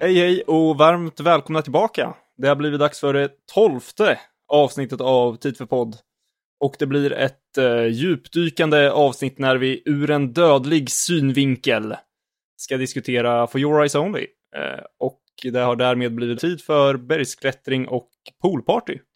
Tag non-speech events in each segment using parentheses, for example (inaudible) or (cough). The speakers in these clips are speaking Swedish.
Hej hej och varmt välkomna tillbaka. Det har blivit dags för det tolfte avsnittet av Tid för podd. Och det blir ett eh, djupdykande avsnitt när vi ur en dödlig synvinkel ska diskutera For Your Eyes Only. Eh, och det har därmed blivit tid för bergsklättring och poolparty. (laughs)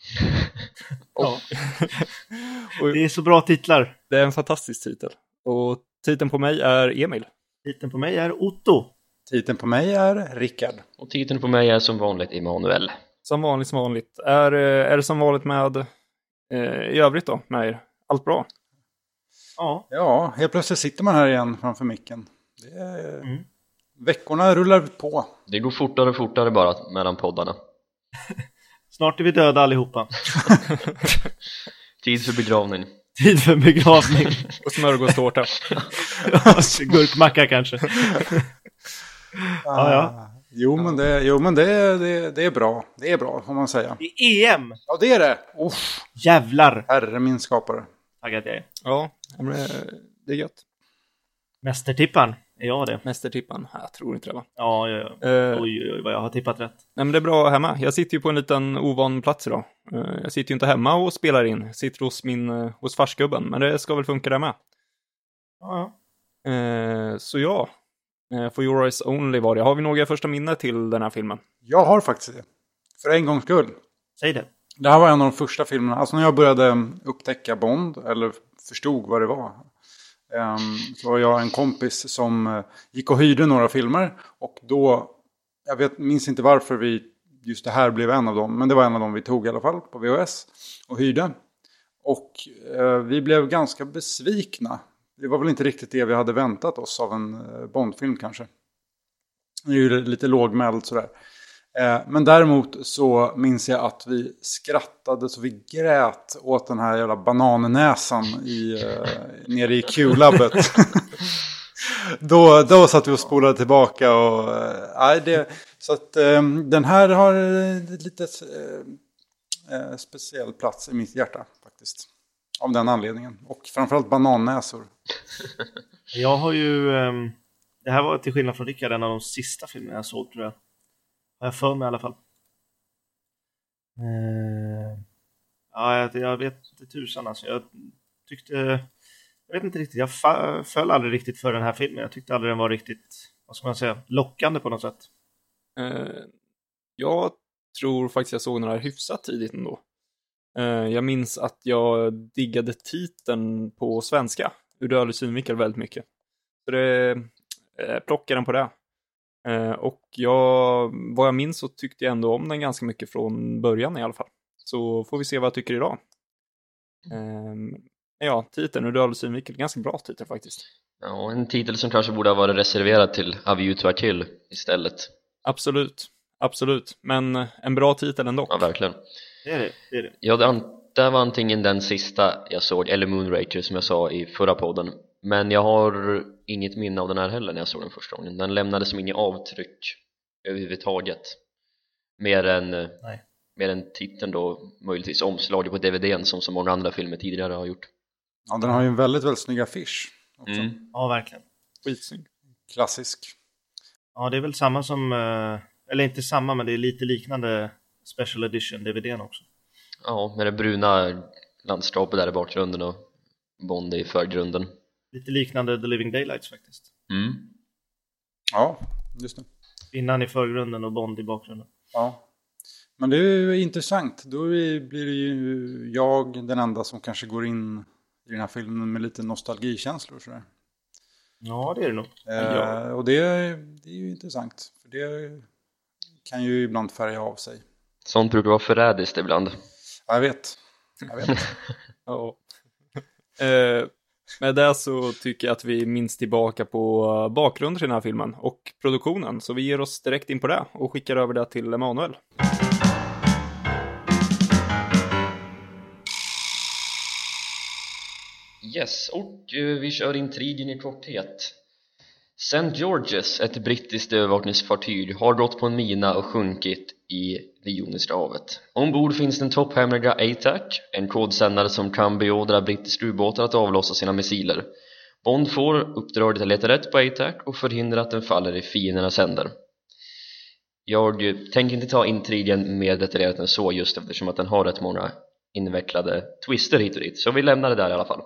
(laughs) Och Det är så bra titlar. det är en fantastisk titel. Och titeln på mig är Emil. Titeln på mig är Otto. Titeln på mig är Rickard. Och titeln på mig är som vanligt Emanuel. Som vanligt som vanligt. Är, eh, är det som vanligt med eh, i övrigt då, med er? Allt bra? Ja, Ja, helt plötsligt sitter man här igen framför micken. Det är... Mm. Veckorna rullar på. Det går fortare och fortare bara mellan poddarna. (laughs) snart är vi döda allihopa. (laughs) Tid för begravning. Tid för begravning. (laughs) Och smörgåstårta. Gurkmacka kanske. Ja, ja. Ah, Jo, men, det, jo, men det, det, det är bra. Det är bra, får man säga. Det är EM! Ja, det är det. Uff, Jävlar! herre min skapare. Taggad jag är. Ja, men, eh, det är gött. Mästertipparen, är jag det? Mästertipparen? Nej, Jag tror inte det va? Ja, ja, ja. Eh, Oj, oj, oj, vad jag har tippat rätt. nej, men det är bra hemma. Jag sitter ju på en liten ovan plats idag. Eh, jag sitter ju inte hemma och spelar in. Jag sitter hos min, hos farsgubben. Men det ska väl funka där med. Ja, ja. Så ja, For Your Eyes Only var det. Har vi några första minne till den här filmen? Jag har faktiskt det. För en gångs skull. Säg det. Det här var en av de första filmerna, alltså när jag började upptäcka Bond, eller förstod vad det var. ehm, så var jag en kompis som eh, gick och hyrde några filmer. Och då, jag vet, minns inte varför vi, just det här blev en av dem. Men det var en av dem vi tog i alla fall på VHS och hyrde. Och eh, vi blev ganska besvikna. Det var väl inte riktigt det vi hade väntat oss av en eh, Bondfilm kanske. Det är ju lite lågmäld sådär. Eh, men däremot så minns jag att vi skrattade så vi grät åt den här jävla banannäsan i, eh, nere i Q-labbet. (laughs) då, då satt vi och spolade tillbaka och... Äh, det, så att den här har lite äh, speciell plats i mitt hjärta faktiskt. Av den anledningen. Och framförallt banannäsor. (laughs) Jag har ju... ehm, det här var till skillnad från Rickard en av de sista filmerna jag såg tror jag. Har jag för mig i alla fall. Eh, ja, jag, jag vet inte tusan alltså. Jag tyckte... Jag vet inte riktigt. Jag föll aldrig riktigt för den här filmen. Jag tyckte aldrig den var riktigt, vad ska man säga, lockande på något sätt. Eh, jag tror faktiskt jag såg den här hyfsat tidigt ändå. Eh, jag minns att jag diggade titeln på svenska, ur dödlig synvinkel, väldigt mycket. Så det eh, plockade den på det. Eh, och jag, vad jag minns så tyckte jag ändå om den ganska mycket från början i alla fall. Så får vi se vad jag tycker idag. Eh, ja, titeln ur dödlig synvinkel, ganska bra titel faktiskt. Ja, en titel som kanske borde ha varit reserverad till A View to a Kill istället. Absolut, absolut. Men en bra titel ändå. Ja, verkligen. Det är det. det, är det. Ja, det, an- det var antingen den sista jag såg, eller Moonraker som jag sa i förra podden. Men jag har inget minne av den här heller när jag såg den första gången. Den lämnade som inget avtryck överhuvudtaget. Mer än, eh, Nej. mer än titeln då, möjligtvis omslaget på DVDn som så många andra filmer tidigare har gjort. Ja, den har ju en väldigt, väldigt snygg affisch. Också. Mm. Ja, verkligen. Skitsnygg. Klassisk. Ja, det är väl samma som, eh, eller inte samma, men det är lite liknande Special Edition DVDn också. Ja, med det bruna landskapet där i bakgrunden och Bond i förgrunden. Lite liknande The Living Daylights faktiskt. Mm. Ja, just det. Innan i förgrunden och Bond i bakgrunden. Ja. Men det är ju intressant. Då blir det ju jag den enda som kanske går in i den här filmen med lite nostalgikänslor. och Sådär. Ja, det är det nog. Eh, och det, det är ju intressant. För det kan ju ibland färga av sig. Sånt brukar vara förrädiskt ibland. Ja, jag vet. Jag vet. (laughs) Ja. eh, med det så tycker jag att vi minns tillbaka på bakgrunden till den här filmen och produktionen. Så vi ger oss direkt in på det och skickar över det till Emanuel. Yes, och eh, vi kör intrigen i korthet. St. Georges, ett brittiskt övervakningsfartyg, har gått på en mina och sjunkit i vid Joniska havet. Ombord finns den topphemliga ATAC, en kodsändare som kan beordra brittiska ubåtar att avlossa sina missiler. Bond får uppdraget att leta rätt på ATAC och förhindra att den faller i fiendernas händer. jag tänker inte ta intrigen mer detaljerat än så just eftersom att den har rätt många invecklade twister hit och dit så vi lämnar det där i alla fall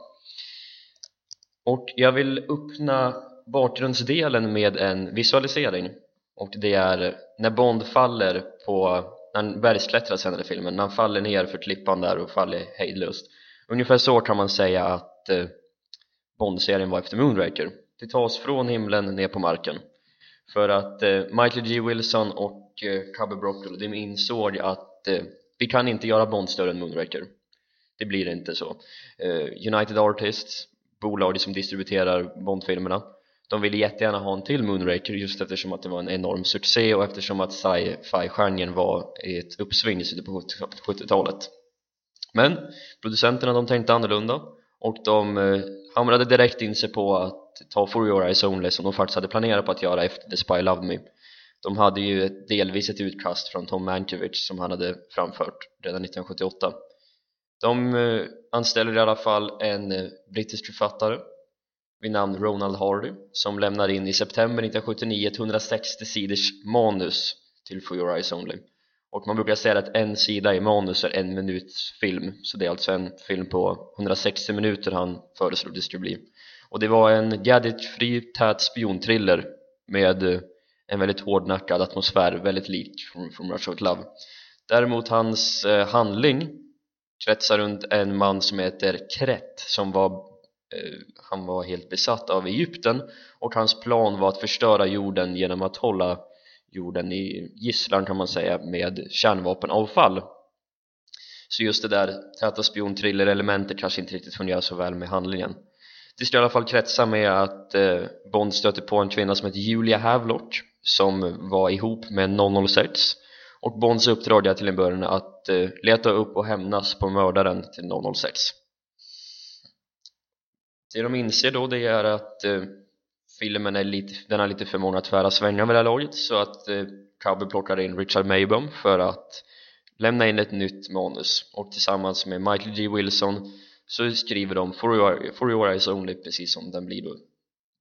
och jag vill öppna bakgrundsdelen med en visualisering och det är när Bond faller på han bergsklättrar senare i filmen. När han faller ner för klippan där och faller hejdlöst ungefär så kan man säga att eh, Bond-serien var efter Moonraker. Det tas från himlen ner på marken. För att eh, Michael G. Wilson och eh, Cubby Broccoli de insåg att eh, vi kan inte göra Bond större än Moonraker. Det blir inte så. Eh, United Artists bolaget som distribuerar Bond-filmerna de ville jättegärna ha en till Moonraker just eftersom att det var en enorm succé och eftersom att sci-fi-genren var i ett uppsving i slutet på 70-talet men producenterna de tänkte annorlunda och de eh, hamrade direkt in sig på att ta For Your Eyes Only som de faktiskt hade planerat på att göra efter The Spy Loved Me. De hade ju ett, delvis ett utkast från Tom Mankiewicz som han hade framfört redan 1978 de eh, anställer i alla fall en eh, brittisk författare vid namn Ronald Hardy som lämnar in i september 1979 ett 160 sidors manus till For Your Eyes Only. Och man brukar säga att en sida i manus är en minuts film så det är alltså en film på 160 minuter han föreslog det skulle bli. Och det var en gadgetfri tät spionthriller med eh, en väldigt hårdnackad atmosfär väldigt lik från, från Rush of Love. Däremot hans eh, handling kretsar runt en man som heter Krett som var Eh, han var helt besatt av Egypten och hans plan var att förstöra jorden genom att hålla jorden i gisslan kan man säga med kärnvapenavfall. Så just det där täta spionthriller-elementet kanske inte riktigt fungerar så väl med handlingen. Det ska i alla fall kretsa med att eh, Bond stöter på en kvinna som heter Julia Havlock som var ihop med 006 och Bonds uppdrag är till en början att eh, leta upp och hämnas på mördaren till 006 det de inser då det är att eh, filmen är lite, den har lite för många tvära svängar med det här laget så att eh, Cowboy plockar in Richard Maybaum för att lämna in ett nytt manus. Och tillsammans med Michael G. Wilson så skriver de For Your, For Your Eyes Only precis som den blir då.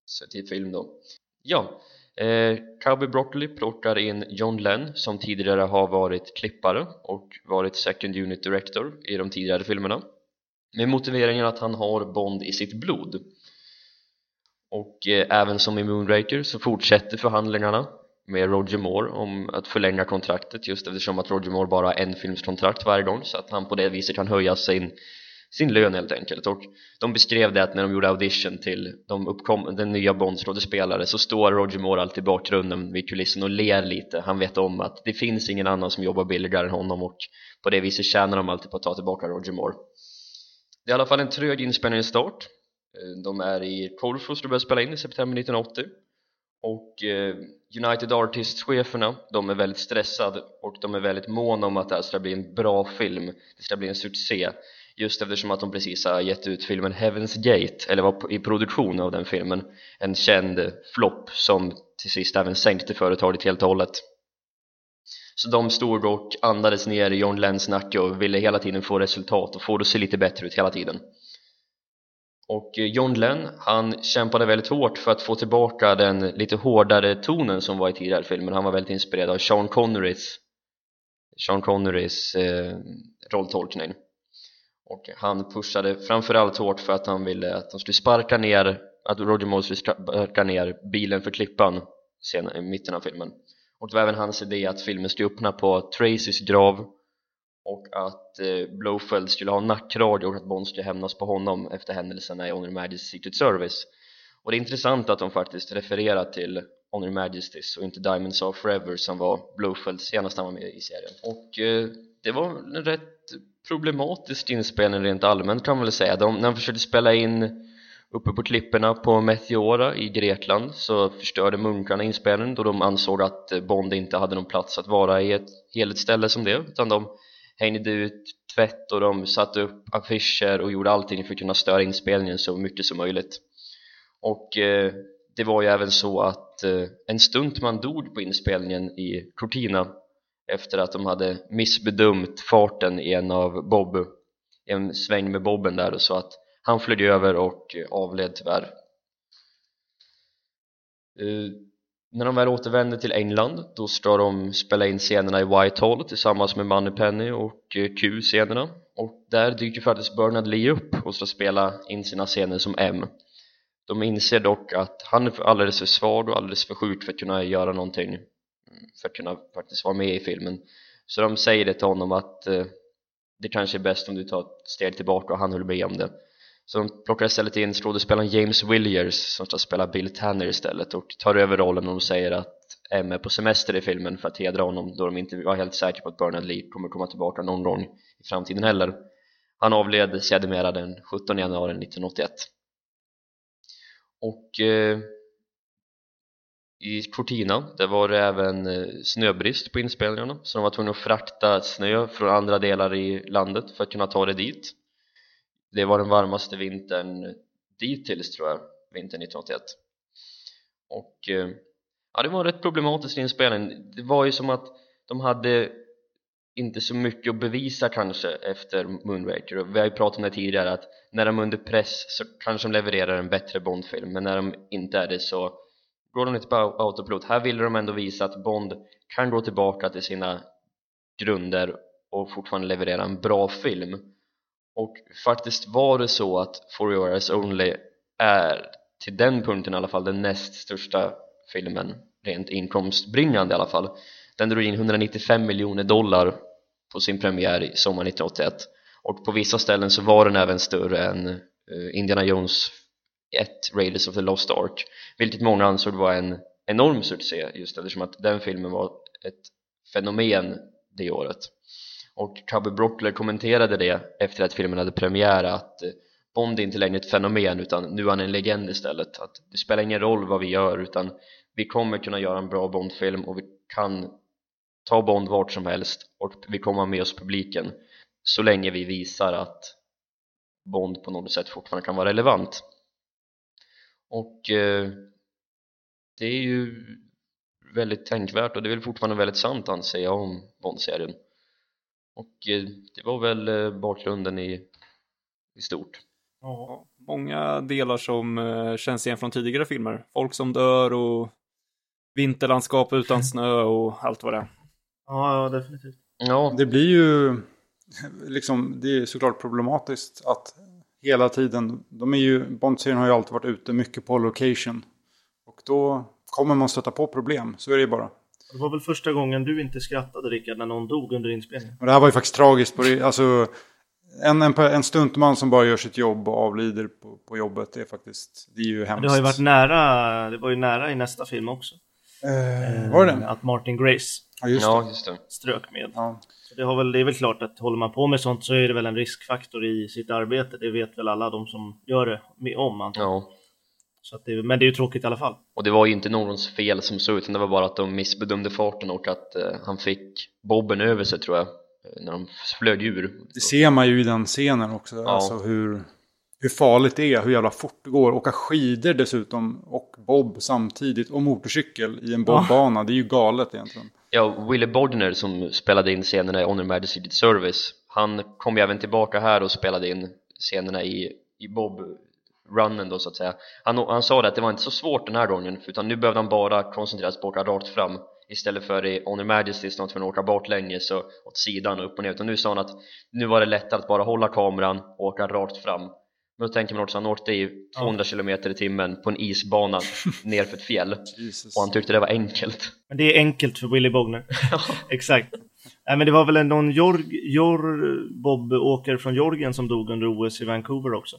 Så till film då. Ja, eh, Cowboy Broccoli plockar in John Lenn som tidigare har varit klippare och varit second unit director i de tidigare filmerna med motiveringen att han har Bond i sitt blod. Och eh, även som i Moonraker så fortsätter förhandlingarna med Roger Moore om att förlänga kontraktet just eftersom att Roger Moore bara har en filmskontrakt varje gång så att han på det viset kan höja sin, sin lön helt enkelt. Och de beskrev det att när de gjorde audition till de uppkom, den nya Bondskådespelare så står Roger Moore alltid i bakgrunden vid kulissen och ler lite. Han vet om att det finns ingen annan som jobbar billigare än honom och på det viset tjänar de alltid på att ta tillbaka Roger Moore det är i alla fall en trög inspelningsstart start. Eh, de är i Colfos och börjar spela in i september 1980 och eh, United Artists-cheferna, de är väldigt stressade och de är väldigt måna om att det här ska bli en bra film. Det ska bli en succé. Just eftersom att de precis har gett ut filmen Heaven's Gate eller var i produktion av den filmen. En känd flopp som till sist även sänkte företaget helt och hållet så de stod och andades ner i John Lenns nacke och ville hela tiden få resultat och få det att se lite bättre ut hela tiden. Och John Lenn, han kämpade väldigt hårt för att få tillbaka den lite hårdare tonen som var i tidigare filmer. Han var väldigt inspirerad av Sean Connerys Sean Connerys eh, rolltolkning. Och han pushade framförallt hårt för att han ville att de skulle sparka ner att Roger Moore skulle sparka ner bilen för klippan sen, i mitten av filmen och det var även hans idé att filmen skulle öppna på Tracys grav och att eh, Blofeld skulle ha nackradio och att Bond skulle hämnas på honom efter händelserna i Honor Majesty's Secret Service. Och det är intressant att de faktiskt refererar till Honor Majesty's och inte Diamonds Are Forever som var Blofelds senast han var med i serien. Och eh, det var en rätt problematisk inspelning rent allmänt kan man väl säga. De, när de försökte spela in uppe på klipporna på Meteora i Grekland så förstörde munkarna inspelningen då de ansåg att Bond inte hade någon plats att vara i ett heligt ställe som det utan de hängde ut tvätt och de satte upp affischer och gjorde allting för att kunna störa inspelningen så mycket som möjligt. Och eh, det var ju även så att eh, en stuntman dog på inspelningen i Cortina efter att de hade missbedömt farten i en av Bob en sväng med bobben där och så att han flög över och eh, avled tyvärr. Uh, när de väl återvänder till England då ska de spela in scenerna i Whitehall tillsammans med Moneypenny och eh, Q-scenerna. Och där dyker faktiskt Bernard Lee upp och ska spela in sina scener som M. De inser dock att han är alldeles för svag och alldeles för sjuk för att kunna göra någonting mm, för att kunna faktiskt vara med i filmen. Så de säger det till honom att eh, det kanske är bäst om du tar ett steg tillbaka och han håller med om det så de plockar istället in skådespelaren James Williers som ska spela Bill Tanner istället och tar över rollen och de säger att M är på semester i filmen för att hedra honom då de inte var helt säkra på att Bernard Lee kommer komma tillbaka någon gång i framtiden heller. Han avled sedermera den 17 januari 1981 och eh, i Cortina där var det även eh, snöbrist på inspelningarna så de var tvungna att frakta snö från andra delar i landet för att kunna ta det dit det var den varmaste vintern dittills tror jag, vintern 1981 och eh, ja, det var en rätt problematisk inspelning. Det var ju som att de hade inte så mycket att bevisa kanske efter Moonraker. Och vi har ju pratat om det tidigare att när de är under press så kanske de levererar en bättre Bondfilm. Men när de inte är det så går de lite på autopilot. Här ville de ändå visa att Bond kan gå tillbaka till sina grunder och fortfarande leverera en bra film och faktiskt var det så att For Your Eyes Only är till den punkten i alla fall den näst största filmen rent inkomstbringande i alla fall. Den drog in 195 miljoner dollar på sin premiär i sommaren 1981 och på vissa ställen så var den även större än uh, Indiana Jones 1 Raiders of the Lost Ark vilket många ansåg var en enorm succé just eftersom att den filmen var ett fenomen det året och Cubby Brockler kommenterade det efter att filmen hade premiär att eh, Bond är inte längre ett fenomen utan nu är han en legend istället. Att det spelar ingen roll vad vi gör utan vi kommer kunna göra en bra Bond-film och vi kan ta Bond vart som helst och vi kommer ha med oss publiken så länge vi visar att Bond på något sätt fortfarande kan vara relevant. Och eh, det är ju väldigt tänkvärt och det är väl fortfarande väldigt sant anser jag om Bond-serien och eh, det var väl eh, bakgrunden i, i stort Ja, många delar som eh, känns igen från tidigare filmer. Folk som dör och vinterlandskap utan (laughs) snö och allt vad det är. Ja, ja, definitivt. Ja, Det blir ju liksom, det är såklart problematiskt att hela tiden, de är ju, Bond-serien har ju alltid varit ute mycket på location. Och då kommer man stöta på problem, så är det ju bara. Det var väl första gången du inte skrattade Rickard när någon dog under inspelningen? Och det här var ju faktiskt tragiskt. På alltså, en, en, en stuntman som bara gör sitt jobb och avlider på, på jobbet, det är faktiskt, det är ju hemskt. Det har ju varit nära, det var ju nära i nästa film också. Eh, var det den? Att Martin Grace Ja, just ja det. just det strök med. Ja. Så det, har väl, det är väl klart att håller man på med sånt så är det väl en riskfaktor i sitt arbete. Det vet väl alla de som gör det med om antagligen. ja Så att det, men det är ju tråkigt i alla fall. Och det var ju inte någons fel som så utan det var bara att de missbedömde farten och att eh, han fick bobben över sig tror jag eh, när de flög ur Det ser man ju i den scenen också. Alltså hur, hur farligt det är, hur jävla fort det går. Åka skidor dessutom och bob samtidigt och motorcykel i en bobbana. Det är ju galet egentligen. Ja, Willy Bodner som spelade in scenerna i Honor Majesty Did Service han kom ju även tillbaka här och spelade in scenerna i, i Bob-runnen då så att säga han, han sa det att det var inte så svårt den här gången utan nu behövde han bara koncentrera sig på att åka rakt fram istället för i Honor Majesty han tvungen att åka baklänges och åt sidan och upp och ner utan nu sa han att nu var det lättare att bara hålla kameran och åka rakt fram men då tänker man också att han åkte i 200 km i timmen på en isbana (laughs) ner för ett fjäll Jesus. och han tyckte det var enkelt Men det är enkelt för Willy Bogner. (laughs) Exakt. Nej, men det var väl någon Jorg, Jor, Bob Åker från Georgien som dog under OS i Vancouver också.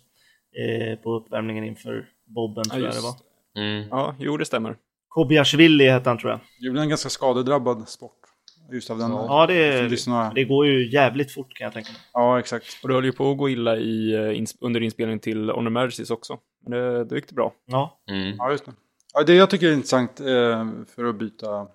Eh, på uppvärmningen inför Bobben tror jag det var. mm. Ja, jo det stämmer. Kobiashvili hette han tror jag. Det blir en ganska skadedrabbad sport. Just av den. Ja, det, Som lyssnar. det går ju jävligt fort kan jag tänka mig. Ja, exakt. Och det höll ju på att gå illa i, eh, under inspelningen till Honor Majesties också. Men det, det gick det bra. Ja, Mm. Ja, just det. Ja, det jag tycker är intressant, eh, för att byta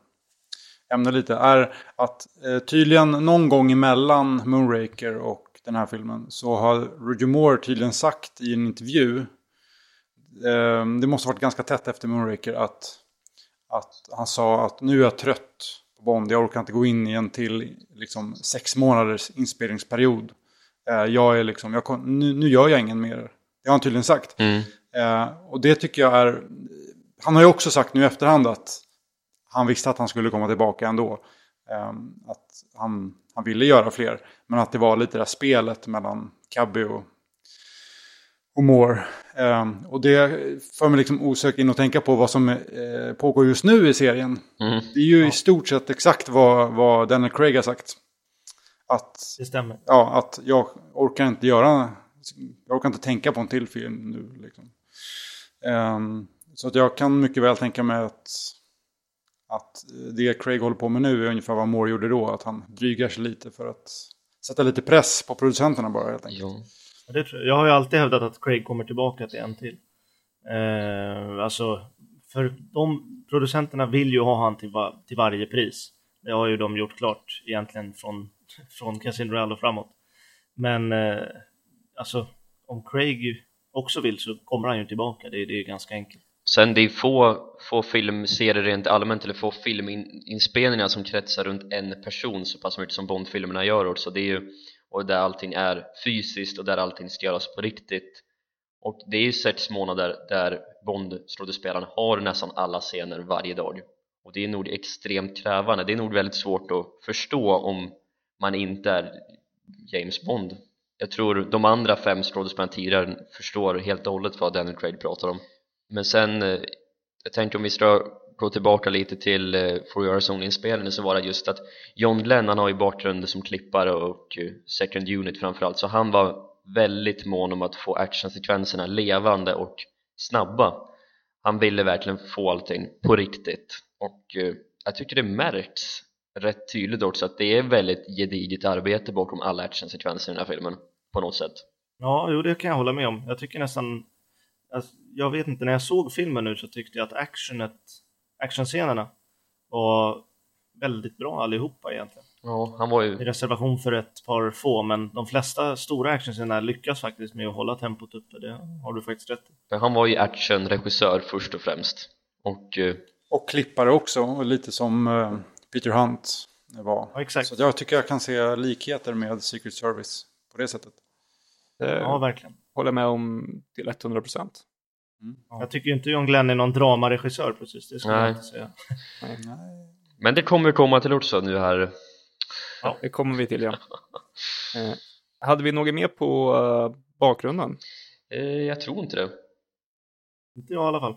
ämne lite, är att tydligen någon gång emellan Moonraker och den här filmen så har Roger Moore tydligen sagt i en intervju, eh, det måste ha varit ganska tätt efter Moonraker, att, att han sa att nu är jag trött på Bond, jag orkar inte gå in i en till liksom, sex månaders inspelningsperiod. Eh, jag är liksom, jag, nu, nu gör jag ingen mer. Det har han tydligen sagt. Mm. Eh, och det tycker jag är... Han har ju också sagt nu i efterhand att han visste att han skulle komma tillbaka ändå. Um, att han, han ville göra fler. Men att det var lite det där spelet mellan Cubby och, och Moore. Um, och det för mig liksom osökt in att tänka på vad som eh, pågår just nu i serien. Mm. Det är ju i stort sett exakt vad, vad Daniel Craig har sagt. Att, Det stämmer. ja, att jag orkar inte göra, jag orkar inte tänka på en till film nu. Liksom. Ehm, så att jag kan mycket väl tänka mig att, att det Craig håller på med nu är ungefär vad Moore gjorde då. Att han drygar sig lite för att sätta lite press på producenterna bara helt enkelt. Jag. jag har ju alltid hävdat att Craig kommer tillbaka till en till. Eh, alltså, för de producenterna vill ju ha han till, va, till varje pris. Det har ju de gjort klart egentligen från, från Casino Royale och framåt. Men eh, alltså, om Craig också vill så kommer han ju tillbaka. Det, det är ganska enkelt. Sen det är få, få filmserier rent allmänt eller få filminspelningar som kretsar runt en person så pass mycket som Bond-filmerna gör också. Det är ju, och där allting är fysiskt och där allting ska göras på riktigt. Och det är ju sex månader där Bond-skådespelaren har nästan alla scener varje dag. Och det är nog extremt krävande. Det är nog väldigt svårt att förstå om man inte är James Bond. Jag tror de andra fem skådespelarna tidigare förstår helt och hållet vad Daniel Craig pratar om. Men sen, eh, jag tänker om vi ska gå tillbaka lite till eh, For Your Zone-inspelningen så var det just att John Glenn han har ju bakgrund som klippare och eh, second unit framförallt. Så han var väldigt mån om att få actionsekvenserna levande och snabba. Han ville verkligen få allting på riktigt. Och jag tycker det märks rätt tydligt också att det är väldigt gediget arbete bakom alla actionsekvenser i den här filmen på något sätt. Ja, jo, det kan jag hålla med om. Jag tycker nästan... Alltså, jag vet inte, när jag såg filmen nu så tyckte jag att actionet, actionscenerna var väldigt bra allihopa egentligen. ja, han var I ju reservation för ett par få, men de flesta stora actionscenerna lyckas faktiskt med att hålla tempot uppe. Det har du faktiskt rätt i. han var ju actionregissör först och främst och eh, Och klippare också, lite som eh, Peter Hunt var. Ja, exakt. Så att jag tycker jag kan se likheter med Secret Service på det sättet. Det Ja, verkligen. Håller med om till 100 procent. Jag tycker inte John Glenn är någon dramaregissör precis, det skulle Nej. jag inte säga. Men det kommer komma till också nu här Det kommer vi till, ja. (laughs) Eh, hade vi något mer på eh, bakgrunden? eh, Jag tror inte det Inte jag i alla fall.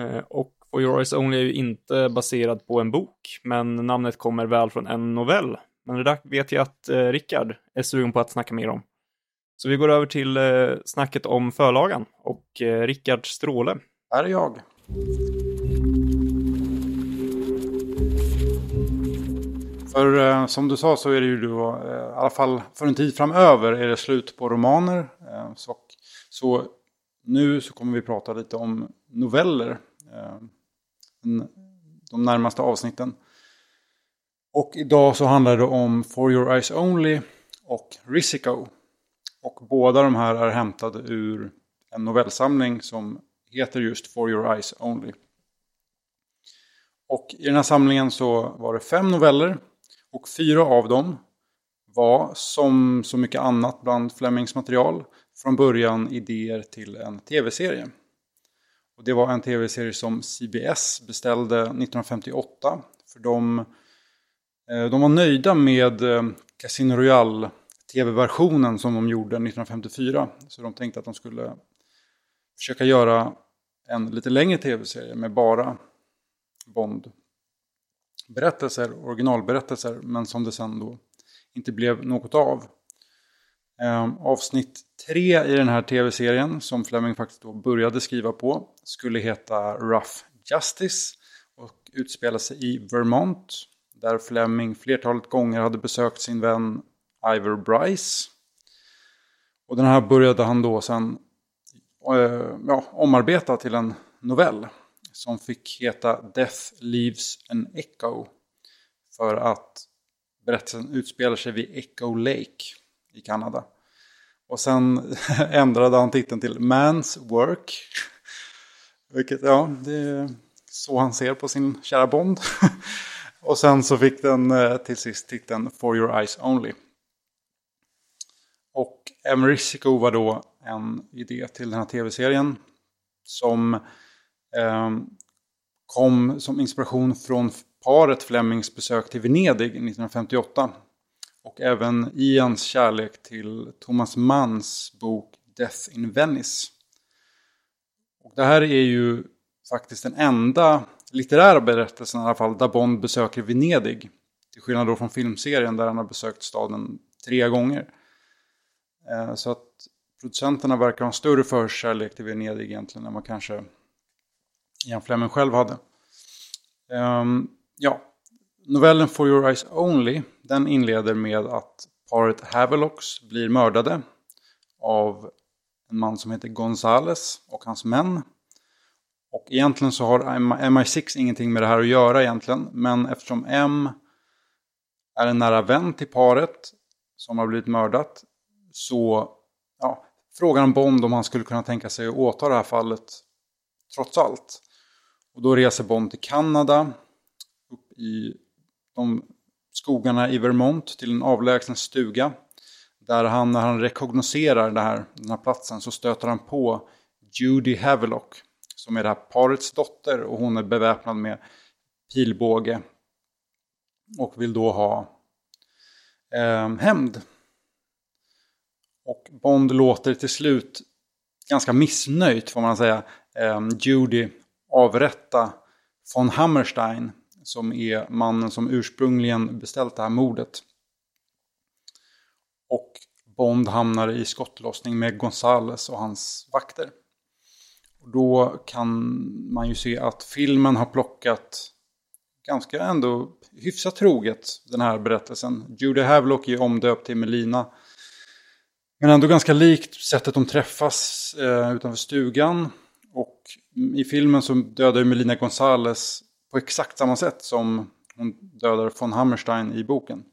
Eh, och For Your Eyes Only är ju inte baserad på en bok, men namnet kommer väl från en novell. Men det där vet jag att eh, Rickard är sugen på att snacka mer om. Så vi går över till eh, snacket om förlagan och eh, Rickard Stråle. Här är jag. För eh, som du sa så är det ju då, eh, i alla fall för en tid framöver, är det slut på romaner. Eh, så, så nu så kommer vi prata lite om noveller. Eh, de närmaste avsnitten. Och idag så handlar det om For Your Eyes Only och Risico. Och båda de här är hämtade ur en novellsamling som heter just For Your Eyes Only. Och i den här samlingen så var det fem noveller och fyra av dem var som så mycket annat bland Flemings material från början idéer till en tv-serie. Och det var en tv-serie som CBS beställde 1958 för de, eh, de var nöjda med eh, Casino Royale tv-versionen som de gjorde 1954. Så de tänkte att de skulle försöka göra en lite längre tv-serie med bara Bond-berättelser, originalberättelser, men som det sen då inte blev något av. Eh, avsnitt tre i den här tv-serien, som Fleming faktiskt då började skriva på, skulle heta Rough Justice och utspela sig i Vermont, där Fleming flertalet gånger hade besökt sin vän Ivor Bryce. Och den här började han då sen eh, ja, omarbeta till en novell som fick heta Death Leaves an Echo för att berättelsen utspelar sig vid Echo Lake i Kanada. Och sen (laughs) ändrade han titeln till Man's Work. Vilket, ja, det är så han ser på sin kära Bond. (laughs) Och sen så fick den eh, till sist titeln For Your Eyes Only. Och Amerisico var då en idé till den här tv-serien som eh, kom som inspiration från paret Flemings besök till Venedig 1958. Och även Ians kärlek till Thomas Manns bok Death in Venice. Och det här är ju faktiskt den enda litterära berättelsen i alla fall där Bond besöker Venedig. Till skillnad då från filmserien där han har besökt staden tre gånger. Eh, så att producenterna verkar ha en större förkärlek till Venedig egentligen än vad kanske Ian Fleming själv hade. Ehm, ja, novellen For Your Eyes Only, den inleder med att paret Havelocks blir mördade av en man som heter Gonzales och hans män. Och egentligen så har MI6 ingenting med det här att göra egentligen, men eftersom M är en nära vän till paret som har blivit mördat så ja, frågar Bond om han skulle kunna tänka sig att åta det här fallet trots allt. Och då reser Bond till Kanada, upp i de skogarna i Vermont till en avlägsen stuga. Där han, när han rekognoserar det här, den här platsen så stöter han på Judy Havelock. Som är det här parets dotter och hon är beväpnad med pilbåge. Och vill då ha eh, hämnd. Och Bond låter till slut ganska missnöjt får man säga eh, Judy avrätta von Hammerstein som är mannen som ursprungligen beställt det här mordet. Och Bond hamnar i skottlossning med Gonzales och hans vakter. Och då kan man ju se att filmen har plockat ganska ändå hyfsat troget den här berättelsen. Judy Havlock är omdöpt till Melina. Men ändå ganska likt sättet de träffas eh, utanför stugan. Och i filmen så dödar Melina Gonzales på exakt samma sätt som hon dödar von Hammerstein i boken.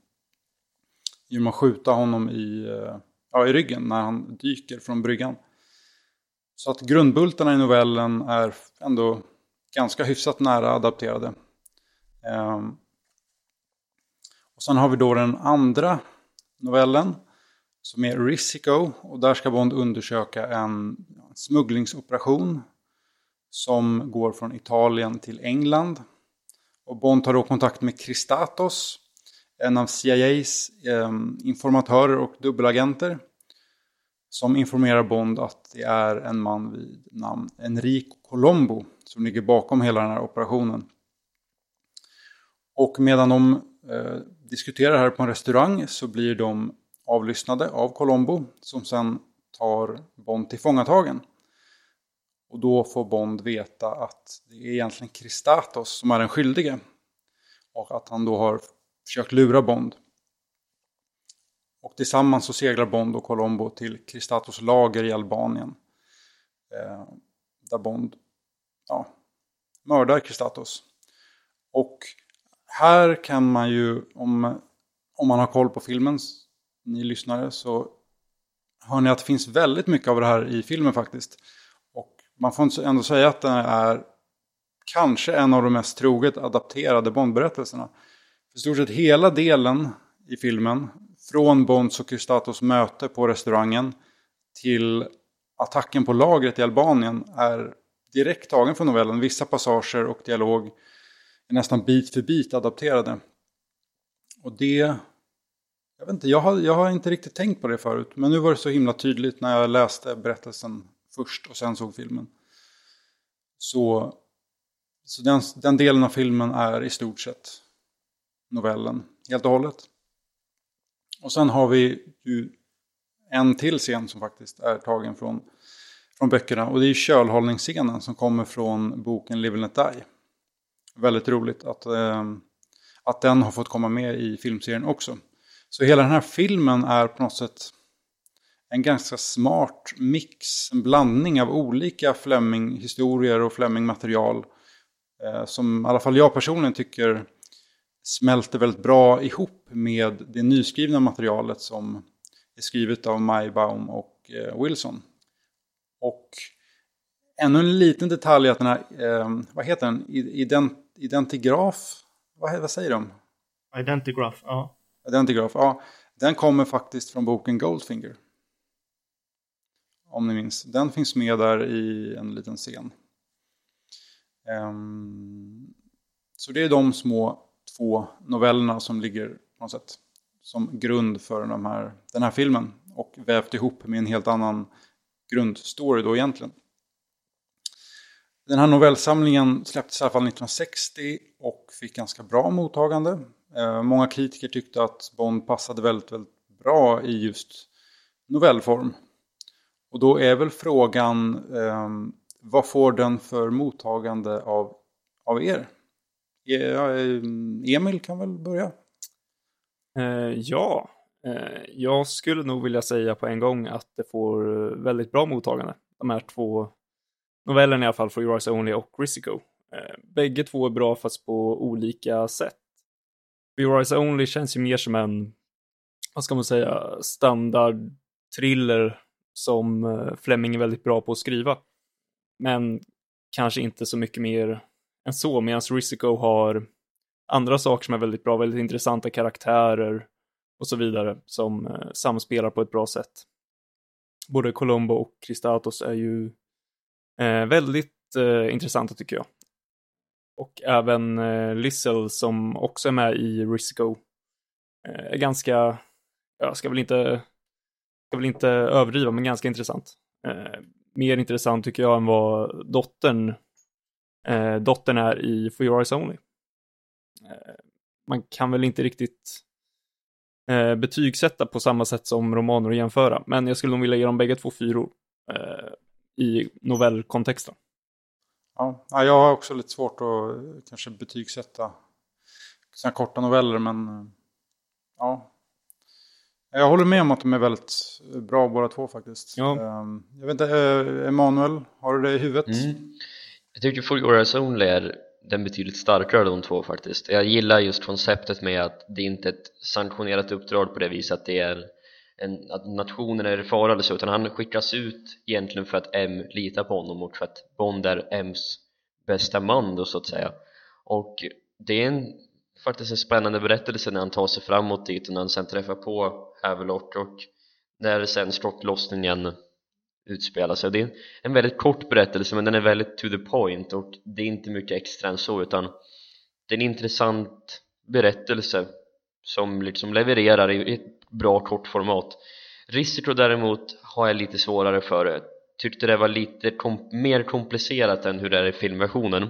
Genom att skjuta honom i, eh, ja, i ryggen när han dyker från bryggan. Så att grundbultarna i novellen är ändå ganska hyfsat nära adapterade. Eh, och sen har vi då den andra novellen som är Risico och där ska Bond undersöka en smugglingsoperation som går från Italien till England. Och Bond tar då kontakt med Christatos, en av CIAs eh, informatörer och dubbelagenter. Som informerar Bond att det är en man vid namn Enrico Colombo som ligger bakom hela den här operationen. Och medan de eh, diskuterar här på en restaurang så blir de avlyssnade av Colombo som sen tar Bond till fångatagen. Och då får Bond veta att det är egentligen Kristatos som är den skyldige. Och att han då har försökt lura Bond. Och tillsammans så seglar Bond och Colombo till Kristatos lager i Albanien. Eh, där Bond ja, mördar Kristatos. Och här kan man ju, om, om man har koll på filmen, ni lyssnare, så hör ni att det finns väldigt mycket av det här i filmen faktiskt. Och man får ändå säga att den är kanske en av de mest troget adapterade Bondberättelserna. För stort sett hela delen i filmen, från Bonds och Kristatos möte på restaurangen till attacken på lagret i Albanien är direkt tagen från novellen. Vissa passager och dialog är nästan bit för bit adapterade. Och det... Jag vet inte, jag har, jag har inte riktigt tänkt på det förut. Men nu var det så himla tydligt när jag läste berättelsen först och sen såg filmen. Så, så den, den delen av filmen är i stort sett novellen helt och hållet. Och sen har vi ju en till scen som faktiskt är tagen från, från böckerna. Och det är kölhållningsscenen som kommer från boken Live and Let Die väldigt roligt att, eh, att den har fått komma med i filmserien också. Så hela den här filmen är på något sätt en ganska smart mix, en blandning av olika Fleming-historier och Fleming-material. Eh, som i alla fall jag personligen tycker smälter väldigt bra ihop med det nyskrivna materialet som är skrivet av Maybaum och eh, Wilson. Och ännu en liten detalj att den här, eh, vad heter den, Ident Identigraf, vad, vad säger de? Identigraf, ja. Identigraf, ja. Den kommer faktiskt från boken Goldfinger. Om ni minns. Den finns med där i en liten scen. Um, så det är de små två novellerna som ligger på något sätt som grund för de här, den här filmen. Och vävt ihop med en helt annan grundstory då egentligen. Den här novellsamlingen släpptes i alla fall 1960 och fick ganska bra mottagande. Eh, många kritiker tyckte att Bond passade väldigt, väldigt bra i just novellform. Och då är väl frågan, eh, vad får den för mottagande av, av er? E, eh, Emil kan väl börja? Eh, ja, eh, jag skulle nog vilja säga på en gång att det får väldigt bra mottagande. De här två novellerna i alla fall, For Your Eyes Only och Risico. Eh, bägge två är bra fast på olika sätt. For Your Eyes Only känns ju mer som en, vad ska man säga, standard thriller som eh, Fleming är väldigt bra på att skriva. Men kanske inte så mycket mer än så, medan Risico har andra saker som är väldigt bra, väldigt intressanta karaktärer och så vidare som eh, samspelar på ett bra sätt. Både Colombo och Kristatos är ju eh, väldigt eh, intressanta tycker jag. Och även eh, Lissel som också är med i Risco eh, är ganska, jag ska väl inte, ska väl inte överdriva, men ganska intressant. Eh, mer intressant tycker jag än vad dottern, eh, dottern är i For Your Eyes Only. Eh, man kan väl inte riktigt eh, betygsätta på samma sätt som romaner och jämföra, men jag skulle nog vilja ge dem bägge två fyror eh, i novellkontexten. Ja, jag har också lite svårt att kanske betygsätta sådana korta noveller, men ja. Jag håller med om att de är väldigt bra båda två faktiskt. Ja. Ehm, jag vet inte, Emanuel, har du det i huvudet? Mm. Jag tycker Your Eyes Only är den betydligt starkare av de två faktiskt jag gillar just konceptet med att det inte är ett sanktionerat uppdrag på det viset att det är en, att nationen är i fara eller så utan han skickas ut egentligen för att M litar på honom och för att Bond är M's bästa man då så att säga och det är en, faktiskt en spännande berättelse när han tar sig framåt dit och när han sen träffar på Havelock och när sen skottlossningen utspelar sig. Det är en väldigt kort berättelse men den är väldigt to the point och det är inte mycket extra än så utan det är en intressant berättelse som liksom levererar i ett bra kort format. Risiko däremot har jag lite svårare för. tyckte det var lite kom mer komplicerat än hur det är i filmversionen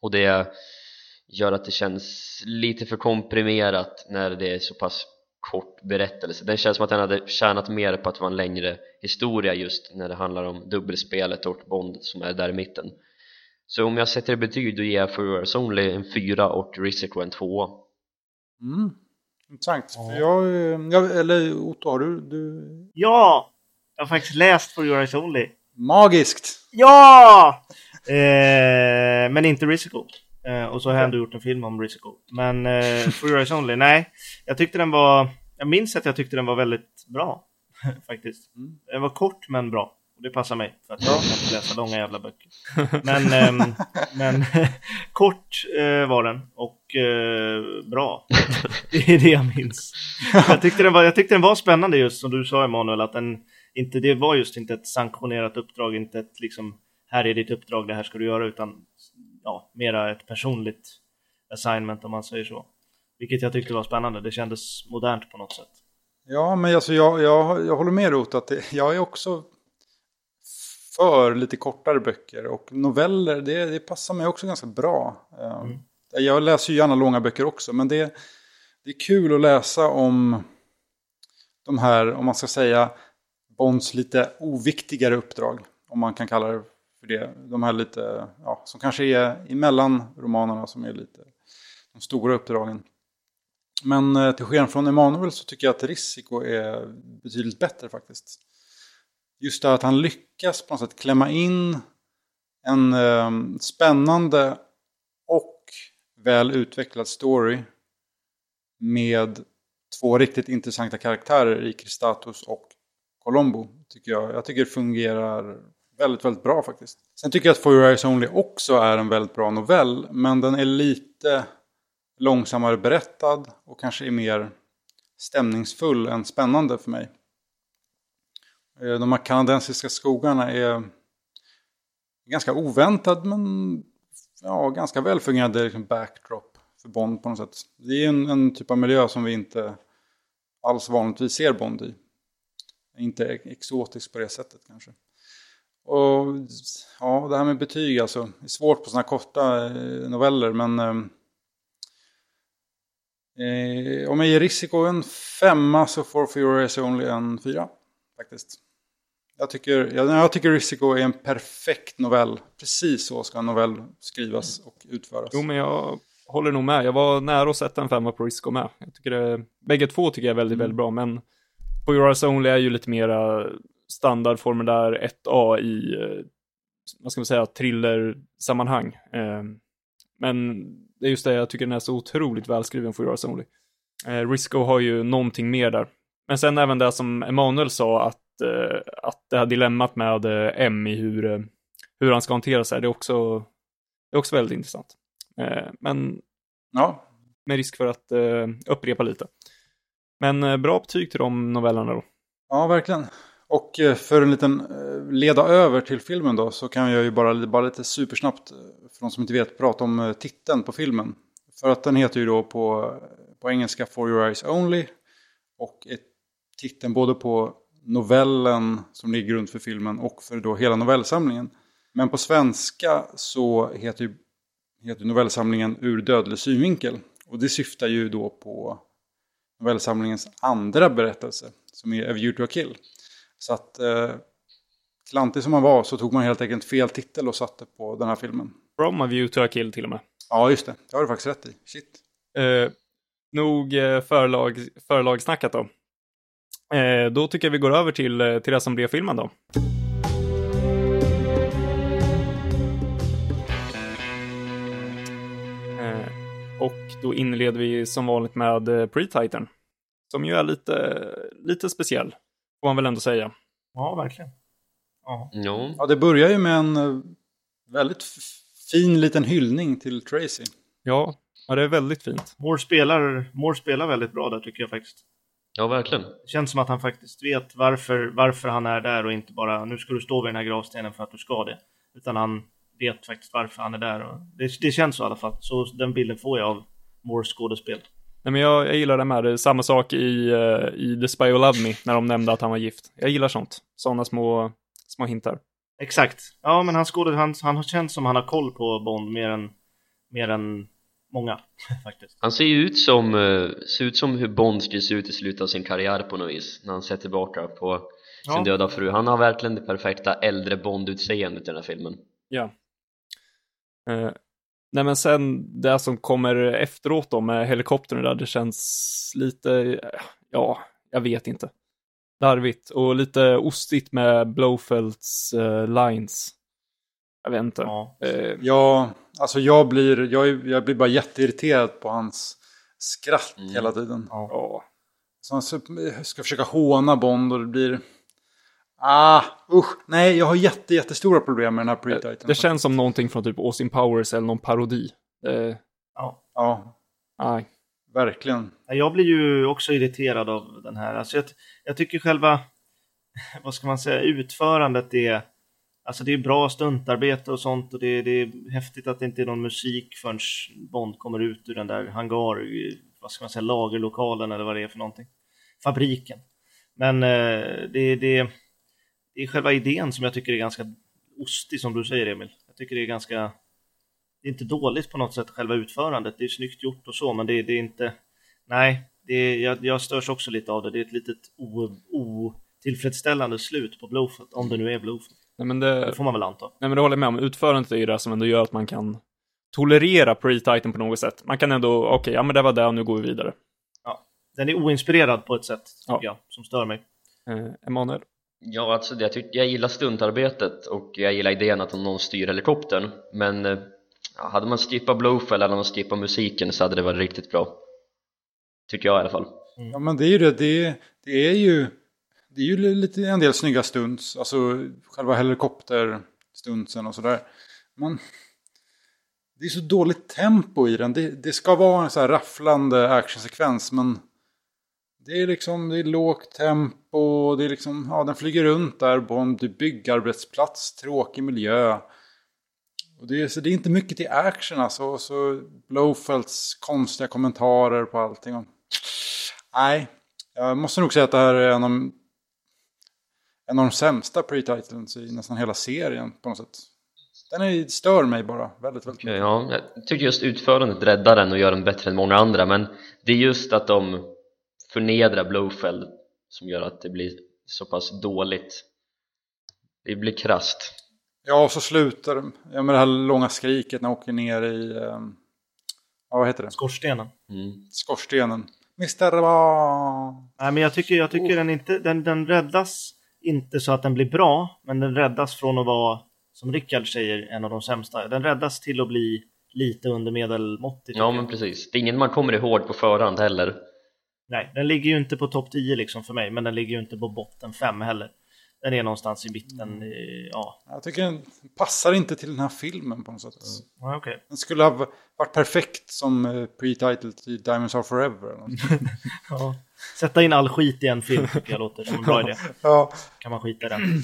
och det gör att det känns lite för komprimerat när det är så pass kort berättelse den känns som att den hade tjänat mer på att vara en längre historia just när det handlar om dubbelspelet och Bond som är där i mitten så om jag sätter betyg då ger jag For Only en 4 och Risiko en 2 mm. Intressant. Ja. Jag, jag, eller Otto, har du, du... Ja! Jag har faktiskt läst For Your Eyes Only. Magiskt! Ja! Eh, men inte Risiko. Eh, och så har jag ändå gjort en film om Risiko. Men eh, For Your Eyes Only, nej. Jag tyckte den var... Jag minns att jag tyckte den var väldigt bra. (laughs) faktiskt. Mm. Den var kort men bra. Och det passar mig. För att jag kan inte läsa långa jävla böcker. (laughs) Men, eh, men (laughs) kort eh, var den. Och eh, bra. (laughs) Det är det jag minns. Jag tyckte, den var, jag tyckte den var spännande just som du sa Emanuel. Att den inte, det var just inte ett sanktionerat uppdrag. Inte ett liksom här är ditt uppdrag, det här ska du göra. Utan ja, mera ett personligt assignment om man säger så. Vilket jag tyckte var spännande, det kändes modernt på något sätt. Ja, men alltså jag, jag, jag håller med Rot att det, jag är också för lite kortare böcker och noveller, det, det passar mig också ganska bra. Eh, mm. Jag läser ju gärna långa böcker också, men det, det är kul att läsa om de här, om man ska säga, Bonds lite oviktigare uppdrag. Om man kan kalla det för det. De här lite, ja, som kanske är emellan romanerna som är lite de stora uppdragen. Men eh, till skillnad från Emanuel så tycker jag att Risiko är betydligt bättre faktiskt. Just det att han lyckas på något sätt klämma in en eh, spännande och väl utvecklad story med två riktigt intressanta karaktärer i Kristatus och Colombo. Tycker jag. jag tycker det fungerar väldigt, väldigt bra faktiskt. Sen tycker jag att For Your Eyes Only också är en väldigt bra novell. Men den är lite långsammare berättad och kanske är mer stämningsfull än spännande för mig. Eh, de här kanadensiska skogarna är ganska oväntad men ja, ganska välfungerande liksom, backdrop för Bond på något sätt. Det är en, en typ av miljö som vi inte alls vanligtvis ser Bond i. Inte exotisk på det sättet kanske. Och ja, det här med betyg alltså. Det är svårt på sådana korta eh, noveller men eh, eh, om jag ger Risiko en femma så får For Your Only en fyra faktiskt. Jag tycker, jag, jag tycker Risiko är en perfekt novell. Precis så ska en novell skrivas och utföras. Jo, men jag håller nog med. Jag var nära att sätta en femma på Risiko med. Jag tycker det, bägge två tycker jag är väldigt, Mm. väldigt bra, men på Your Eyes Only är ju lite mera standardformulär 1A i, eh, vad ska man säga, thriller-sammanhang. Eh, Men det är just det, jag tycker den är så otroligt välskriven för Your Eyes Only. Eh, Risco har ju någonting mer där. Men sen även det som Emanuel sa, att, att det här dilemmat med eh, M i hur, eh, hur han ska hantera sig, det är också, det är också väldigt intressant. Eh, Men Ja, med risk för att eh, upprepa lite. Men eh, bra betyg till de novellerna då. ja verkligen. Och eh, för en liten eh, leda över till filmen då så kan jag ju bara, bara lite supersnabbt, eh, för de som inte vet, prata om eh, titeln på filmen. För att den heter ju då på, på engelska For Your Eyes Only. Och är titeln både på novellen som ligger grund för filmen och för då hela novellsamlingen. Men på svenska så heter ju heter novellsamlingen Ur dödlig synvinkel. Och det syftar ju då på novellsamlingens andra berättelse som är A View to a Kill. Så att eh, klantig som man var så tog man helt enkelt fel titel och satte på den här filmen. From a view to a kill till och med. Ja, just det. Det har du faktiskt rätt i. Shit. Eh, nog eh, förlag, förlagssnackat då. Eh, då tycker jag vi går över till, eh, till det som blev filmen då. Eh, och då inleder vi som vanligt med Pre-Titan. Som ju är lite, lite speciell, får man väl ändå säga. Ja, verkligen. Ja. Jo. Ja, det börjar ju med en väldigt fin liten hyllning till Tracy. Ja, ja det är väldigt fint. Moore, spelar, Moore spelar väldigt bra där tycker jag faktiskt. Ja, verkligen. Det känns som att han faktiskt vet varför, varför han är där och inte bara nu ska du stå vid den här gravstenen för att du ska det. Utan han vet faktiskt varför han är där. Och det, det känns så i alla fall. Så den bilden får jag av Moores skådespel. Nej, men jag, jag gillar det med. Det är samma sak i, eh, i The Spy Who Loved Me, när de nämnde att han var gift. Jag gillar sånt. Sådana små, små hintar. Exakt. Ja, men han, skådespel, han, han har känts som han har koll på Bond mer än, mer än många (laughs) faktiskt. Han ser ju ut som, eh, ser ut som hur Bond skulle se ut i slutet av sin karriär på något vis när han ser tillbaka på sin Ja. döda fru. Han har verkligen det perfekta äldre Bond-utseendet i den här filmen. Ja. Eh, nej, men sen det som kommer efteråt då med helikoptern där, det känns lite, ja, jag vet inte. Larvigt och lite ostigt med Blowfelds eh, lines. Jag vet inte. Ja. Eh, Ja, alltså jag blir, jag, jag blir bara jätteirriterad på hans skratt Mm. hela tiden. ja. Så han ska försöka håna Bond och det blir... Ah, usch. Nej, jag har jätte, jättestora problem med den här pre-titan. Det känns som någonting från typ Austin Powers eller någon parodi. Eh, Ja. Ja, nej. verkligen. Ja, Jag blir ju också irriterad av den här. Alltså jag, jag tycker själva, (laughs) vad ska man säga, utförandet är, alltså det är bra stuntarbete och sånt och det, det är häftigt att det inte är någon musik förrän Bond kommer ut ur den där hangar, vad ska man säga, lagerlokalen eller vad det är för någonting. Fabriken. Men eh, det, det, det är själva idén som jag tycker är ganska ostig som du säger Emil. Jag tycker det är ganska, det är inte dåligt på något sätt själva utförandet. Det är snyggt gjort och så, men det, det är inte, nej, det är, jag, jag störs också lite av det. Det är ett litet otillfredsställande slut på Blowfoot, om det nu är Blowfoot. Nej, men Det det, får man väl anta. nej, men det håller jag med om. Utförandet är ju det som ändå gör att man kan tolerera pre-titan på något sätt. Man kan ändå, okej, ja men det var det och nu går vi vidare. Den är oinspirerad på ett sätt, tycker Ja. jag, som stör mig. Eh, Emanuel? Ja, alltså jag, tyck, jag gillar stuntarbetet och jag gillar idén att någon styr helikoptern men eh, ja, hade man skippat Blowfell eller man skippat musiken så hade det varit riktigt bra tycker jag i alla fall Ja, men det är ju det. Det, det är ju... Det är ju lite en del snygga stunts. Alltså själva helikopterstuntsen och sådär. Men det är så dåligt tempo i den. Det, det ska vara en så här rafflande actionsekvens men det är liksom det är lågt tempo. Det är liksom, ja den flyger runt där på en typ byggarbetsplats, tråkig miljö. Och det, är, så det är inte mycket till action alltså. Och så Blofelds konstiga kommentarer på allting. Och, nej, jag måste nog säga att det här är en av, en av de sämsta pre-titles i nästan hela serien på något sätt. Den är, stör mig bara väldigt, väldigt mycket. Ja, jag tycker just utförandet räddar den och gör den bättre än många andra men det är just att de förnedrar Blowfeld som gör att det blir så pass dåligt. Det blir krast. Ja, och så slutar de ja, med det här långa skriket när de åker ner i... Um, ja, vad heter det? Skorstenen. Mm. Skorstenen. Mr. Va... Nej, men jag tycker, jag tycker oh. den inte... Den, den räddas inte så att den blir bra, men den räddas från att vara, som Rickard säger, en av de sämsta. Den räddas till att bli lite under medelmåttigt. Ja, men precis. Det är ingen man kommer ihåg på förhand heller. Nej, den ligger ju inte på topp 10 liksom för mig, men den ligger ju inte på botten 5 heller. Den är någonstans i mitten, mm. ja. Jag tycker den passar inte till den här filmen på något sätt. Mm. Ja, okay. Den skulle ha varit perfekt som uh, pre-title till Diamonds Are Forever. (laughs) ja. Sätta in all skit i en film (laughs) tycker jag låter som en bra idé. ja. Kan man skita i den. (clears throat)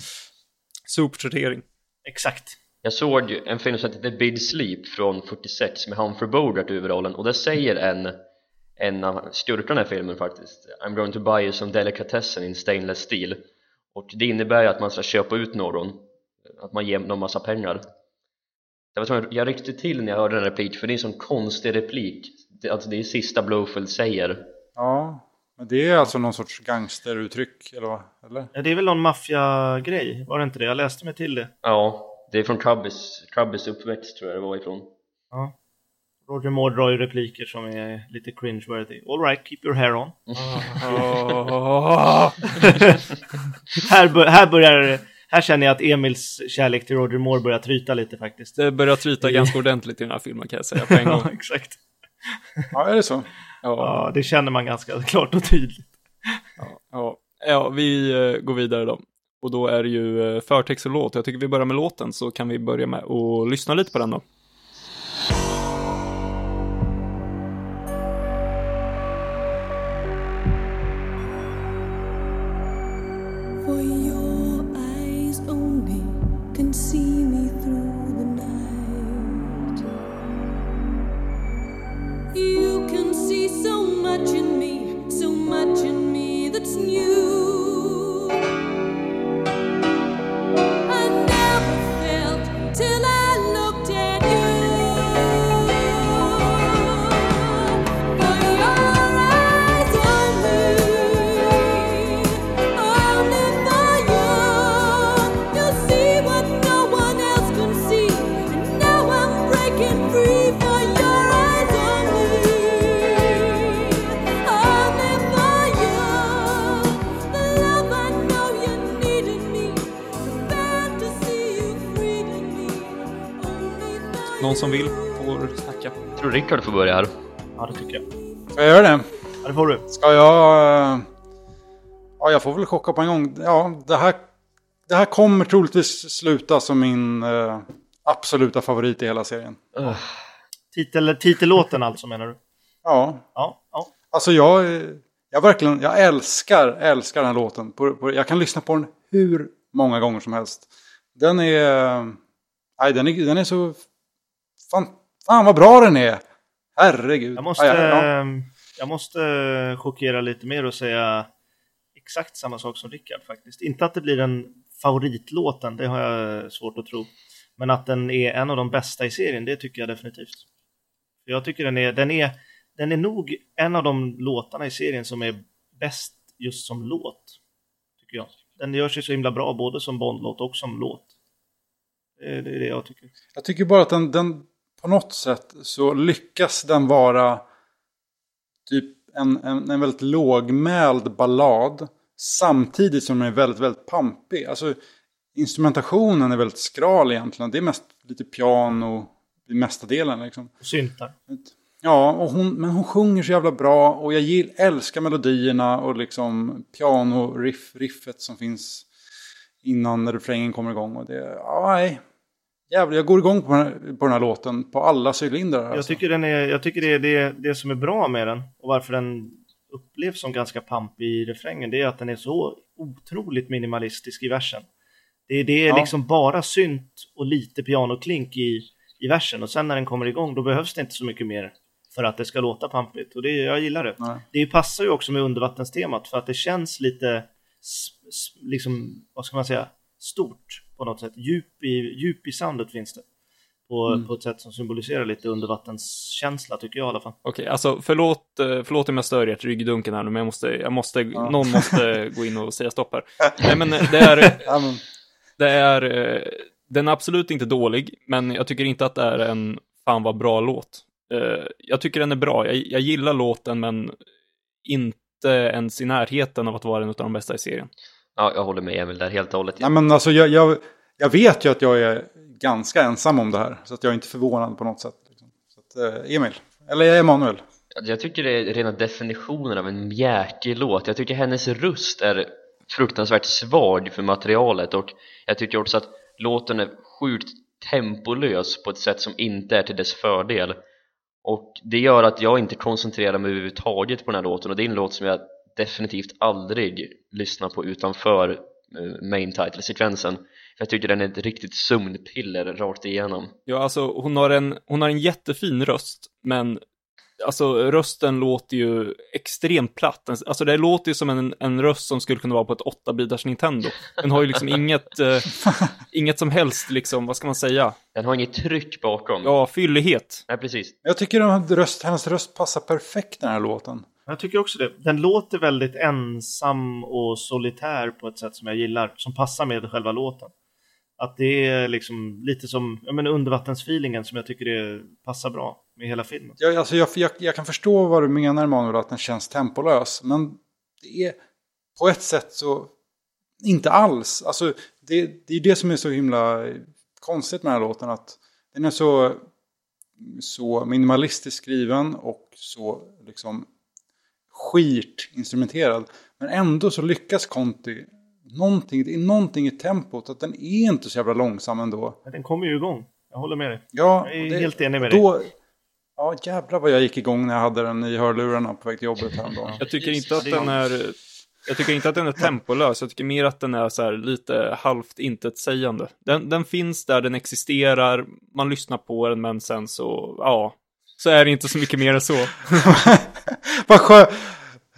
Sopsortering. Exakt. Jag såg en film som heter The Bid Sleep från 46 med Humphrey Bogart i huvudrollen och det säger en en av skurkarna i filmen faktiskt I'm going to buy you some delicatessen in stainless steel och det innebär ju att man ska köpa ut någon att man ger dem massa pengar jag, var jag ryckte till när jag hörde den repliken för det är en sån konstig replik det, alltså det är sista Blowfield säger ja det är alltså någon sorts gangsteruttryck eller vad? Eller? Ja, det är väl någon maffiagrej, var det inte det? Jag läste mig till det. Ja, det är från Trubbys, Trubbys uppväxt tror jag det var ifrån. Ja. Roger Moore drar ju repliker som är lite cringe-worthy. All right, keep your hair on. (laughs) här, bör, här börjar här känner jag att Emils kärlek till Roger Moore börjar tryta lite faktiskt. Det börjar tryta ganska ordentligt i den här filmen kan jag säga på en (laughs) gång. ja, exakt. Ja, är det så? Ja. ja, det känner man ganska klart och tydligt. Ja, ja. ja vi uh, går vidare då. Och då är det ju uh, förtext och låt. Jag tycker vi börjar med låten så kan vi börja med att lyssna lite på den då. Jag får väl chocka på en gång. Ja, det här, det här kommer troligtvis sluta som min uh, absoluta favorit i hela serien. Uh. Titel, titellåten alltså menar du? Ja. Ja, ja. Alltså jag, jag verkligen, jag älskar, älskar den här låten. På, på, jag kan lyssna på den hur många gånger som helst. Den är, nej, den är, den är så Fan, fan vad bra den är! Herregud. Jag måste, ja, ja. jag måste chockera lite mer och säga exakt samma sak som Rickard faktiskt. Inte att det blir den favoritlåten, det har jag svårt att tro. Men att den är en av de bästa i serien, det tycker jag definitivt. Jag tycker den är, den är, den är nog en av de låtarna i serien som är bäst just som låt. Tycker jag. Den gör sig så himla bra både som Bondlåt och som låt. Det är det jag tycker. Jag tycker bara att den, den på något sätt så lyckas den vara typ en, en, en väldigt lågmäld ballad. Samtidigt som den är väldigt, väldigt pampig. Alltså instrumentationen är väldigt skral egentligen. Det är mest lite piano i mesta delen liksom. Syntar. Ja, och hon, men hon sjunger så jävla bra och jag gill, älskar melodierna och liksom piano-riff, som finns innan refrängen kommer igång. Och det, nej, Jävlar, jag går igång på den, här, på den här låten på alla cylindrar. Jag alltså. tycker, den är, jag tycker det är det, det som är bra med den och varför den upplevs som ganska pampig i refrängen, det är att den är så otroligt minimalistisk i versen. Det, det är ja. liksom bara synt och lite pianoklink i, i versen och sen när den kommer igång då behövs det inte så mycket mer för att det ska låta pampigt och det, jag gillar det. Nej. Det passar ju också med undervattenstemat för att det känns lite, liksom, vad ska man säga, stort på något sätt. Djup i, djup i soundet finns det. På, Mm. på ett sätt som symboliserar lite undervattenskänsla tycker jag i alla fall. Okej, alltså förlåt, eh, förlåt om jag stör ert ryggdunken här nu, men jag måste, jag måste, Ja. någon måste (laughs) gå in och säga stopp här. Nej, men eh, det är, men, det är, eh, den är absolut inte dålig, men jag tycker inte att det är en fan vad bra låt. Eh, Jag tycker den är bra, jag, jag gillar låten, men inte ens i närheten av att vara en av de bästa i serien. Ja, jag håller med Emil där helt och hållet. nej, men alltså, jag, jag, jag vet ju att jag är ganska ensam om det här. Så att jag är inte förvånad på något sätt. Liksom. Så att, eh, Emil, eller Emanuel. Jag tycker det är rena definitionen av en mjäkig låt. Jag tycker hennes röst är fruktansvärt svag för materialet och jag tycker också att låten är sjukt tempolös på ett sätt som inte är till dess fördel. Och det gör att jag inte koncentrerar mig överhuvudtaget på den här låten och det är en låt som jag definitivt aldrig lyssnar på utanför eh, main title-sekvensen. För jag tycker den är ett riktigt sömnpiller rakt igenom. Ja, alltså hon har en, hon har en jättefin röst, men alltså rösten låter ju extremt platt. Alltså det låter ju som en, en röst som skulle kunna vara på ett 8-bitars Nintendo. Den har ju liksom (laughs) inget, eh, inget som helst liksom, vad ska man säga? Den har inget tryck bakom. Ja, fyllighet. Nej, precis. Jag tycker att röst, hennes röst passar perfekt den här låten. Jag tycker också det. Den låter väldigt ensam och solitär på ett sätt som jag gillar, som passar med själva låten. Att det är liksom lite som ja, men undervattensfeelingen som jag tycker det passar bra med hela filmen. Jag, alltså jag, jag, jag kan förstå vad du menar Emanuel, att den känns tempolös. Men det är på ett sätt så inte alls. Alltså, det, det är det som är så himla konstigt med den här låten. Att den är så, så minimalistiskt skriven och så liksom skirt instrumenterad. Men ändå så lyckas Conti. Någonting, det är någonting i tempot. Att den är inte så jävla långsam ändå. Men den kommer ju igång. Jag håller med dig. Ja, Jag är det- helt enig med dig. då, Ja, jävlar vad jag gick igång när jag hade den i hörlurarna på väg till jobbet häromdagen. (laughs) Jag tycker inte att den är, jag tycker inte att den är tempolös, jag tycker mer att den är så här lite halvt intetsägande. Den, den finns där, den existerar, man lyssnar på den, men sen så, ja, så är det inte så mycket mer än så. (laughs) vad, skö,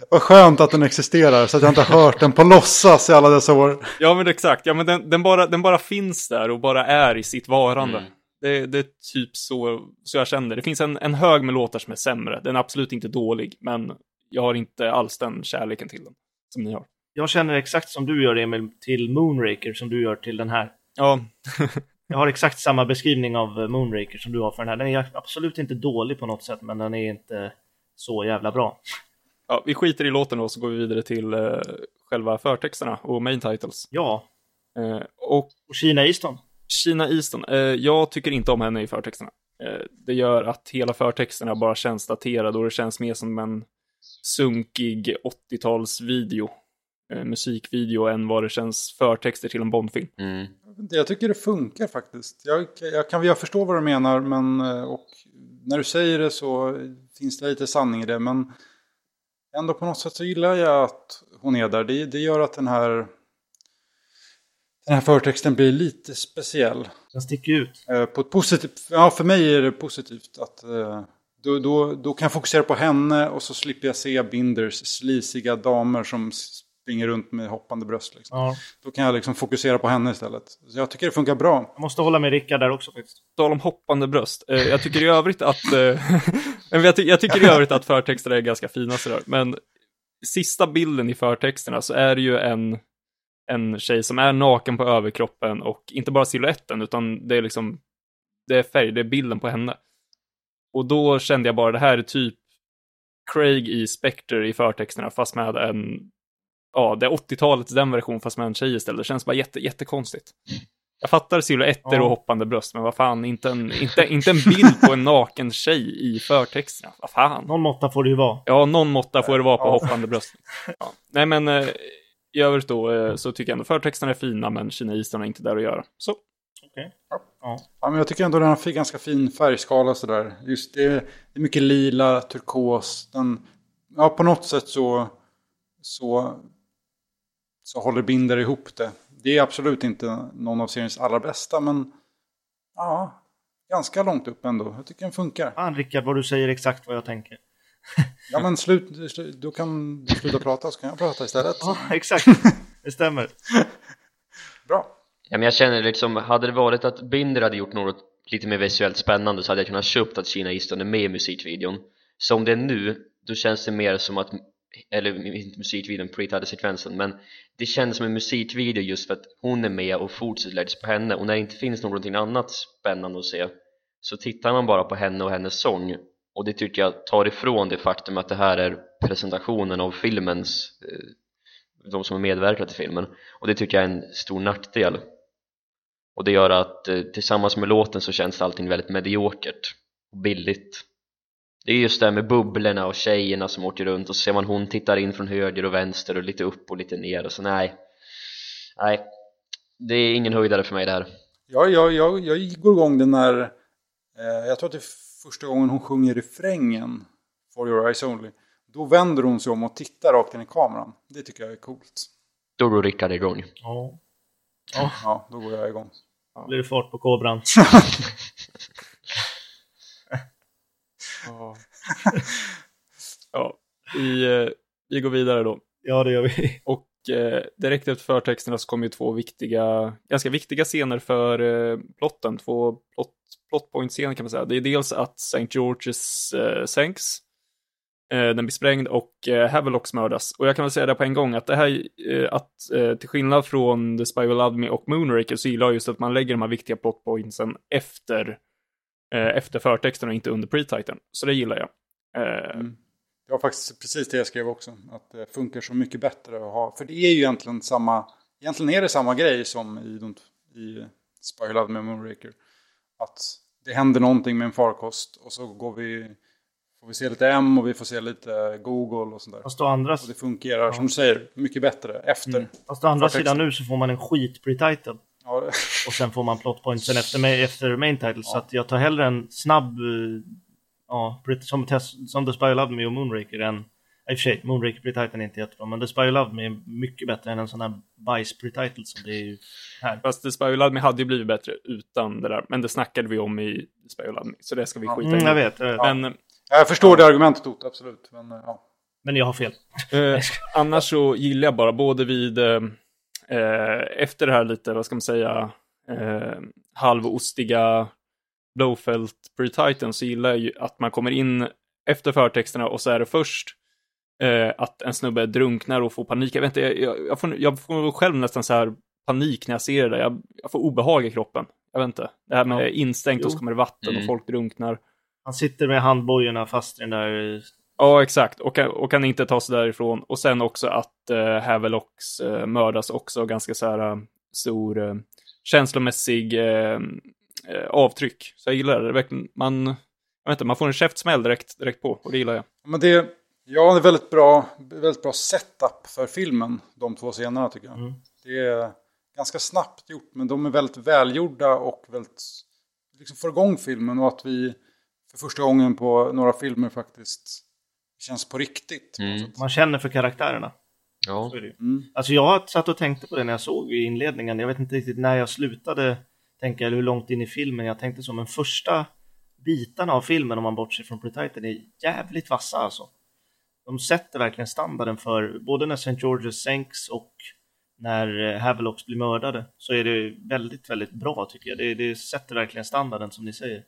vad skönt att den existerar så att jag inte har hört den på låtsas i alla dessa år. Ja, men exakt, ja, men den, den, bara, den bara finns där och bara är i sitt varande. Mm. Det, det är typ så, så jag känner. Det finns en, en hög med låtar som är sämre. Den är absolut inte dålig, men jag har inte alls den kärleken till den som ni har. Jag känner exakt som du gör Emil till Moonraker som du gör till den här. Ja, (laughs) Jag har exakt samma beskrivning av Moonraker som du har för den här. Den är absolut inte dålig på något sätt, men den är inte så jävla bra. ja, vi skiter i låten då, så går vi vidare till eh, själva förtexterna och main titles. Ja, Eh, och och Kina Easton. Kina Easton, eh, jag tycker inte om henne i förtexterna. Eh, det gör att hela förtexterna bara känns daterade och det känns mer som en sunkig 80-talsvideo, eh, musikvideo, än vad det känns förtexter till en Bondfilm. Mm. Jag tycker det funkar faktiskt. Jag, jag, kan, jag förstår vad du menar, men eh, och när du säger det så finns det lite sanning i det. Men ändå på något sätt så gillar jag att hon är där. Det, det gör att den här, den här förtexten blir lite speciell. Den sticker ut. Eh, På ett positivt, ja för mig är det positivt att eh, då, då, då kan jag fokusera på henne och så slipper jag se Binders slisiga damer som springer runt med hoppande bröst. Liksom. Ja. Då kan jag liksom fokusera på henne istället. Så jag tycker det funkar bra. Jag måste hålla med Rickard där också faktiskt. Tal om hoppande bröst, eh, jag tycker i övrigt att, eh, (laughs) jag, ty jag tycker i övrigt att förtexterna är ganska fina sådär, men sista bilden i förtexterna så är det ju en, en tjej som är naken på överkroppen och inte bara siluetten utan det är liksom, det är färg, det är bilden på henne. Och då kände jag bara, det här är typ Craig i Spectre i förtexterna fast med en, ja, det är 80-talets den version fast med en tjej istället. Det känns bara jätte, jättekonstigt. Jag fattar silhuetter Ja. och hoppande bröst, men vad fan, inte en, inte, inte en bild på en naken tjej i förtexterna. Vad fan. Någon måtta får det ju vara. Ja, någon måtta får det vara på Ja. hoppande bröst. Ja. Nej, men eh, i övrigt då eh, så tycker jag ändå förtexterna är fina, men Kina Eastern är inte där att göra. Så, Okej. Ja, men jag tycker ändå den har fi- ganska fin färgskala sådär. Just det, det är mycket lila, turkos. Den, ja, på något sätt så, så, så håller Binder ihop det. Det är absolut inte någon av seriens allra bästa, men ja, ganska långt upp ändå. Jag tycker den funkar. Fan Rickard, vad du säger exakt vad jag tänker. (laughs) Ja men slut, slut, då kan du sluta prata så kan jag prata istället. Ja, (laughs) exakt. Det stämmer. Bra. Ja, men jag känner liksom, hade det varit att Binder hade gjort något lite mer visuellt spännande så hade jag kunnat köpt att Kina Easton är med i musikvideon Som det är nu, då känns det mer som att, eller inte musikvideon, pre-title-sekvensen men det känns som en musikvideo just för att hon är med och fokuset läggs på henne. Och när det inte finns någonting annat spännande att se så tittar man bara på henne och hennes sång. Och det tycker jag tar ifrån det faktum att det här är presentationen av filmens eh, de som har medverkat i filmen. Och det tycker jag är en stor nackdel. Och det gör att eh, tillsammans med låten så känns allting väldigt mediokert och billigt det är just det här med bubblorna och tjejerna som åker runt och så ser man hon tittar in från höger och vänster och lite upp och lite ner och så nej nej det är ingen höjdare för mig det här Ja, jag, jag, jag går igång den när, eh, jag tror att det är första gången hon sjunger refrängen, For your eyes only. Då vänder hon sig om och tittar rakt in i kameran. Det tycker jag är coolt. då går Rickard igång Ja. Ja, då går jag igång. Då blir det fart på kobran. (laughs) Ja. (laughs) ja, vi, eh, vi går vidare då. Ja, det gör vi. Och eh, direkt efter förtexterna så kommer ju två viktiga, ganska viktiga scener för eh, plotten. Två plot, plot point-scener kan man säga. Det är dels att St. George's eh, sänks, eh, den blir sprängd och eh, Havelocks mördas. Och jag kan väl säga det på en gång att det här, eh, att eh, till skillnad från The Spy Who Loved Me och Moonraker så gillar jag just att man lägger de här viktiga plot pointsen efter, efter förtexten och inte under pre-titeln. Så det gillar jag. Eh, Mm. Det var faktiskt precis det jag skrev också. Att det funkar så mycket bättre att ha. För det är ju egentligen samma, egentligen är det samma grej som i, de, i Spy Who Loved Me och Moonraker. Att det händer någonting med en farkost och så går vi, får vi se lite M och vi får se lite Google och sånt där. Fast å andra, Och det fungerar som du säger mycket bättre efter. mm. Fast å andra Förtexten. sidan nu så får man en skit pre-title. Ja, Och sen får man plot pointsen efter, mig- efter main title. Så att jag tar hellre en snabb, eh, ja, som, test, som The Spy Who Loved Me och Moonraker än, i och för sig, Moonraker pre-titeln är inte jättebra, men The Spy Who Loved Me är mycket bättre än en sån här bajs pre-title som det är ju här. Fast The Spy Who Loved Me hade ju blivit bättre utan det där. Men det snackade vi om i The Spy Who Loved Me. Så det ska vi skita Mm, i. jag vet, jag vet. Men jag förstår det argumentet Otto, absolut. Men, ja. Men jag har fel. eh, annars så gillar jag bara både vid eh, efter det här lite, vad ska man säga, eh, halvostiga Blowfelt pre-titan så gillar jag ju att man kommer in efter förtexterna och så är det först eh, att en snubbe drunknar och får panik. Jag vet inte, jag, jag, får, jag får själv nästan så här panik när jag ser det där. Jag, jag får obehag i kroppen. Jag vet inte. Det här med Ja. instängt och så Jo. kommer det vatten Mm. och folk drunknar. Han sitter med handbojorna fast i den där... Ja, exakt. Och kan, och kan inte ta sig därifrån. Och sen också att eh, Havelocks eh, mördas också ganska så här eh, stor eh, känslomässig eh, eh, avtryck. Så jag gillar det. man, jag vet inte, man får en käftsmäll direkt, direkt på och det gillar jag. Men det, ja, det är väldigt bra, väldigt bra setup för filmen, de två scenerna tycker jag. Mm. Det är ganska snabbt gjort, men de är väldigt välgjorda och väldigt, liksom får igång filmen och att vi för första gången på några filmer faktiskt känns på riktigt. på Mm. sätt. Man känner för karaktärerna. ja, Så är det ju. Mm. Alltså jag satt och tänkte på det när jag såg i inledningen. Jag vet inte riktigt när jag slutade tänka eller hur långt in i filmen jag tänkte som en första bitarna av filmen om man bortser från pre-title är jävligt vassa alltså. De sätter verkligen standarden för både när St. George's sänks och när eh, Havelocks blir mördade så är det väldigt, väldigt bra tycker jag. Det, det sätter verkligen standarden som ni säger.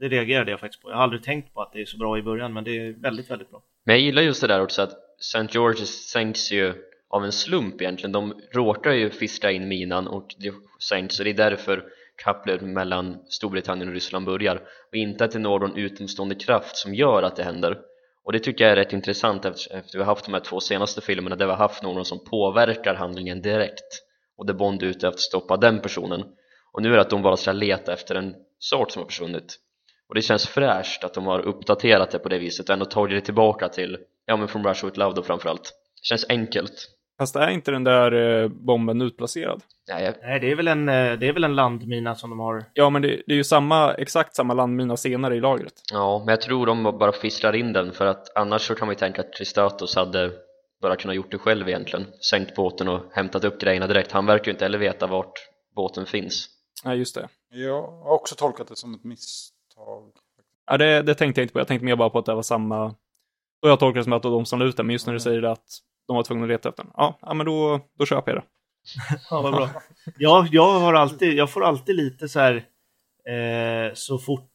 Det reagerade jag faktiskt på. Jag har aldrig tänkt på att det är så bra i början men det är väldigt, väldigt bra. Men jag gillar just det där också att St. George's sänks ju av en slump egentligen De råkar ju fiska in minan och det sänks så det är därför kapplet mellan Storbritannien och Ryssland börjar och inte att det är någon utomstående kraft som gör att det händer och det tycker jag är rätt intressant efter, efter vi har haft de här två senaste filmerna där vi har haft någon som påverkar handlingen direkt och där Bond är ute efter att stoppa den personen och nu är det att de bara ska leta efter en sort som har försvunnit och det känns fräscht att de har uppdaterat det på det viset och ändå tagit det tillbaka till ja men från Russia With Love då framförallt det känns enkelt Fast är inte den där eh, bomben utplacerad? Nej, jag, Nej, det är väl en, eh, det är väl en landmina som de har. Ja, men det, det är ju samma, exakt samma landmina senare i lagret. ja, men jag tror de bara fisklar in den för att annars så kan man ju tänka att Tristatos hade bara kunnat gjort det själv egentligen sänkt båten och hämtat upp grejerna direkt han verkar ju inte heller veta vart båten finns Nej, just det. Jag har också tolkat det som ett misstag. Ja, det, det tänkte jag inte på. Jag tänkte mer bara på att det var samma... Och jag tolkar det som att de som la ut det, men just när du säger det att de var tvungna att leta efter den. Ja, ja men då, då köper jag det. (laughs) Ja, vad bra. Ja, jag, har alltid, jag får alltid lite så här, eh, så fort,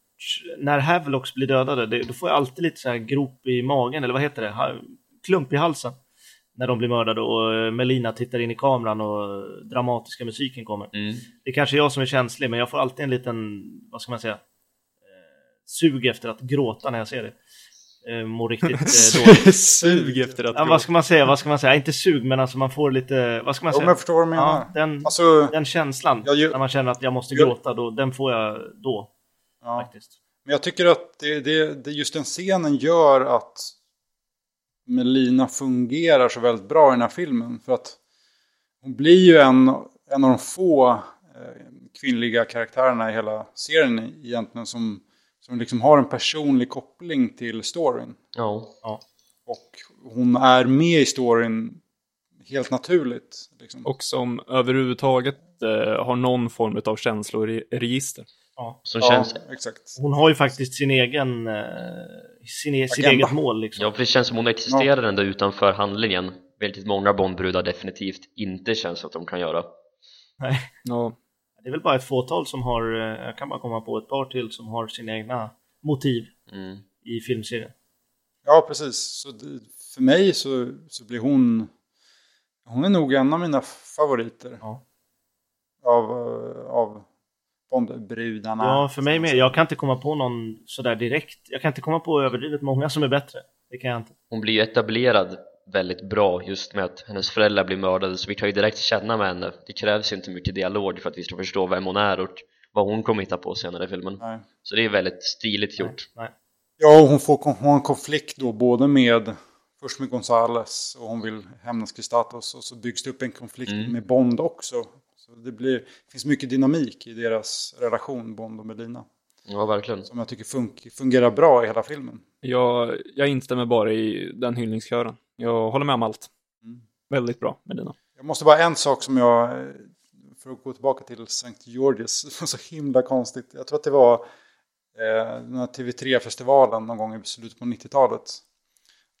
när Havelox blir dödade, det, då får jag alltid lite så här grop i magen, eller vad heter det, Ha- klump i halsen. När de blir mördade och eh, Melina tittar in i kameran och dramatiska musiken kommer. Mm. Det är kanske jag som är känslig, men jag får alltid en liten, vad ska man säga, sug efter att gråta när jag ser det. Eh, mår riktigt eh, (laughs) dåligt. Sug efter att Ja, vad ska man säga, vad ska man säga, inte sug, men alltså man får lite, vad ska man säga? jag förstår vad du menar. Ja, den, Alltså, den känslan, Jag ju- när man känner att jag måste Jag- gråta, då, den får jag då ja. faktiskt. Men jag tycker att det, det, det, just den scenen gör att Melina fungerar så väldigt bra i den här filmen. För att hon blir ju en, en av de få eh, kvinnliga karaktärerna i hela serien egentligen som, som liksom har en personlig koppling till storyn. Ja. Och hon är med i storyn helt naturligt. Liksom. Och som överhuvudtaget eh, har någon form av känsloregister. Ja. Som ja, känns, exakt. Hon har ju faktiskt sin egen, eh, sin, e- sitt eget mål liksom. ja, för det känns som hon existerar ändå utanför handlingen. Väldigt många Bondbrudar definitivt inte känns att de kan göra. Nej. Ja, Det är väl bara ett fåtal som har, eh, jag kan bara komma på ett par till som har sina egna motiv Mm. i filmserien. Ja, precis. Så det, för mig så, så blir hon... Hon är nog en av mina favoriter. Ja. Av, eh, av Bondbrudarna. Ja, för mig med. Jag kan inte komma på någon sådär direkt. Jag kan inte komma på överdrivet många som är bättre. Det kan jag inte. Hon blir ju etablerad väldigt bra just med att hennes föräldrar blir mördade så vi kan ju direkt känna med henne. Det krävs ju inte mycket dialog för att vi ska förstå vem hon är och vad hon kommer hitta på senare i filmen. Nej. Så det är väldigt stiligt gjort. Nej. Ja, och hon får har en konflikt då både med först med Gonzales och hon vill hämnas Kristatos och så byggs det upp en konflikt Mm. med Bond också. Så det blir, finns mycket dynamik i deras relation, Bond och Melina. Ja, verkligen. Som jag tycker fun- fungerar bra i hela filmen. jag, jag instämmer bara i den hyllningskören. Jag håller med om allt. Mm. Väldigt bra, Medina. Jag måste bara en sak som jag, eh, för att gå tillbaka till St. George's, (laughs) så himla konstigt. Jag tror att det var eh, den här TV3-festivalen någon gång i slutet på 90-talet.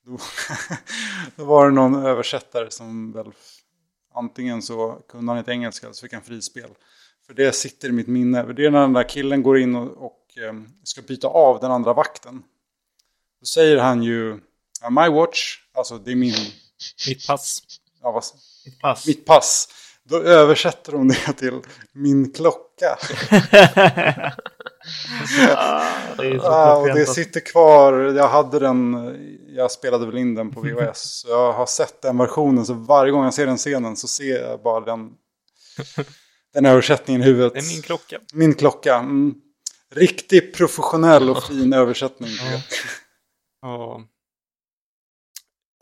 Då, (laughs) då var det någon översättare som väl, antingen så kunde han inte engelska så fick han frispel. För det sitter i mitt minne. Det är när den där killen går in och, och eh, ska byta av den andra vakten. Då säger han ju, "Ja, my watch, alltså det är min, Mitt pass. ja, vad, Mitt pass. mitt pass. Då översätter de det till min klocka. (laughs) det är så Ah, och det sitter kvar. Jag hade den, jag spelade väl in den på (laughs) VHS. Så jag har sett den versionen. Så varje gång jag ser den scenen så ser jag bara den, (laughs) den översättningen i huvudet. Det är min klocka. Min klocka. Mm. Riktigt professionell och fin översättning. Ja.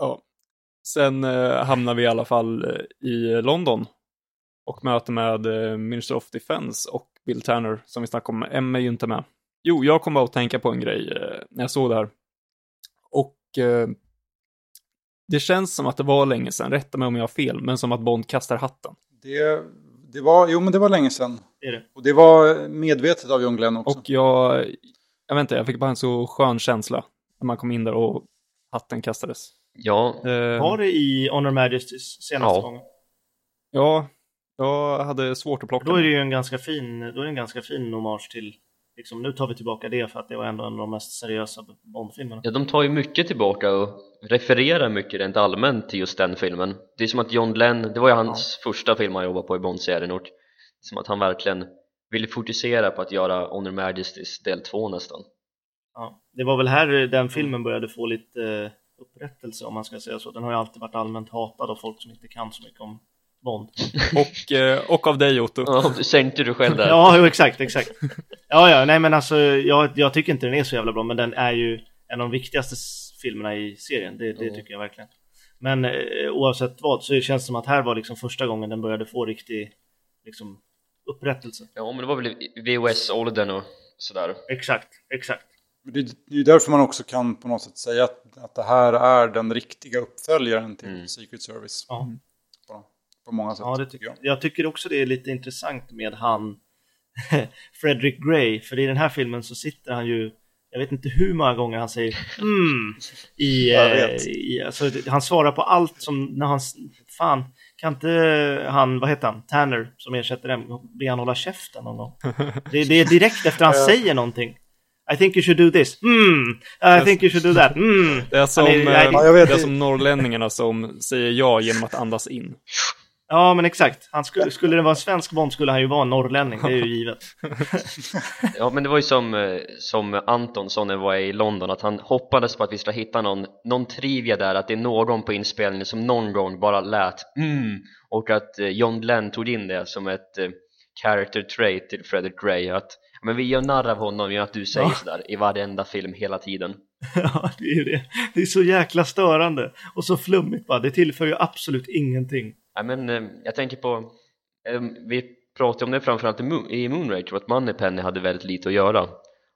Ja. Sen eh, hamnar vi i alla fall eh, i London. Och möter med eh, Minister of Defense och Bill Tanner som vi snackade om. M är ju inte med. Jo, jag kom bara att tänka på en grej eh, när jag såg det här. Och eh, det känns som att det var länge sedan, rätta mig om jag har fel, men som att Bond kastar hatten. Det, det var, jo men det var länge sedan. Det är det. Och det var medvetet av John Glenn också. Och jag, jag vet inte, jag fick bara en så skön känsla när man kom in där och hatten kastades. Ja, Eh, Var det i Honor Majesties senaste Ja. gången? Ja, jag hade svårt att plocka. Då är det ju en ganska fin, då är det en ganska fin hommage till, liksom, nu tar vi tillbaka det för att det var ändå en av de mest seriösa Bondfilmerna. Ja, de tar ju mycket tillbaka och refererar mycket rent allmänt till just den filmen. Det är som att John Glenn, det var ju hans första film han jobbade på i Bond-serien och som att han verkligen ville fokusera på att göra Honor Majesties del 2 nästan. Ja. Det var väl här den filmen började få lite eh, upprättelse om man ska säga så. Den har ju alltid varit allmänt hatad av folk som inte kan så mycket om Bond. (laughs) Och, eh, och av dig Otto. Ja, du sänkte du själv där. Ja, exakt, exakt. Ja, ja, nej men alltså jag, jag tycker inte den är så jävla bra, men den är ju en av de viktigaste filmerna i serien, det, det tycker jag verkligen. Men eh, oavsett vad så känns det som att här var liksom första gången den började få riktig liksom, upprättelse. Ja, men det var väl i VHS-åldern och sådär. Exakt, exakt. Det det är ju därför man också kan på något sätt säga att, att det här är den riktiga uppföljaren till Mm. Secret Service. Ja. På, på många sätt. Ja, det tycker jag. Jag tycker också det är lite intressant med han (laughs) Frederick Gray, för i den här filmen så sitter han ju jag vet inte hur många gånger han säger mm i, (laughs) eh, i alltså, han svarar på allt som när han fan kan inte han, vad heter han, Tanner som ersätter dem, be han hålla käften någon (laughs) gång? Det, det är direkt efter han säger någonting. I think you should do this. Mm. I think you should do that. Mm. (laughs) Det är som, eh, Ja, det är som norrlänningarna som säger ja genom att andas in. Ja, men exakt. Han skulle, skulle det vara en svensk Bond skulle han ju vara en norrlänning, det är ju givet. (laughs) Ja men det var ju som, eh, som Anton sa när vi var i London att han hoppades på att vi skulle hitta någon, någon trivia där att det är någon på inspelningen som någon gång bara lät mm och att eh, John Glenn tog in det som ett character trait till Fredrik Gray att men vi gör narr av honom genom att du säger Ja. sådär i varenda film hela tiden (laughs) Ja, det är ju det. Det är så jäkla störande och så flummigt bara. Det tillför ju absolut ingenting. Ja, men eh, jag tänker på, eh, vi pratade om det framförallt i, Moon, i Moonraker, att Moneypenny hade väldigt lite att göra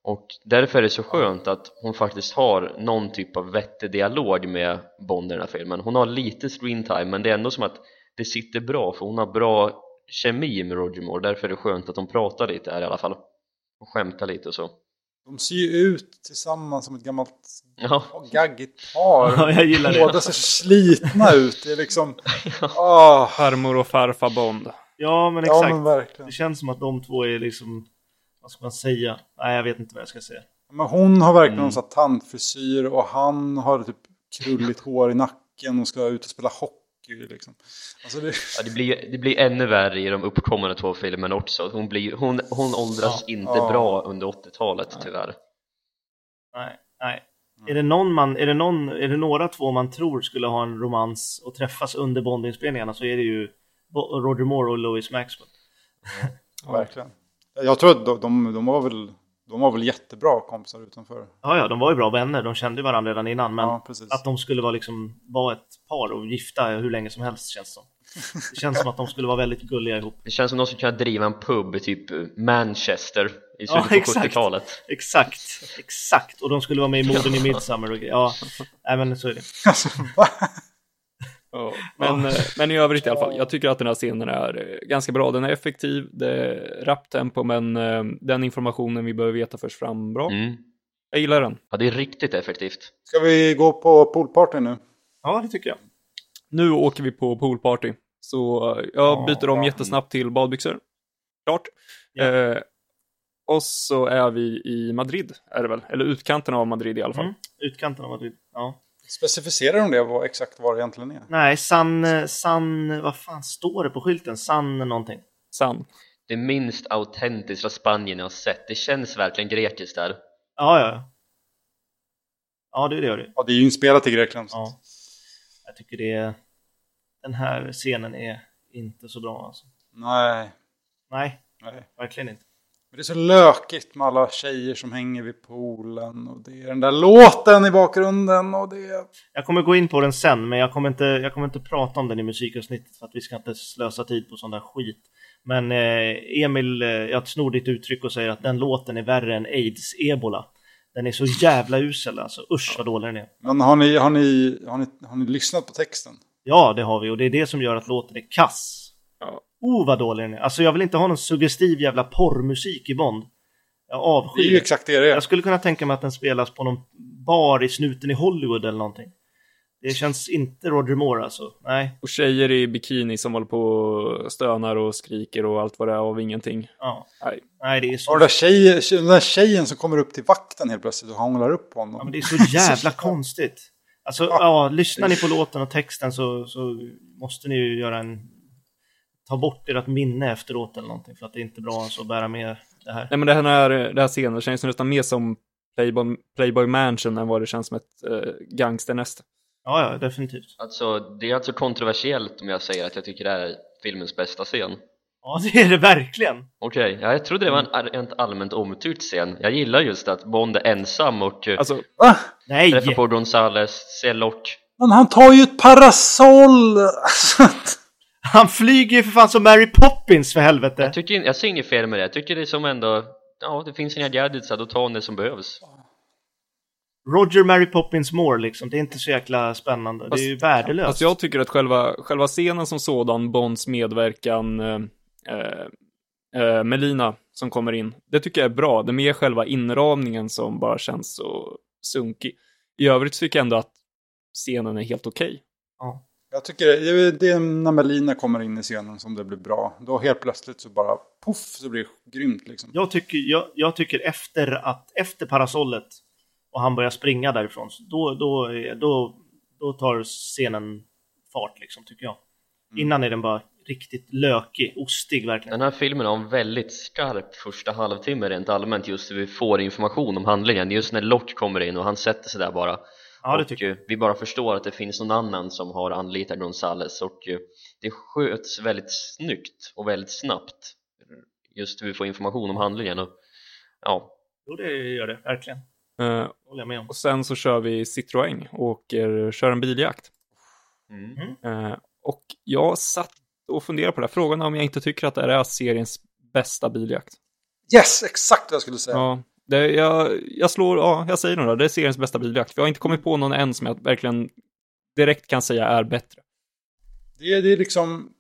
och därför är det så skönt att hon faktiskt har någon typ av vettig dialog med Bond i den här filmen hon har lite screentime men det är ändå som att det sitter bra för hon har bra kemi med Roger Moore därför är det skönt att de pratar lite här i alla fall och skämtar lite och så De ser ju ut tillsammans som ett gammalt ja, gaggigt par. Ja, jag gillar det. Båda ser slitna ut. Det är liksom... (laughs) Ah, Farmor och farfar Bond. Ja, men ja exakt. men verkligen. Det känns som att de två är liksom, vad ska man säga? Nej, jag vet inte vad jag ska säga. Men hon har verkligen Mm. någon tandfrisyr och han har typ krulligt hår i nacken och ska ut och spela hockey. Liksom. Alltså det, ja det, blir, det blir ännu värre i de uppkommande två filmerna också hon, blir, hon, hon åldras inte Ja. bra under 80-talet tyvärr Nej, nej. Är det någon man, är det någon, är det några två man tror skulle ha en romans och träffas under Bondinspelningarna så är det ju Roger Moore och Louis Maxwell. verkligen. (laughs) Jag tror att de, de, de, var väl, de var väl jättebra kompisar utanför. Ja, ja, de var ju bra vänner. De kände ju varandra redan innan, men ja, att de skulle vara liksom vara ett par och gifta hur länge som helst känns som. Det känns som att de skulle vara väldigt gulliga ihop. Det känns som de skulle kunna driva en pub i typ Manchester i Ja, slutet på exakt. 70-talet. Exakt, exakt. Och de skulle vara med i Morden i Midsummer och grejer. Ja, nej men så är det. (laughs) Alltså? Ja, men, eh, men i övrigt i alla fall, jag tycker att den här scenen är eh, ganska bra. Den är effektiv, det är rappt tempo, men eh, den informationen vi behöver veta förs fram bra. Mm. Jag gillar den. Ja, det är riktigt effektivt. Ska vi gå på poolparty nu? Ja, det tycker jag. Nu åker vi på poolparty. Så jag Ja. byter om jättesnabbt till badbyxor. Klart. Ja. Eh, och så är vi i Madrid, är det väl? Eller utkanten av Madrid i alla fall. Mm. Utkanten av Madrid. Ja. Specificerar de det, vad, exakt vad det egentligen är? Nej, San, San, vad fan står det på skylten? San någonting. San. Det minst autentiska Spanien jag har sett. Det känns verkligen grekiskt där. Ja, ja. Ja, det gör det. Ja, det är ju inspelat i Grekland. Ja. Jag tycker det är... Den här scenen är inte så bra alltså. Nej, Nej, nej. verkligen inte. Men det är så lökigt med alla tjejer som hänger vid poolen och det är den där låten i bakgrunden och det. Jag kommer gå in på den sen, men jag kommer inte, jag kommer inte prata om den i musikavsnittet för att vi ska inte slösa tid på sån där skit. Men eh, Emil, eh, jag snor ditt uttryck och säger att den låten är värre än aids ebola. Den är så jävla usel alltså, usch vad dålig den är. Men har ni, har, ni, har, ni, har ni lyssnat på texten? Ja, det har vi och det är det som gör att låten är kass. Ja. Oh vad dålig den är. Alltså jag vill inte ha någon suggestiv jävla porrmusik i Bond. Jag Det avskyr är ju det. exakt det det är. Jag skulle kunna tänka mig att den spelas på någon bar i snuten i Hollywood eller någonting. Det känns inte Roger Moore alltså. Nej. Och tjejer i bikini som håller på och stönar och skriker och allt vad det är av ingenting. Ja. Nej. Nej, det är så... Och den där, tjejen, den där tjejen som kommer upp till vakten helt plötsligt och hånglar upp på Ja, men honom. det är så jävla (laughs) konstigt. Alltså, ja, lyssnar ni på låten och texten så, så måste ni ju göra en... Ta bort ert minne efteråt eller någonting för att det är inte bra alltså att bära med det här. Nej men det här, det här scenen känns nästan mer som Playboy, Playboy Mansion än vad det känns som ett uh, gangsternäste. Ja, ja, definitivt. Alltså, det är alltså kontroversiellt om jag säger att jag tycker det här är filmens bästa scen. Ja, det är det verkligen. Okej, ja, jag trodde det var en en allmänt omtyckt scen. Jag gillar just att Bond är ensam och uh, Alltså, Va? Nej! träffar på Gonzales, Celoc. Men han tar ju ett parasoll! (laughs) Han flyger ju för fan som Mary Poppins för helvete! Jag, tycker, jag ser inget fel med det, jag tycker det är som ändå Ja, det finns inga gadgets, så då tar hon det som behövs Roger Mary Poppins More liksom, det är inte så jäkla spännande. Det är ju värdelöst. alltså jag tycker att själva, själva scenen som sådan, Bonds medverkan, eh, eh, eh, Melina som kommer in. Det tycker jag är bra. Det är mer själva inramningen som bara känns så sunkig. I övrigt tycker jag ändå att scenen är helt okej. Ja. Jag tycker det, det är när Melina kommer in i scenen som det blir bra. Då helt plötsligt så bara poff så blir det grymt liksom. Jag tycker, jag, jag tycker efter, att, efter parasollet och han börjar springa därifrån, då, då, då, då tar scenen fart liksom, tycker jag. Innan är den bara riktigt lökig, ostig verkligen. Den här filmen har en väldigt skarp första halvtimme rent allmänt just när vi får information om handlingen just när Locke kommer in och han sätter sig där bara Ja, det och tycker jag. eh, vi bara förstår att det finns någon annan som har anlitat Gonzales och eh, det sköts väldigt snyggt och väldigt snabbt just när vi får information om handlingen och ja, Jo, det gör det, verkligen. Det håller jag med om. och sen så kör vi Citroën och åker, kör en biljakt. mm. Eh, och jag satt och funderade på det här. Frågan är om jag inte tycker att det här är seriens bästa biljakt. Yes, exakt vad jag skulle säga. Ja, det, jag, jag slår, ja, jag säger nog det. Det är seriens bästa biljakt. Jag har inte kommit på någon än som jag verkligen direkt kan säga är bättre. Det, är- det är liksom,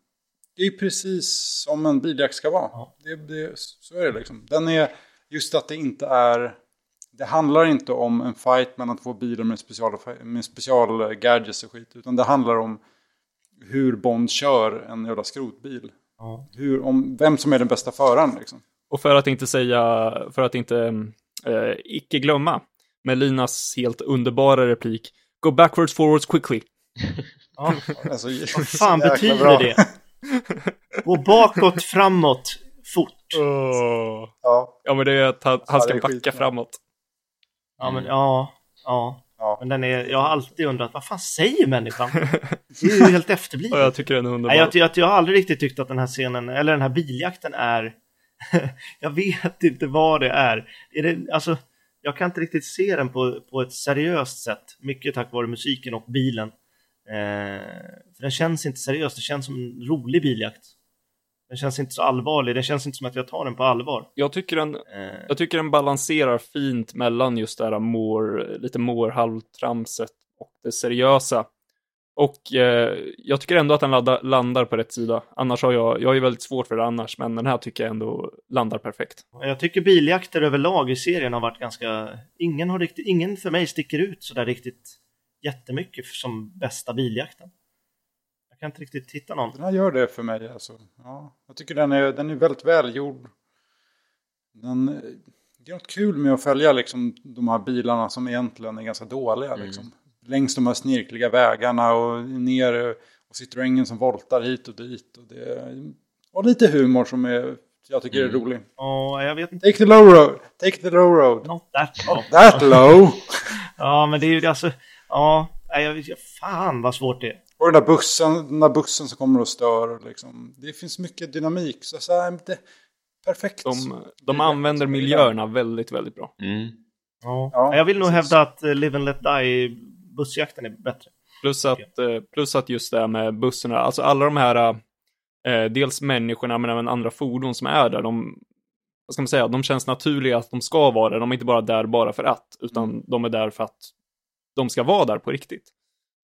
det är precis som en biljakt ska vara. Ja. Det, det, så är det liksom. Den är, just att det inte är, det handlar inte om en fight mellan två bilar med special, med special gadgets och skit. Utan det handlar om hur Bond kör en jävla skrotbil. Ja. Hur, om vem som är den bästa föraren liksom. Och för att inte säga, för att inte eh, icke glömma Melinas helt underbara replik Go backwards forwards quickly. Ja. (laughs) Alltså, Vad fan betyder det? (laughs) Gå bakåt, framåt, fort. Ja, Ja, men det är att han, han ska backa framåt. Ja, men ja. Ja. ja. Men den är, jag har alltid undrat, vad fan säger människan? (laughs) Det är ju helt Och efterblivet. jag tycker den är underbar. Nej, jag, jag, jag har aldrig riktigt tyckt att den här scenen, eller den här biljakten är... (laughs) jag vet inte vad det är. är det, alltså, jag kan inte riktigt se den på, på ett seriöst sätt. Mycket tack vare musiken och bilen. Eh, för den känns inte seriös, det känns som en rolig biljakt. Den känns inte så allvarlig, det känns inte som att jag tar den på allvar. jag, tycker den, Eh, jag tycker den balanserar fint mellan just det här more, lite more halvtramset och det seriösa. Och eh, jag tycker ändå att den ladda, landar på rätt sida. Annars har jag, jag är väldigt svårt för det annars, men den här tycker jag ändå landar perfekt. Jag tycker biljakter överlag i serien har varit ganska... Ingen, har riktigt, ingen för mig sticker ut sådär riktigt jättemycket som bästa biljakten. Jag kan inte riktigt hitta någon. Den här gör det för mig alltså. Ja, jag tycker den är, den är väldigt välgjord. Den, det är något kul med att följa liksom, de här bilarna som egentligen är ganska dåliga. Liksom. Längs de här snirkliga vägarna och ner och Citroengen som voltar hit och dit. Och, det, och lite humor som är, jag tycker är rolig. Ja, jag vet inte. Take the low road, take the low road. Not that low. That low! (laughs) Ja, men det är ju alltså... Ja, jag vet Fan vad svårt det är. Och den där bussen, den där bussen som kommer och stör. Liksom. Det finns mycket dynamik. Så, så här, det, perfekt. De, de använder miljöerna väldigt, väldigt bra. Mm. Ja. Ja, jag vill nog precis. hävda att eh, Live and Let Die, bussjakten är bättre. Plus att, eh, plus att just det här med bussarna, alltså alla de här, eh, dels människorna men även andra fordon som är där, de, vad ska man säga, de känns naturliga att de ska vara där. De är inte bara där bara för att, utan de är där för att de ska vara där på riktigt.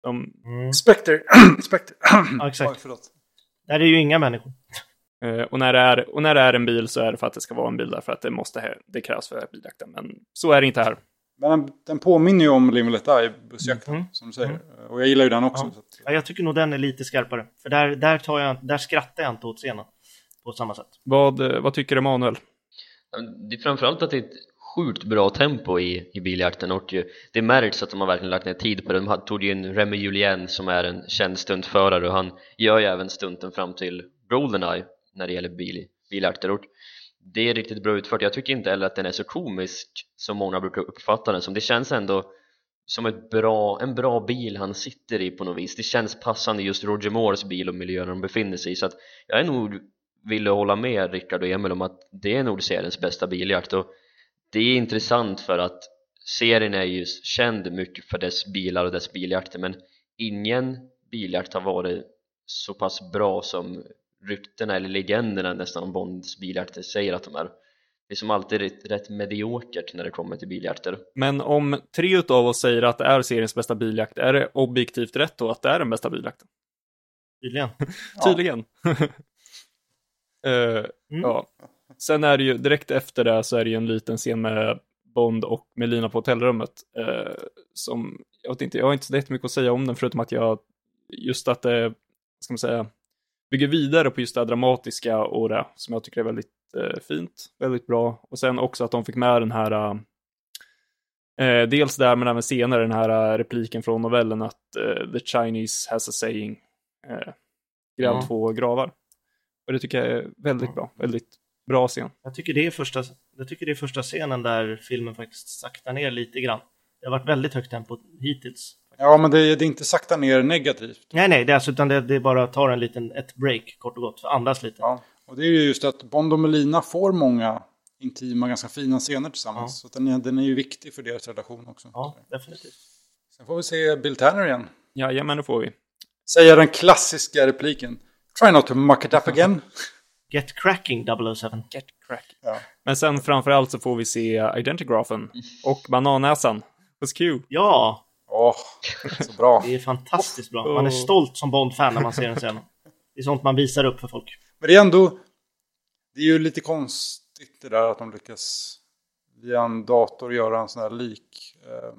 De, Mm. Spectre. (clears throat) Spectre. (clears throat) Ja, exakt. Oj, förlåt. Där är ju inga människor. eh, och, när det är, och när det är en bil så är det för att det ska vara en bil därför att det måste, det krävs för biljakten. Men så är det inte här. Men den, den påminner ju om Live and Let Die, bussjakten, Mhm. som du säger. Och jag gillar ju den också. Ja. Så att, Ja, jag tycker nog den är lite skarpare. För där, där, tar jag, där skrattar jag inte åt scenen. På samma sätt. Vad, vad tycker Emanuel? Det är framförallt att det är ett sjukt bra tempo i, i biljakten och det märks att de har verkligen lagt ner tid på det. De tog ju in Remy Julien som är en känd stuntförare och han gör ju även stunten fram till Goldeneye när det gäller bil, biljakter och det är riktigt bra utfört. Jag tycker inte heller att den är så komisk som många brukar uppfatta den som. Det känns ändå som ett bra, en bra bil han sitter i på något vis. Det känns passande just Roger Moores bil och miljön de befinner sig i så att jag är nog villig att hålla med Rickard och Emil om att det är nog seriens bästa biljakt och det är intressant för att serien är ju känd mycket för dess bilar och dess biljakter men ingen biljakt har varit så pass bra som ryktena eller legenderna nästan om Bonds biljakter säger att de är det är som alltid rätt, rätt mediokert när det kommer till biljakter Men om tre utav oss säger att det är seriens bästa biljakt, är det objektivt rätt då att det är den bästa biljakten? Tydligen. (laughs) Tydligen. (laughs) Eh, Ja. sen är det ju, direkt efter det så är det ju en liten scen med Bond och Melina på hotellrummet. Eh, som, jag vet inte, jag har inte så jättemycket att säga om den förutom att jag, just att det, ska man säga, bygger vidare på just det dramatiska och det som jag tycker är väldigt eh, fint, väldigt bra. Och sen också att de fick med den här, eh, dels där men även senare den här eh, repliken från novellen att eh, the Chinese has a saying, eh, gräv Ja. två gravar. Och det tycker jag är väldigt bra, väldigt bra scen. Jag tycker det är första, jag tycker det är första scenen där filmen faktiskt saktar ner lite grann. Det har varit väldigt högt tempo hittills. Ja, men det, det är inte sakta ner negativt. Nej, nej, det är alltså, utan det, det är bara tar en liten, ett break kort och gott, andas lite. Ja. Och det är ju just att Bond och Melina får många intima, ganska fina scener tillsammans. Så att den, är, den är ju viktig för deras relation också. Ja, definitivt. Sen får vi se Bill Tanner igen. Jajamän, det får vi. Säga den klassiska repliken. Try not to muck it up again. (laughs) Get cracking 007. Get crack. Ja. Men sen framförallt så får vi se Identigraphen och Banannäsan hos Q. Ja, Åh, så bra. det är fantastiskt bra. Man är stolt som Bond-fan när man ser den scenen. Det är sånt man visar upp för folk. Men det är ändå... Det är ju lite konstigt det där att de lyckas via en dator göra en sån här lik eh,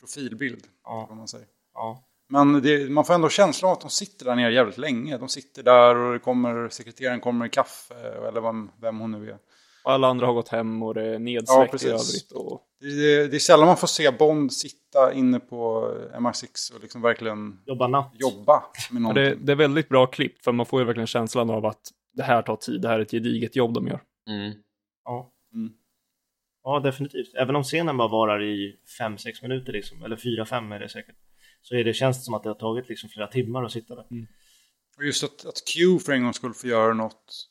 profilbild. Ja. Kan man säga. Ja. Men det, man får ändå känslan av att de sitter där nere jävligt länge. De sitter där och det kommer, sekreteraren kommer med kaffe eller vem, vem hon nu är. Och alla andra har gått hem och det är Ja, nedsläckt precis. i övrigt. Och... Det, det, det är sällan man får se Bond sitta inne på MI6 och liksom verkligen Jobba natt. jobba med någonting. det, det är väldigt bra klippt för man får ju verkligen känslan av att det här tar tid, det här är ett gediget jobb de gör. Mm. Ja. Mm. ja, definitivt. Även om scenen bara varar i 5-6 minuter, liksom, eller 4-5 är det säkert, så är det, känns det som att det har tagit liksom flera timmar att sitta där. Och just att, att Q för en gång skulle få göra något.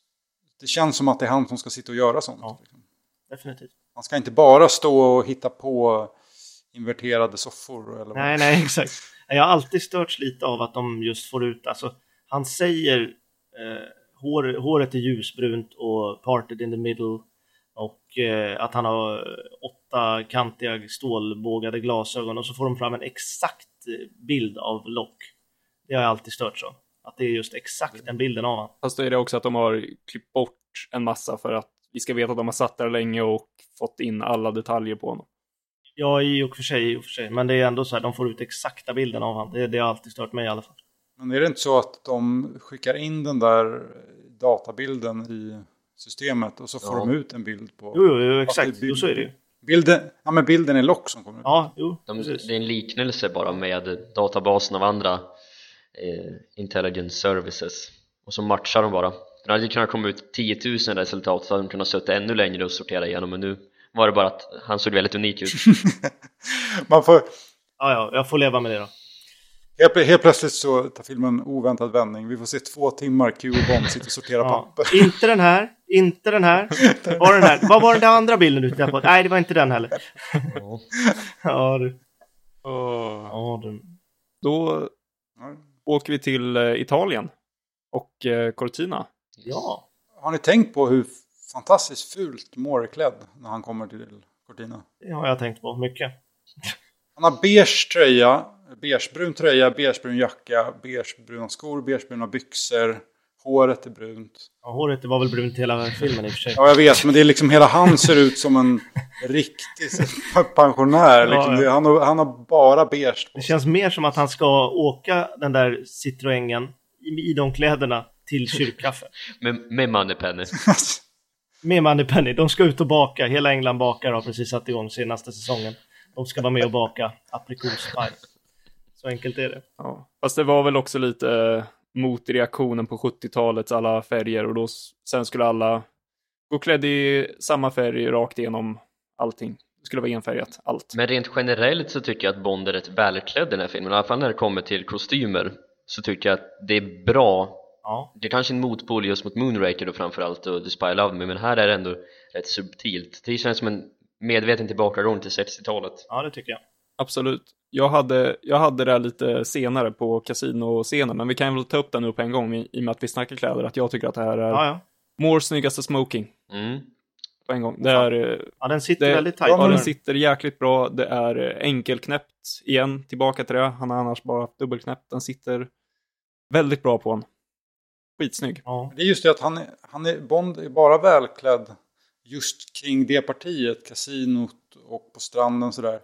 Det känns som att det är han som ska sitta och göra sånt. Ja. Liksom. Definitivt. Han ska inte bara stå och hitta på inverterade soffor. Eller vad. Nej, nej, (laughs) exakt. Jag har alltid störts lite av att de just får ut, alltså, han säger eh, hår, håret är ljusbrunt och parted in the middle och eh, att han har åtta kantiga stålbågade glasögon och så får de fram en exakt eh, bild av Lock. Det har jag alltid stört så. Att det är just exakt den bilden av honom. Fast då är det också att de har klippt bort en massa för att vi ska veta att de har satt där länge och fått in alla detaljer på honom. Ja, i och för sig, i och för sig. Men det är ändå så här, de får ut exakta bilden av honom. Det, det har alltid stört mig i alla fall. Men är det inte så att de skickar in den där databilden i systemet och så får Ja. de ut en bild på... Jo, jo, exakt. bild- Jo, så är det ju. Bilden, ja men bilden är lock som kommer ut. Ja, jo, De, det är en liknelse bara med databasen av andra intelligence services och så matchar de bara det hade kunnat komma ut 10 000 resultat så hade de kunnat sitta ännu längre och sortera igenom men nu var det bara att han såg väldigt unik ut (laughs) Man får, Ja, ja, jag får leva med det då. helt, helt plötsligt så tar filmen en oväntad vändning. Vi får se två timmar Q och Bond sitta och sortera Ja. papper. Inte den här, inte den här. Var den här? Vad var den där andra bilden du tittade på? Nej, det var inte den heller. ja. Ja, du. Och Ja, du. då. Åker vi till eh, Italien och eh, Cortina. Ja. Har ni tänkt på hur fantastiskt fult Moore är klädd när han kommer till Cortina? Har jag tänkt på mycket. Han har beige tröja, beigebrun tröja, beigebrun jacka, beigebruna skor, beigebruna byxor. Håret är brunt. Ja, håret var väl brunt hela filmen i och för sig. Ja, jag vet, men det är liksom hela han ser ut som en riktig pensionär. Liksom. Ja, Han, har, han har bara beige på Det känns mer som att han ska åka den där Citroengen i, i de kläderna till kyrkkaffe. (laughs) med, med Moneypenny (laughs) Med Moneypenny. De ska ut och baka. Hela England bakar har precis satt igång senaste säsongen. De ska vara med och baka aprikospaj. Så enkelt är det. Ja. Fast det var väl också lite eh, motreaktionen på 70-talets alla färger och då sen skulle alla gå klädd i samma färg rakt igenom allting. Det skulle vara enfärgat, allt. men rent generellt så tycker jag att Bond är rätt välklädd i den här filmen i alla fall när det kommer till kostymer så tycker jag att det är bra Ja, det är kanske en motpol just mot Moonraker då framförallt och The Spy Love Me men här är det ändå rätt subtilt det känns som en medveten tillbakagång till 60-talet ja det tycker jag. Absolut. Jag hade, jag hade det lite senare på kasinoscenen, men vi kan väl ta upp den nu på en gång i, i och med att vi snackar kläder, att jag tycker att det här är Ja, ja. Moores snyggaste smoking mm. på en gång. Det är, ja den sitter det, väldigt tajt. ja, den den sitter jäkligt bra. Det är enkelknäppt igen, tillbaka till det. Han har annars bara dubbelknäppt. Den sitter väldigt bra på honom. skitsnygg. Ja. Det är just det att han är, han är, Bond är bara välklädd just kring det partiet, kasinot och på stranden sådär.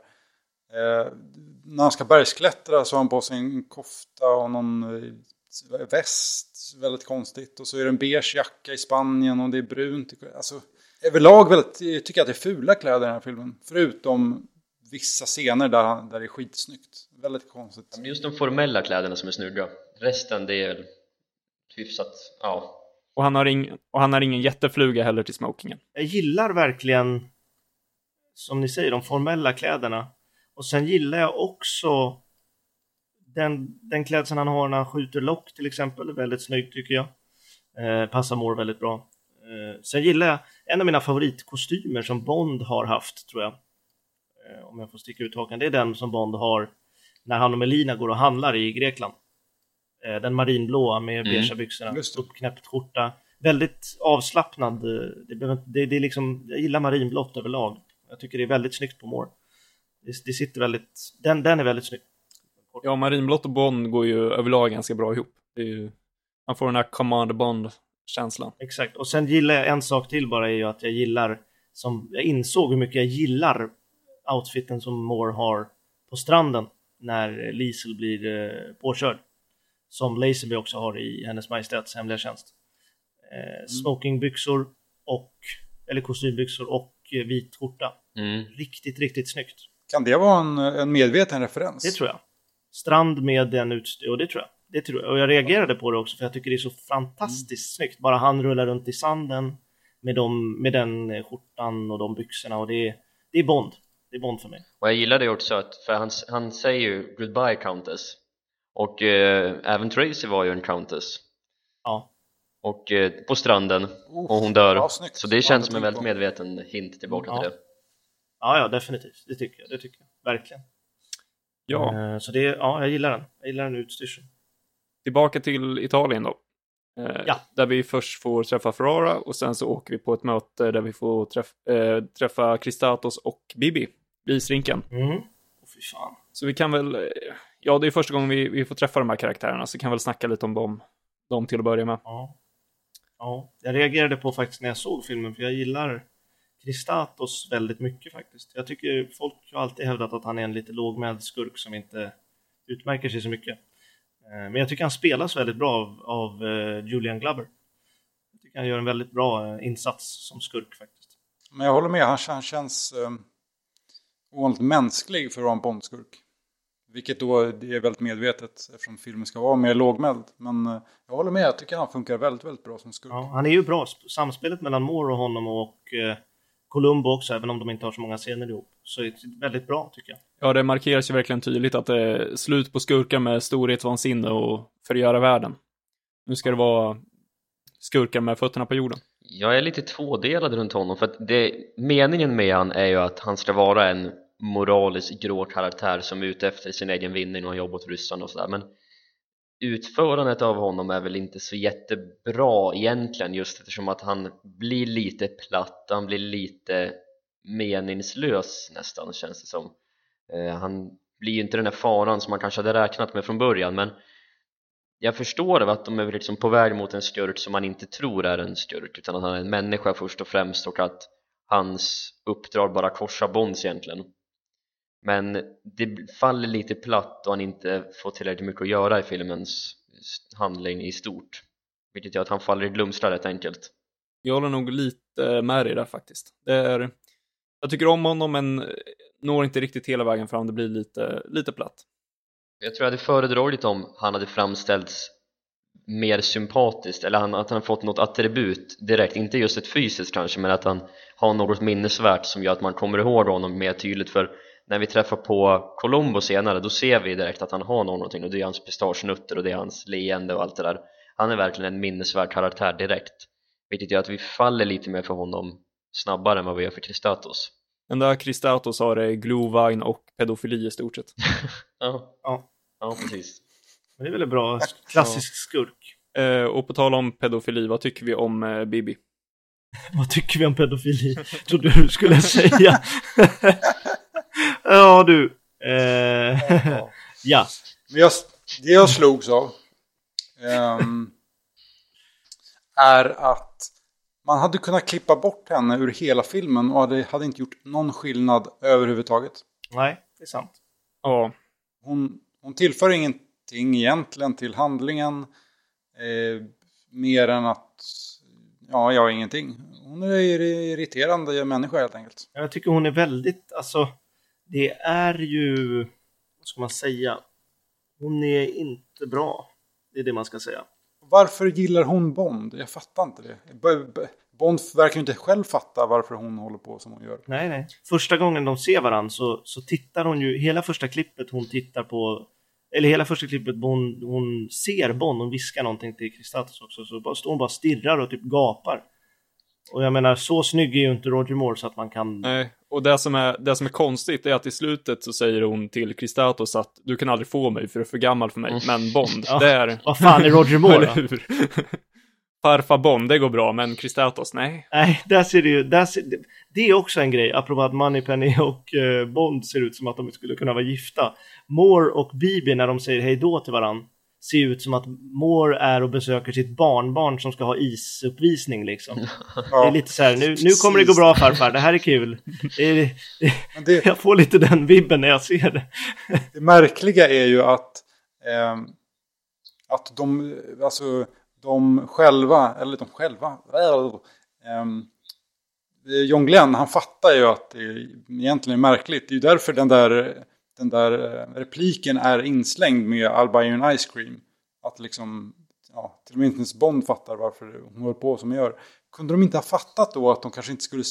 Eh, när han ska bergsklättra så har han på sig en kofta och någon eh, väst, väldigt konstigt. Och så är det en beige jacka i Spanien och det är brunt. Alltså, överlag väldigt, jag tycker att det är fula kläder i den här filmen. Förutom vissa scener där, han, där det är skitsnyggt. Väldigt konstigt. Just de formella kläderna som är snygga Resten det är hyfsat, ja Och han har, ing, och han har ingen jättefluga heller till smokingen. Jag gillar verkligen, som ni säger, de formella kläderna. Och sen gillar jag också den, den klädseln han har när han skjuter lock till exempel. Väldigt snyggt tycker jag. Eh, passar Moore väldigt bra. Eh, sen gillar jag en av mina favoritkostymer som Bond har haft, tror jag. Eh, om jag får sticka ut hakan. Det är den som Bond har när han och Melina går och handlar i Grekland. Eh, den marinblåa med Mm. beigea byxorna, uppknäppt skjorta. Väldigt avslappnad. eh, Det, det, det är liksom, jag gillar marinblått överlag. Jag tycker det är väldigt snyggt på Moore. Det, det sitter väldigt, den, den är väldigt snygg. Ja, marinblått och Bond går ju överlag ganska bra ihop. Det är ju, man får den här Command Bond-känslan. Exakt. Och sen gillar jag en sak till bara är ju att jag gillar, som jag insåg hur mycket jag gillar outfiten som Moore har på stranden när Liesel blir eh, påkörd. Som Lazenby också har i Hennes Majestäts hemliga tjänst. Eh, smokingbyxor och, eller kostymbyxor och eh, vit skjorta. mm. Riktigt, riktigt snyggt. Kan det vara en, en medveten referens? Det tror jag. Strand med den utstyr, och det tror jag. Det tror jag. Och jag reagerade på det också för jag tycker det är så fantastiskt snyggt. Bara han rullar runt i sanden med, dem, med den eh, skjortan och de byxorna och det är, det är Bond. Det är Bond för mig. Och jag gillar det också att, för han, han säger ju 'Goodbye Countess' Och eh, även Tracy var ju en Countess Ja. Och eh, på stranden Oh, och hon dör ja. Så det känns som en väldigt på. medveten hint tillbaka Ja. till det Ja, ja, definitivt. Det tycker jag. Det tycker jag. Verkligen. Ja, Eh, Så det, ja, jag gillar den. Jag gillar den utstyrseln. tillbaka till Italien då. Eh, Ja. Där vi först får träffa Ferrara och sen så åker vi på ett möte där vi får träff, eh, träffa Kristatos och Bibi vid isrinken. Mm. Åh, fy fan. Så vi kan väl, ja det är första gången vi, vi får träffa de här karaktärerna så kan väl snacka lite om dem, dem till att börja med. Ja. ja. Jag reagerade på faktiskt när jag såg filmen för jag gillar Kristatos väldigt mycket faktiskt. Jag tycker folk har alltid hävdat att han är en lite lågmäld skurk som inte utmärker sig så mycket. Eh, Men jag tycker han spelas väldigt bra av, av eh, Julian Glover. Jag tycker han gör en väldigt bra eh, insats som skurk faktiskt. Men jag håller med, han, han känns eh, ovanligt mänsklig för att vara en Bondskurk. Vilket då det är väldigt medvetet eftersom filmen ska vara mer lågmäld. Men eh, jag håller med, jag tycker han funkar väldigt, väldigt bra som skurk. Ja, han är ju bra. Sp- Samspelet mellan Moore och honom och eh, Columbo också, även om de inte har så många scener ihop. Så är det väldigt bra tycker jag. Ja, det markeras ju verkligen tydligt att det är slut på skurkar med storhetsvansinne och förgöra världen. Nu ska det vara skurkar med fötterna på jorden. Jag är lite tvådelad runt honom för att det, meningen med han är ju att han ska vara en moraliskt grå karaktär som är ute efter sin egen vinning och har jobbat åt ryssarna och sådär men utförandet av honom är väl inte så jättebra egentligen just eftersom att han blir lite platt, han blir lite meningslös nästan känns det som. Eh, han blir ju inte den där faran som man kanske hade räknat med från början men jag förstår att de är väl liksom på väg mot en skurk som man inte tror är en skurk utan att han är en människa först och främst och att hans uppdrag bara korsar Bonds egentligen men det faller lite platt och han inte får tillräckligt mycket att göra i filmens handling i stort vilket gör att han faller i glömska rätt enkelt Jag håller nog lite med dig där faktiskt. Det är, jag tycker om honom men når inte riktigt hela vägen fram. Det blir lite, lite platt. Jag tror jag hade föredragit om han hade framställts mer sympatiskt eller han, att han fått något attribut direkt, inte just ett fysiskt kanske men att han har något minnesvärt som gör att man kommer ihåg honom mer tydligt för när vi träffar på Colombo senare då ser vi direkt att han har någonting och det är hans pistagenötter och det är hans leende och allt det där han är verkligen en minnesvärd karaktär direkt vilket gör att vi faller lite mer för honom snabbare än vad vi gör för Kristatos Den där Kristatos har det glühwein och pedofili i stort sett. (laughs) ja, Ja. ja precis det är väl en bra klassisk skurk. Eh, och på tal om pedofili, vad tycker vi om eh, Bibi? (laughs) Vad tycker vi om pedofili? Trodde du skulle säga. (laughs) ja du. Eh, (laughs) ja. Men jag, det jag slogs av. ehm, är att man hade kunnat klippa bort henne ur hela filmen och det hade inte gjort någon skillnad överhuvudtaget. Nej, det är sant. Ja, Hon, hon tillför ingenting egentligen till handlingen. Eh, mer än att, ja, jag har ingenting. Hon är irriterande människa helt enkelt. Jag tycker hon är väldigt, alltså, det är ju, vad ska man säga, hon är inte bra. Det är det man ska säga. Varför gillar hon Bond? Jag fattar inte det. Bond verkar ju inte själv fatta varför hon håller på som hon gör. Nej, nej. Första gången de ser varandra så, så tittar hon ju, hela första klippet hon tittar på, eller hela första klippet hon, hon ser Bond, hon viskar någonting till Kristatos också, så bara, hon bara stirrar och typ gapar. Och jag menar, så snygg är ju inte Roger Moore så att man kan... nej. Och det som, är, det som är konstigt är att i slutet så säger hon till Kristatos att du kan aldrig få mig för du är för gammal för mig. Men Bond, Ja. det är... (laughs) Vad fan är Roger Moore (laughs) då? (laughs) Farfar Bond, det går bra, men Kristatos, nej. Nej, där ser det ju, där ser, det är också en grej, apropå att Moneypenny och eh, Bond ser ut som att de skulle kunna vara gifta. Moore och Bibi när de säger hej då till varandra ser ut som att Moore är och besöker sitt barnbarn som ska ha isuppvisning liksom. (laughs) Det är Ja, lite så här, nu, nu kommer det gå bra farfar, det här är kul. Det är, det, det, (laughs) jag får lite den vibben när jag ser det. (laughs) det märkliga är ju att, ehm, att de, alltså, de själva, eller de själva, ähm, John Glenn, han fattar ju att det egentligen är märkligt. Det är ju därför den där, den där eh, repliken är inslängd med I'll buy you an ice cream. Att liksom, ja, till och med inte ens Bond fattar varför hon håller på som hon gör. Kunde de inte ha fattat då att de kanske inte skulle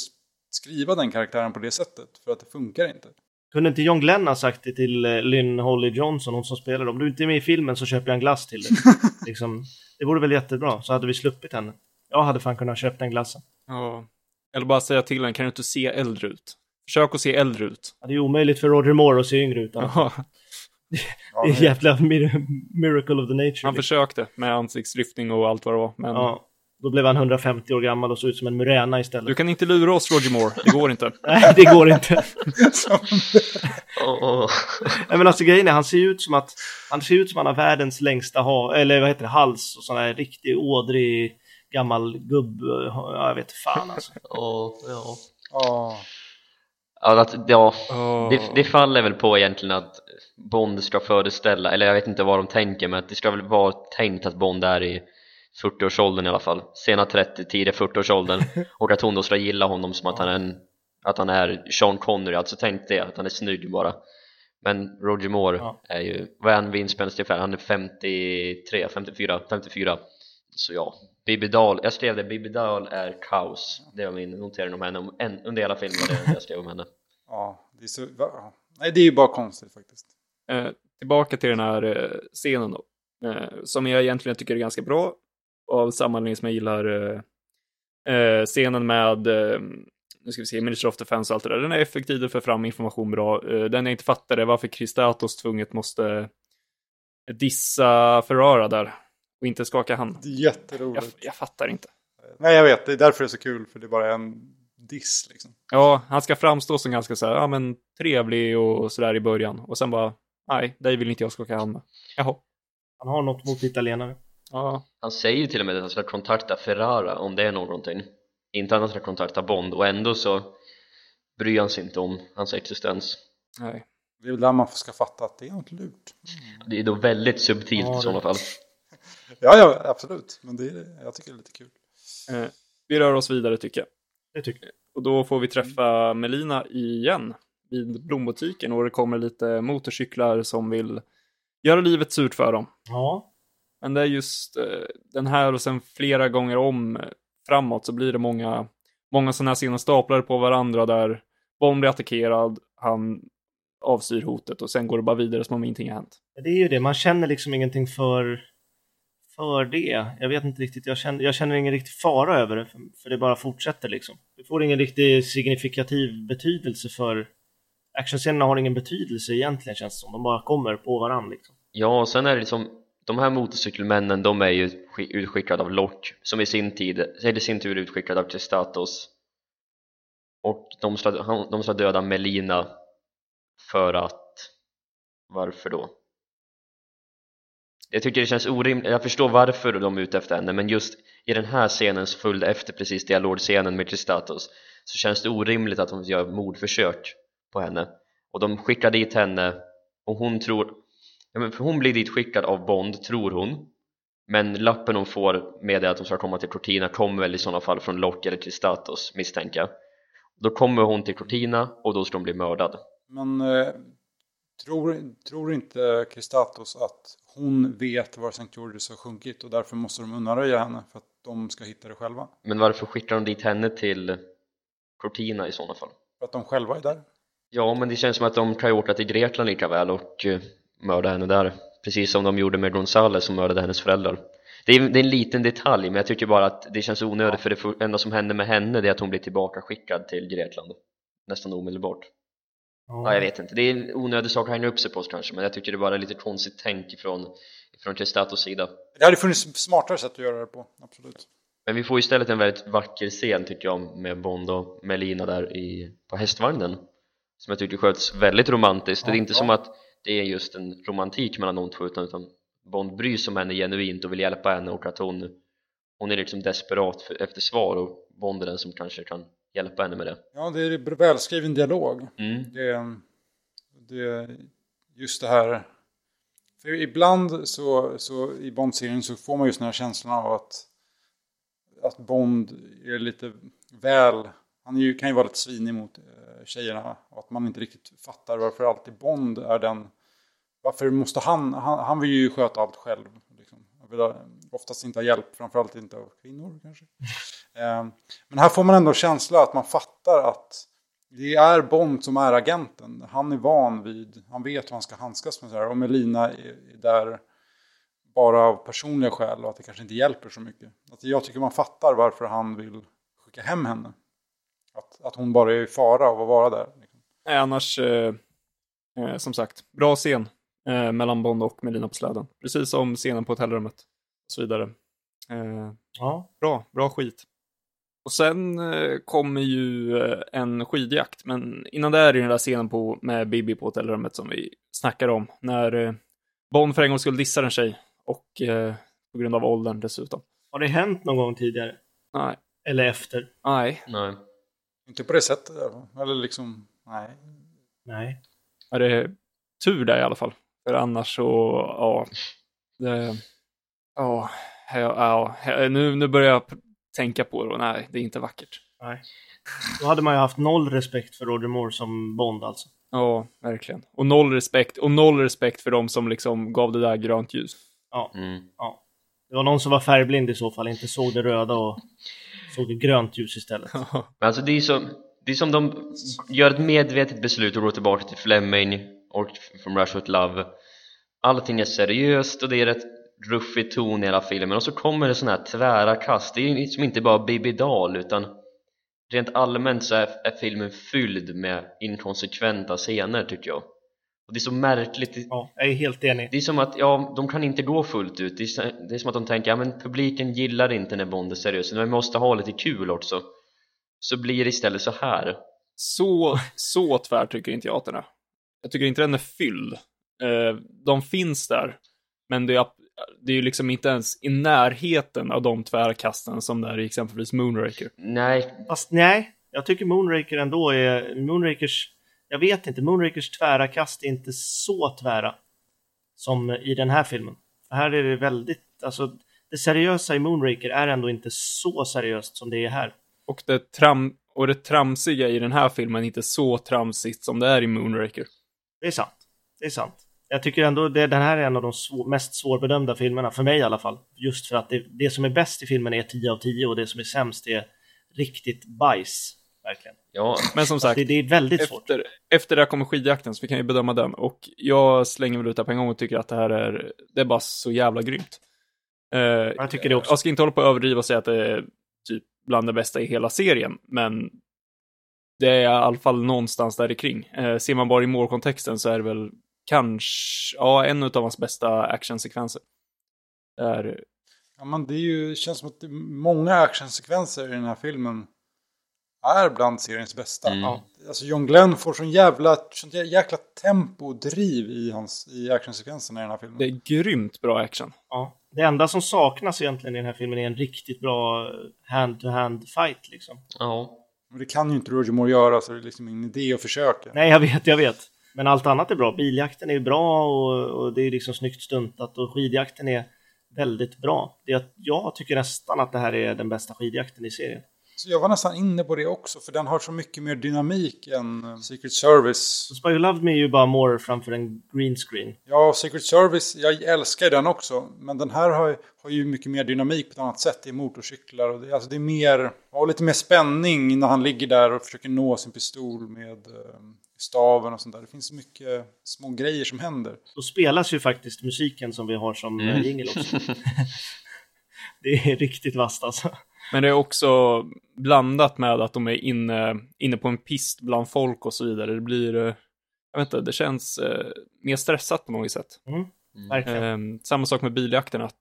skriva den karaktären på det sättet? För att det funkar inte. Kunde inte John Glenn ha sagt det till eh, Lynn Holly Johnson, hon som spelar om du inte är med i filmen så köper jag en glass till dig. (laughs) liksom, det vore väl jättebra, så hade vi sluppit henne. Jag hade fan kunnat köpa den glassen. Ja. Eller bara säga till henne, kan du inte se äldre ut? Försök att se äldre ut. Ja, det är omöjligt för Roger Moore att se yngre ut. alltså. (laughs) Det är jävla mir- miracle of the nature. han liksom. försökte med ansiktslyftning och allt vad det var, men Ja, då blev han 150 år gammal och såg ut som en muräna istället. du kan inte lura oss Roger Moore, det går inte. (laughs) Nej, det går inte. (laughs) Åh. Nej, men alltså grejen är, han ser ut som att han ser ut som han har världens längsta ha eller vad heter det, hals och sån här riktig ådrig gammal gubb. Ja, jag vet fan alltså. Åh, ja. Ja. Ja, att, ja, Åh. det, det faller väl på egentligen att Bond ska föreställa, eller jag vet inte vad de tänker men att det ska väl vara tänkt att Bond är i 40-årsåldern i alla fall sena 30, tidiga 40-årsåldern (laughs) och att hon då ska gilla honom som att han är en, att han är Sean Connery, alltså tänk det, att han är snygg bara men Roger Moore Ja. är ju, vad är han vid inspelningstillfället? Han är 53, 54, 54 så ja, Bibi Dahl, jag skrev det, Bibi Dahl är kaos det var min notering om henne, om, en, under hela filmen var det jag skrev om henne (laughs) ja, det är så... va? Nej, det är ju bara konstigt faktiskt. Eh, tillbaka till den här eh, scenen då. Eh, som jag egentligen tycker är ganska bra. Av samma anledning som jag gillar eh, eh, scenen med, eh, nu ska vi se, Minister of Defense och allt det där. Den är effektiv, den för fram information bra. Eh, den jag inte fattar är varför Kristatos tvunget måste dissa Ferrara där. Och inte skaka hand. Det är Jag, jätteroligt. jag fattar inte. Nej, jag vet. Det är därför det är så kul. För det är bara en diss liksom. Ja, han ska framstå som ganska så här, ja men trevlig och sådär i början. Och sen bara, nej, dig vill inte jag skaka hand med. Jaha. Han har något mot italienare. Ja, Han säger ju till och med att han ska kontakta Ferrara om det är någonting Inte att han ska kontakta Bond och ändå så bryr han sig inte om hans existens nej. Det är väl där man ska fatta att det är något lurt. Det är då väldigt subtilt Ja, i sådana fall Ja, ja, absolut. Men det är, jag tycker det är lite kul. Eh, vi rör oss vidare tycker jag. Det tycker jag. Och då får vi träffa Melina igen vid blombutiken och det kommer lite motorcyklar som vill göra livet surt för dem. Ja, Men det är just eh, den här och sen flera gånger om eh, framåt så blir det många, många sådana här scener staplade på varandra där Bond blir attackerad, han avstyr hotet och sen går det bara vidare som om ingenting har hänt. det är ju det. Man känner liksom ingenting för, för det. Jag vet inte riktigt. Jag känner, jag känner ingen riktig fara över det. För, för det bara fortsätter liksom. Det får ingen riktig signifikativ betydelse för actionscenerna har ingen betydelse egentligen känns det som. De bara kommer på varandra liksom. Ja, och sen är det liksom de här motorcykelmännen, de är ju utskickade av Locke som i sin tid, eller i sin tur utskickade av Tristatos och de ska, de ska döda Melina för att varför då? Jag tycker det känns orimligt, jag förstår varför de är ute efter henne men just i den här scenen så följde efter precis dialogscenen med Tristatos så känns det orimligt att de gör mordförsök på henne. Och de skickar dit henne och hon tror ja, men för hon blir dit skickad av Bond, tror hon. Men lappen hon får med det att hon ska komma till Cortina kommer väl i sådana fall från Locke eller Tristatos misstänker jag. Då kommer hon till Cortina och då ska hon bli mördad. Men eh, tror, tror inte Kristatos att hon vet var St. George's har sjunkit och därför måste de undanröja henne för att de ska hitta det själva? men varför skickar de dit henne till Cortina i sådana fall? För att de själva är där? Ja, men det känns som att de kan ju åka till Grekland lika väl och uh, mörda henne där precis som de gjorde med Gonzales som mördade hennes föräldrar det är, det är en liten detalj men jag tycker bara att det känns onödigt för det enda som händer med henne det är att hon blir tillbaka skickad till Grekland nästan omedelbart ja, jag vet inte, det är en onödig sak att hänga upp sig på kanske men jag tycker det bara är lite konstigt tänk ifrån, ifrån Tristatos sida Det hade funnits smartare sätt att göra det på, absolut. men vi får istället en väldigt vacker scen tycker jag med Bond och Melina där i, på hästvagnen som jag tycker sköts väldigt romantiskt det är inte Ja. som att det är just en romantik mellan de två utan, utan Bond bryr sig om henne genuint och vill hjälpa henne och att hon hon är liksom desperat för, efter svar och Bond är den som kanske kan hjälpa henne med det Ja, det är välskriven dialog. mm. Det, det, just det här. För ibland så, så i Bond-serien så får man just den här känslan av att, att Bond är lite väl, han är ju, kan ju vara lite svinig mot eh, tjejerna och att man inte riktigt fattar varför alltid Bond är den, varför måste han, han, han vill ju sköta allt själv. Vill oftast inte ha hjälp, framförallt inte av kvinnor kanske. Ehm, men här får man ändå känsla att man fattar att det är Bond som är agenten. Han är van vid, han vet hur han ska handskas med det här. Och Melina är där bara av personliga skäl och att det kanske inte hjälper så mycket. Att jag tycker man fattar varför han vill skicka hem henne. Att, att hon bara är i fara av att vara där. Liksom. annars, eh, eh, som sagt, bra scen eh, mellan Bond och Melina på släden. Precis som scenen på hotellrummet och så vidare. Eh, Ja, bra, bra skit. Och sen eh, kommer ju eh, en skidjakt, men innan det är det den där scenen på, med Bibi på hotellrummet som vi snackar om. När eh, Bond för en gång skulle dissa en tjej och eh, på grund av åldern dessutom. har det hänt någon gång tidigare? Nej, Eller efter? nej, nej Inte på det sättet. Eller liksom, nej. Nej. är det tur där i alla fall. För annars så, ja. Det, ja, ja, ja nu, nu börjar jag tänka på det och nej, det är inte vackert. Nej. Då hade man ju haft noll respekt för Roger Moore som Bond alltså. Ja, verkligen. Och noll respekt, och noll respekt för de som liksom gav det där grönt ljus. Ja, mm. ja. Det var någon som var färgblind i så fall, inte såg det röda och såg det grönt ljus istället. Men alltså det är som, det är som de gör ett medvetet beslut och går tillbaka till Fleming och från Rush with Love Allting är seriöst och det är rätt ruffig ton i hela filmen. Och så kommer det sådana här tvära kast. Det är liksom inte bara Bibi Dahl utan rent allmänt så är, är filmen fylld med inkonsekventa scener tycker jag. Och det är så märkligt. Ja, jag är helt enig. det är som att, ja, de kan inte gå fullt ut. Det är, det är som att de tänker, ja men publiken gillar inte när Bond är seriös Men vi måste ha lite kul också. Så blir det istället så här. Så, så tvär tycker inte jag att den är. Jag tycker inte den är fylld. Eh, de finns där, men det är, det är ju liksom inte ens i närheten av de tvärkasten som det är i exempelvis Moonraker. Nej, Fast nej, jag tycker Moonraker ändå är... Moonrakers... Jag vet inte, Moonrakers tvära kast är inte så tvära som i den här filmen. För här är det väldigt, alltså det seriösa i Moonraker är ändå inte så seriöst som det är här. Och det, tram, och det tramsiga i den här filmen är inte så tramsigt som det är i Moonraker. Det är sant. Det är sant. Jag tycker ändå det, den här är en av de svå, mest svårbedömda filmerna, för mig i alla fall. Just för att det, det som är bäst i filmen är 10 av 10 och det som är sämst är riktigt bajs. Verkligen. ja, Men som sagt, Det, det är väldigt svårt. efter, efter det här kommer skidjakten, så vi kan ju bedöma den. Och jag slänger väl ut det på en gång och tycker att det här är, det är bara så jävla grymt. Eh, Jag tycker det också. Jag ska inte hålla på att överdriva och säga att det är typ bland det bästa i hela serien, men det är i alla fall någonstans där kring. Eh, ser man bara i målkontexten så är det väl kanske, ja, en av hans bästa actionsekvenser. Det är, Ja, men det är ju, känns som att många actionsekvenser i den här filmen är bland seriens bästa. Mm. Ja. alltså John Glenn får sån jävla, sånt jäkla tempo och driv i, hans, i actionsekvenserna i den här filmen. Det är grymt bra action. Ja. Det enda som saknas egentligen i den här filmen är en riktigt bra hand-to-hand fight liksom. Ja. Men det kan ju inte Roger Moore göra så det är liksom ingen idé att försöka. Nej, jag vet, jag vet. Men allt annat är bra. Biljakten är bra och, och det är liksom snyggt stuntat och skidjakten är väldigt bra. Det, jag tycker nästan att det här är den bästa skidjakten i serien. Så jag var nästan inne på det också, för den har så mycket mer dynamik än eh, Secret Service. Spy Who Loved Me är ju bara more framför en green screen. Ja, Secret Service, jag älskar den också. Men den här har, har ju mycket mer dynamik på ett annat sätt. Det är motorcyklar och det, alltså det är mer, ja, lite mer spänning när han ligger där och försöker nå sin pistol med eh, staven och sånt där. Det finns så mycket små grejer som händer. Då spelas ju faktiskt musiken som vi har som Mm. mm. jingel också. (laughs) det är riktigt vasst alltså. Men det är också blandat med att de är inne, inne på en pist bland folk och så vidare. Det blir, eh, jag vet inte, det känns eh, mer stressat på något sätt. Mm. Verkligen. Eh, samma sak med biljakten, att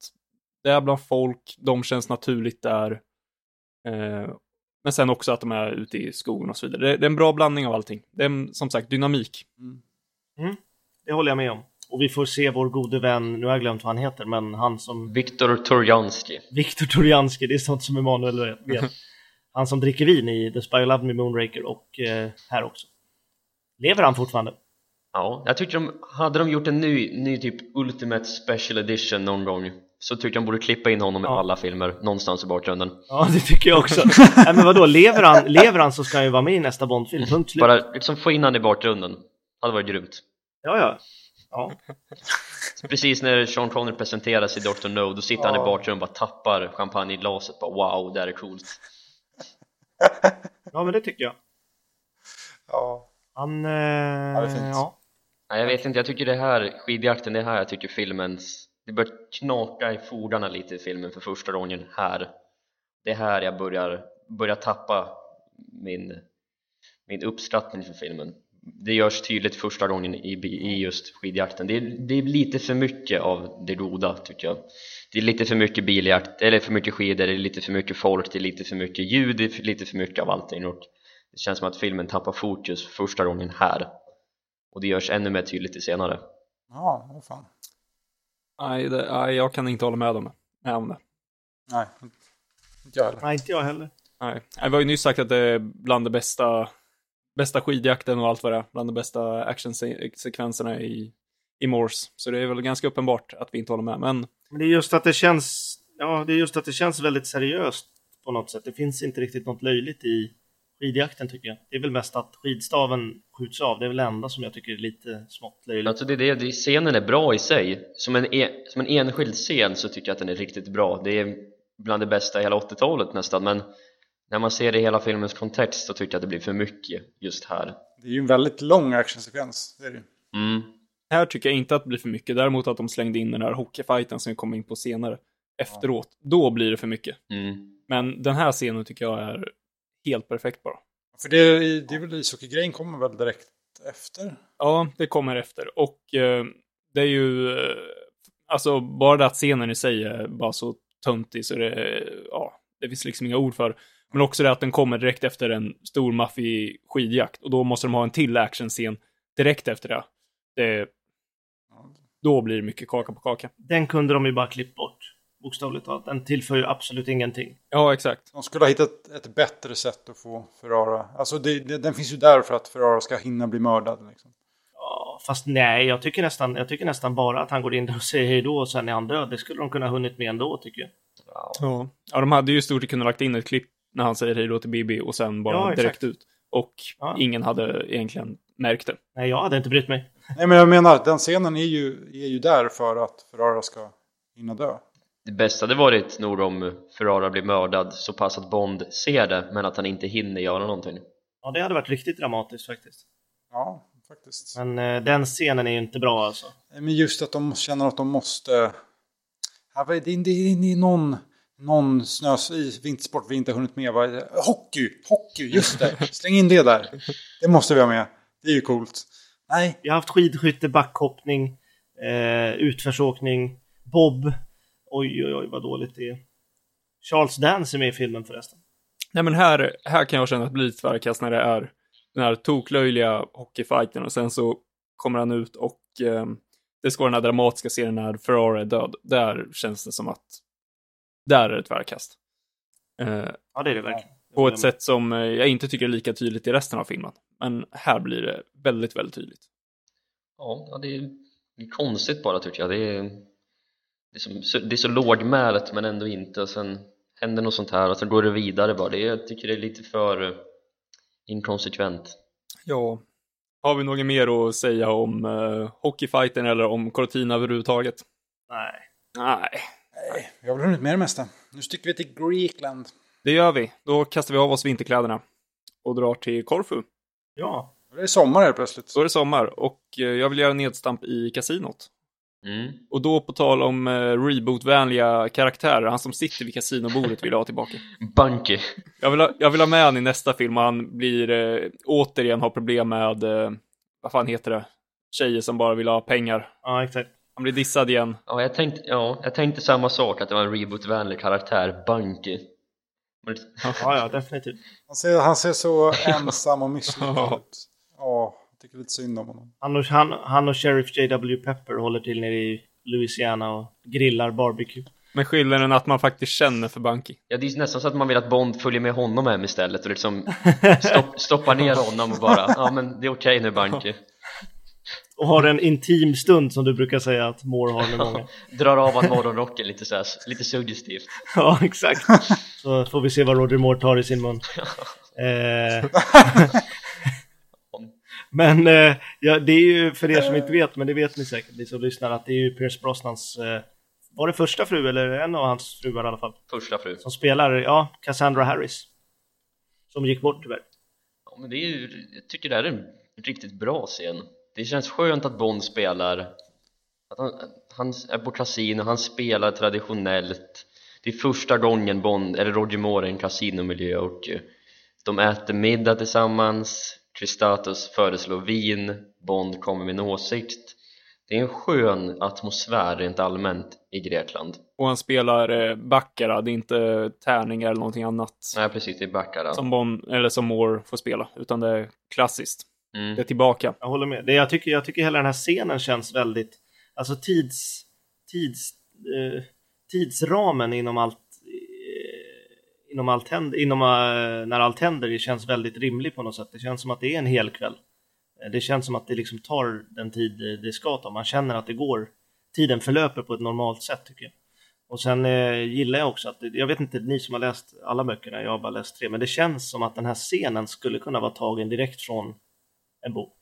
det är bland folk, de känns naturligt där. Eh, men sen också att de är ute i skogen och så vidare. Det, det är en bra blandning av allting. Det är en, som sagt dynamik. Det håller jag med om. Och vi får se vår gode vän, nu har jag glömt vad han heter, men han som... Viktor Torjanski. Viktor Torjanski, det är sånt som Emanuel vet. (laughs) Han som dricker vin i The Spy Who Loved Me, Moonraker och eh, här också. Lever han fortfarande? Ja, jag tycker de, hade de gjort en ny, ny typ Ultimate Special Edition någon gång så tyckte jag de borde klippa in honom i Ja. alla filmer, någonstans i bakgrunden. Ja, det tycker jag också. (laughs) Nej, men vadå, lever han, lever han så ska han ju vara med i nästa Bondfilm, punkt slut. Bara liksom få in han i bakgrunden. hade varit grymt. Ja, ja. Ja, (laughs) Precis när Sean Connery presenteras i Dr. No, då sitter han i bakgrunden och bara tappar champagneglaset bara wow, det här är coolt. ja men det tycker jag. Ja, Han... Eh, det är fint. ja. Nej, jag vet inte, jag tycker det här, skidjakten, det är här jag tycker filmens det börjar knaka i fogarna lite i filmen för första gången här. Det är här jag börjar, börjar tappa min, min uppskattning för filmen. Det görs tydligt första gången i, i just skidjakten. Det är, det är lite för mycket av det goda tycker jag. Det är lite för mycket biljakt, eller för mycket skidor, det är lite för mycket folk, det är lite för mycket ljud, det är lite för mycket av allting. Och det känns som att filmen tappar fokus första gången här. Och det görs ännu mer tydligt i senare. Ja, vad fan. Nej, det, nej, jag kan inte hålla med om det. Med om det. Nej, inte jag heller. Nej, inte jag heller. Nej. Vi har ju nyss sagt att det är bland det bästa, bästa skidjakten och allt vad det är. Bland de bästa actionsekvenserna i, i Morse. Så det är väl ganska uppenbart att vi inte håller med. Men Men det är just att det känns... Ja, det är just att det känns väldigt seriöst på något sätt. Det finns inte riktigt något löjligt i skidjakten tycker jag. Det är väl mest att skidstaven skjuts av. Det är väl det enda som jag tycker är lite smått löjligt. Alltså det är det, det, scenen är bra i sig som en, e, som en enskild scen så tycker jag att den är riktigt bra det är bland det bästa i hela 80-talet nästan men när man ser det i hela filmens kontext så tycker jag att det blir för mycket just här Det är ju en väldigt lång actionsekvens. Det är det. mm. här tycker jag inte att det blir för mycket. Däremot att de slängde in den här hockeyfighten som vi kommer in på senare. Efteråt. Då blir det för mycket. Mm. Men den här scenen tycker jag är helt perfekt bara. För det, är- det är väl ishockeygrejen kommer väl direkt efter? Ja, det kommer efter. Och eh, det är ju, eh, alltså bara det att scenen i sig är bara så töntig så det, ja, det finns liksom inga ord för. Men också det att den kommer direkt efter en stor maffig skidjakt och då måste de ha en till actionscen direkt efter det. det. Då blir det mycket kaka på kaka. Den kunde de ju bara klippt bort. Bokstavligt talat. Den tillför ju absolut ingenting. Ja, exakt. De skulle ha hittat ett bättre sätt att få Ferrara. Alltså det, det, den finns ju där för att Ferrara ska hinna bli mördad. Liksom. Ja, fast nej, jag tycker, nästan, jag tycker nästan bara att han går in där och säger hej då och sen är han död. Det skulle de kunna ha hunnit med ändå tycker jag. Ja. Ja. ja, de hade ju stort sett kunnat lagt in ett klipp när han säger hej då till Bibi och sen bara Ja, direkt ut. Och Ja. ingen hade egentligen märkt det. Nej, jag hade inte brytt mig. Nej men jag menar, den scenen är ju, är ju där för att Ferrara ska hinna dö. Det bästa hade varit nog om Ferrara blir mördad så pass att Bond ser det men att han inte hinner göra någonting Ja, det hade varit riktigt dramatiskt faktiskt. Ja, faktiskt. Men eh, den scenen är ju inte bra alltså. Men just att de känner att de måste... Det är, någon, någon snös i vintersport vi inte har hunnit med. Hockey! Hockey, just det! Släng in det där. Det måste vi ha med. Det är ju coolt. Nej, Vi har haft skidskytte, backhoppning, eh, utförsåkning, bob. Oj, oj, oj, vad dåligt det är. Charles Dance är med i filmen förresten. Nej men här, här kan jag känna att det blir lite tvärkast när det är den här toklöjliga hockeyfighten och sen så kommer han ut och eh, det ska vara den här dramatiska scenen när Ferrari är död. Där känns det som att där är det tvärkast. Eh, Ja, det är det verkligen. på ett sätt som eh, jag inte tycker är lika tydligt i resten av filmen. Men här blir det väldigt, väldigt tydligt. Ja, ja det, är, det är konstigt bara tycker jag. Det är, det är, så, det är så lågmält men ändå inte och sen händer något sånt här och så går det vidare bara. Det, jag tycker det är lite för inkonsekvent. Ja. Har vi något mer att säga om uh, hockeyfighten eller om Cortina överhuvudtaget? Nej. Nej. Nej, vi har väl hunnit med det mesta. Nu sticker vi till Grekland. Det gör vi. Då kastar vi av oss vinterkläderna och drar till Korfu. Ja. Det är sommar här plötsligt. Då är det sommar och eh, jag vill göra nedstamp i kasinot. Mm. Och då på tal om uh, reboot-vänliga karaktärer, han som sitter vid kasinobordet vill jag ha tillbaka. Bunky! Jag vill ha, jag vill ha med han i nästa film och han blir uh, återigen har problem med, uh, vad fan heter det, tjejer som bara vill ha pengar. Ja, exakt. Han blir dissad igen. Ja, jag tänkte, ja, jag tänkte samma sak, att det var en reboot-vänlig karaktär, Bunky. Men, Ja, ja, definitivt. Han ser, han ser så (laughs) ensam och misslyckad ut. Ja, jag tycker lite synd om honom. Han och, han, han och Sheriff J.W. Pepper håller till nere i Louisiana och grillar barbecue. Men skillnaden är att man faktiskt känner för Bunky. ja, det är nästan så att man vill att Bond följer med honom hem istället och liksom (laughs) stopp, stoppar ner honom och bara ja men det är okej nu Bunky Och har en intim stund som du brukar säga att Moore har med många. (laughs) drar av han morgonrocken lite så här, lite suggestivt (laughs) Ja, exakt. Så får vi se vad Roger Moore tar i sin mun. Eh, men eh, ja, det är ju för er som inte vet, men det vet ni säkert, ni som lyssnar, att det är ju Pierce Brosnans, eh, var det första fru eller en av hans fruar i alla fall, första fru. Som spelar, ja, Cassandra Harris. Som gick bort tyvärr. ja, men det är ju, jag tycker det här är en riktigt bra scen. Det känns skönt att Bond spelar att han, han är på kasino, han spelar traditionellt. Det är första gången Bond, eller Roger Moore i en kasinomiljö och eh, de äter middag tillsammans Kristatos föreslår vin Bond kommer med en åsikt det är en skön atmosfär rent allmänt i Grekland Och han spelar eh, Baccarat, det är inte tärningar eller någonting annat. Nej precis, det är Baccarat Som Bond, eller som Moore får spela, utan det är klassiskt. mm. Det är tillbaka. Jag håller med. Det, jag, tycker, jag tycker hela den här scenen känns väldigt, alltså tids, tids, eh, tidsramen inom allt, inom allt händer, inom, eh, när allt händer, det känns väldigt rimlig på något sätt. Det känns som att det är en hel kväll. Eh, Det känns som att det liksom tar den tid det- ska ta. Man känner att det går, tiden förlöper på ett normalt sätt tycker jag. Och sen eh, gillar jag också att, jag vet inte, ni som har läst alla böckerna, jag har bara läst tre, men det känns som att den här scenen skulle kunna vara tagen direkt från en bok.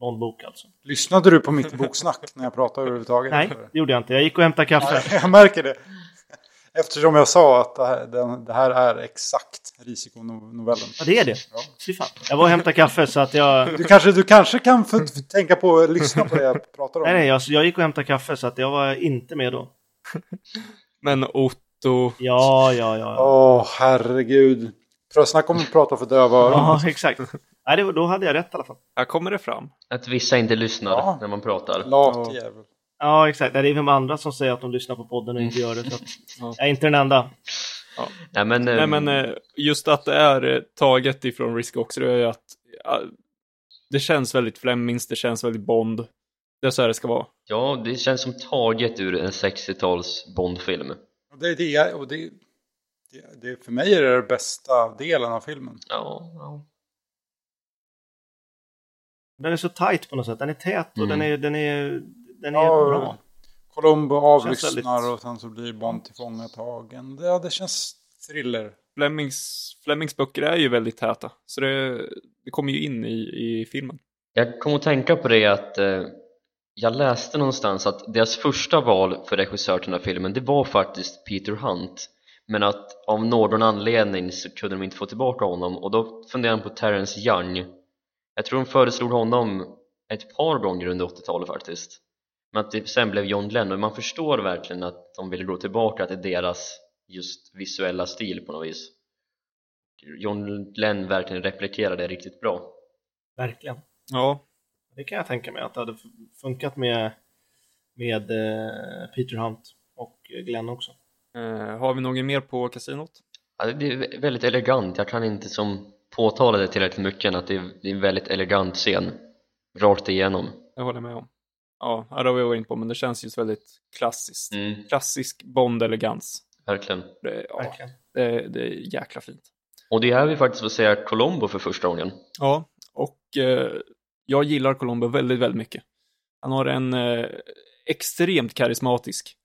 Bondbok alltså. Lyssnade du på mitt boksnack när jag pratade överhuvudtaget? Nej, det gjorde jag inte. Jag gick och hämtade kaffe. Jag märker det. Eftersom jag sa att det här, den, det här är exakt risikonovellen. Ja, det är det. Fy fan. Jag var och hämtade kaffe så att jag... Du kanske, du kanske kan tänka på att lyssna på det jag pratar om. Nej, nej, jag, jag gick och hämtade kaffe så att jag var inte med då. Men Otto, Ja, ja, ja. Åh, herregud. Snacka om att prata för döva öron. Ja, exakt. Nej, det, då hade jag rätt i alla fall. här kommer det fram. Att vissa inte lyssnar Ja. när man pratar Lat jävel. Ja, exakt. Det är de andra som säger att de lyssnar på podden och inte gör det. Så att Ja. jag är inte den enda. Nej men, Nej eh, men eh, just att det är eh, taget ifrån Risk också, det är ju att ja, det känns väldigt Flemings, det känns väldigt Bond. Det är så här det ska vara. ja det känns som taget ur en 60-tals Bondfilm det, är det, och det, det, det, för mig är det den bästa delen av filmen. Ja, ja. Den är så tight på något sätt. Den är tät och Mm. den är, den är, den är Ja, bra. Columbo avlyssnar väldigt- och sen så blir Bond tillfångatagen. Ja, det känns thriller. Flemings, Flemings böcker är ju väldigt täta, så det, det kommer ju in i, i filmen. Jag kom att tänka på det att eh, jag läste någonstans att deras första val för regissör till den här filmen det var faktiskt Peter Hunt men att av någon anledning så kunde de inte få tillbaka honom och då funderade jag på Terrence Young jag tror de föreslog honom ett par gånger under 80-talet faktiskt men att det sen blev John Lennon man förstår verkligen att de ville gå tillbaka till deras just visuella stil på något vis John Lennon verkligen replikerade det riktigt bra Verkligen. Ja, Det kan jag tänka mig att det hade funkat med, med eh, Peter Hunt och Glenn också. eh, har vi något mer på kasinot? Ja, det är väldigt elegant, jag kan inte som påtalade tillräckligt mycket än att det är, det är en väldigt elegant scen rakt igenom Det håller jag med om. Ja, det har vi varit inne på, men det känns ju väldigt klassiskt. mm, Klassisk Bond-elegans. verkligen Det, ja, Verkligen. det, det är jäkla fint. och det är här vi faktiskt får se Colombo för första gången Ja, och eh, jag gillar Colombo väldigt, väldigt mycket. Han har en eh, extremt karismatisk.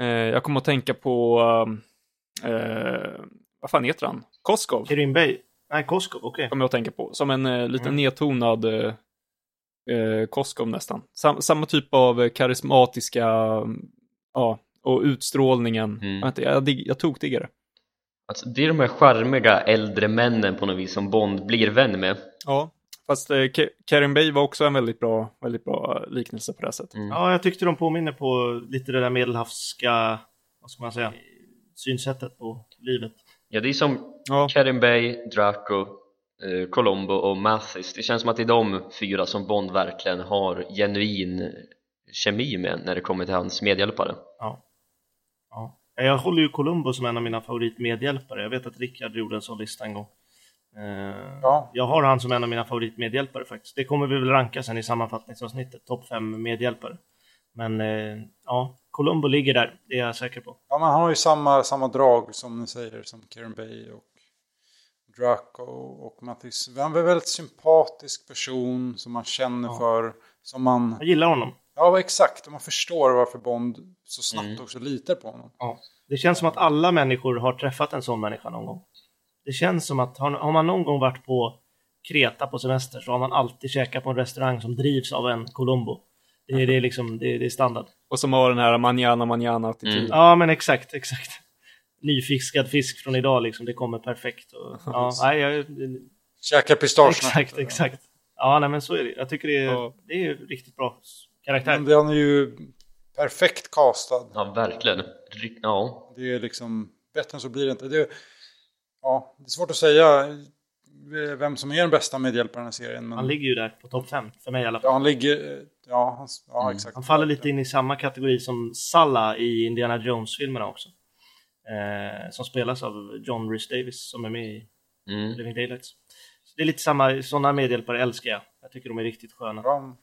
Eh, jag kommer att tänka på, eh, vad fan heter han? Koskov. Kerim Bey. Nej, Koskov, okej. Kommer jag att tänka på. Som en eh, lite Mm. nedtonad eh, Koskov nästan. Sam, samma typ av karismatiska, ja, och utstrålningen. Mm. Jag, inte, jag, jag tokdiggar det. alltså, det är de här charmiga äldre männen på något vis som Bond blir vän med Ja, fast eh, Kerim Bey var också en väldigt bra, väldigt bra liknelse på det här sättet. mm. Ja, jag tyckte de påminner på lite det där medelhavska, vad ska man säga, synsättet på livet. Ja, det är som Ja, Kerim Bey, Draco, Colombo och Mathis Det känns som att det är de fyra som Bond verkligen har genuin kemi med när det kommer till hans medhjälpare Ja. ja. Jag håller ju Columbo som en av mina favoritmedhjälpare. Jag vet att Rickard gjorde en sån lista en gång. Eh, Ja. Jag har han som en av mina favoritmedhjälpare faktiskt. Det kommer vi väl ranka sen i sammanfattningsavsnittet, topp fem medhjälpare. Men eh, ja, Columbo ligger där, det är jag säker på. Ja, man har ju samma, samma drag som ni säger som Karen Bay och Draco och Mattis. Han är en väldigt sympatisk person som man känner Ja. för. Som man, Jag gillar honom. ja exakt, och man förstår varför Bond så snabbt Mm. också litar på honom. Ja. Det känns som att alla människor har träffat en sån människa någon gång. Det känns som att har, man någon gång varit på Kreta på semester så har man alltid käkat på en restaurang som drivs av en Colombo. Det är, det är liksom, det är, det är standard. och som har den här manana manana attityden. Mm. Ja, men exakt, exakt. Nyfiskad fisk från idag liksom, det kommer perfekt. Och, (laughs) ja, nej, jag, Käkar pistagerna. exakt, exakt. Ja, nej, men så är det. Jag tycker det är, Ja. det är riktigt bra karaktär. Men han är ju perfekt castad. Ja, verkligen Ja, Det är liksom, bättre än så blir det inte. Det är, ja, det är svårt att säga vem som är den bästa medhjälparen i serien. Men Han ligger ju där på topp fem, för mig i alla fall. ja, han ligger, ja, han, ja Mm. exakt. Han faller lite in i samma kategori som Salla i Indiana Jones-filmerna också. Eh, som spelas av John Rhys Davis som är med i mm. Living Daylights. Så det är lite samma, sådana medhjälpare älskar jag. Jag tycker de är riktigt sköna. Ja,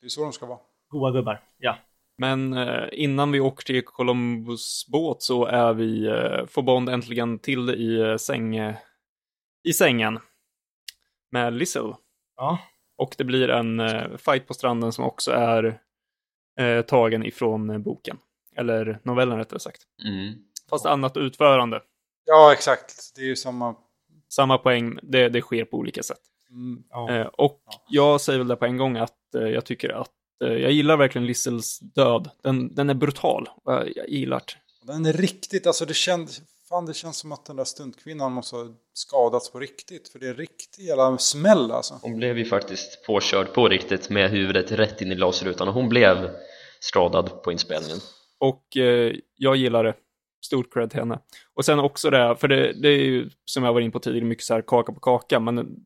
det är så de ska vara. Goa gubbar, ja. Men eh, innan vi åker till Columbus båt så är vi, eh, får Bond äntligen till det i, eh, säng, eh, i sängen med Lizzle. Ja, Och det blir en eh, fight på stranden som också är eh, tagen ifrån eh, boken. Eller novellen rättare sagt. Mm. Fast annat utförande. Ja, exakt. Det är ju samma. Samma poäng, det, det sker på olika sätt. Mm, ja. Eh, och jag säger väl det på en gång att eh, jag tycker att eh, jag gillar verkligen Lizzles död. Den, den är brutal. Och jag, jag gillar det. den är riktigt, alltså det känns, fan det känns som att den där stuntkvinnan måste ha skadats på riktigt. För det är riktigt jävla smäll alltså. Hon blev ju faktiskt påkörd på riktigt med huvudet rätt in i glasrutan och hon blev skadad på inspelningen Och eh, jag gillar det. Stort cred till henne. Och sen också det, för det, det är ju som jag var in på tidigare, mycket så här kaka på kaka, men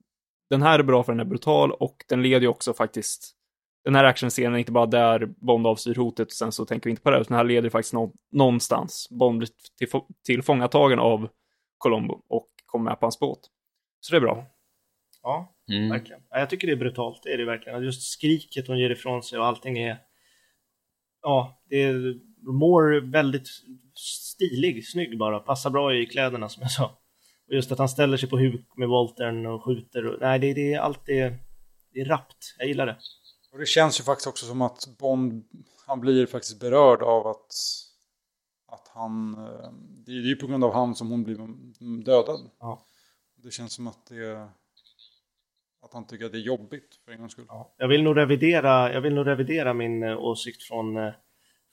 den här är bra för den är brutal och den leder ju också faktiskt den här actionscenen är inte bara där Bond avstyr hotet och sen så tänker vi inte på det, utan den här leder ju faktiskt nå- någonstans. Bond blir till, tillfångatagen av Colombo och kommer med på hans båt. Så det är bra. ja mm. verkligen. Ja, jag tycker det är brutalt, det är det verkligen. Just skriket hon ger ifrån sig och allting är... Ja, det är... Moore väldigt stilig, snygg bara. Passar bra i kläderna som jag sa. Och just att han ställer sig på huk med Waltern och skjuter. Och, nej, det, det är allt det... Det är rappt. Jag gillar det. Och det känns ju faktiskt också som att Bond, han blir faktiskt berörd av att, att han, eh, det är ju på grund av han som hon blir dödad. Ja. Det känns som att det, att han tycker att det är jobbigt för en gångs skull. Ja. Jag vill nog revidera, jag vill nog revidera min eh, åsikt från, eh,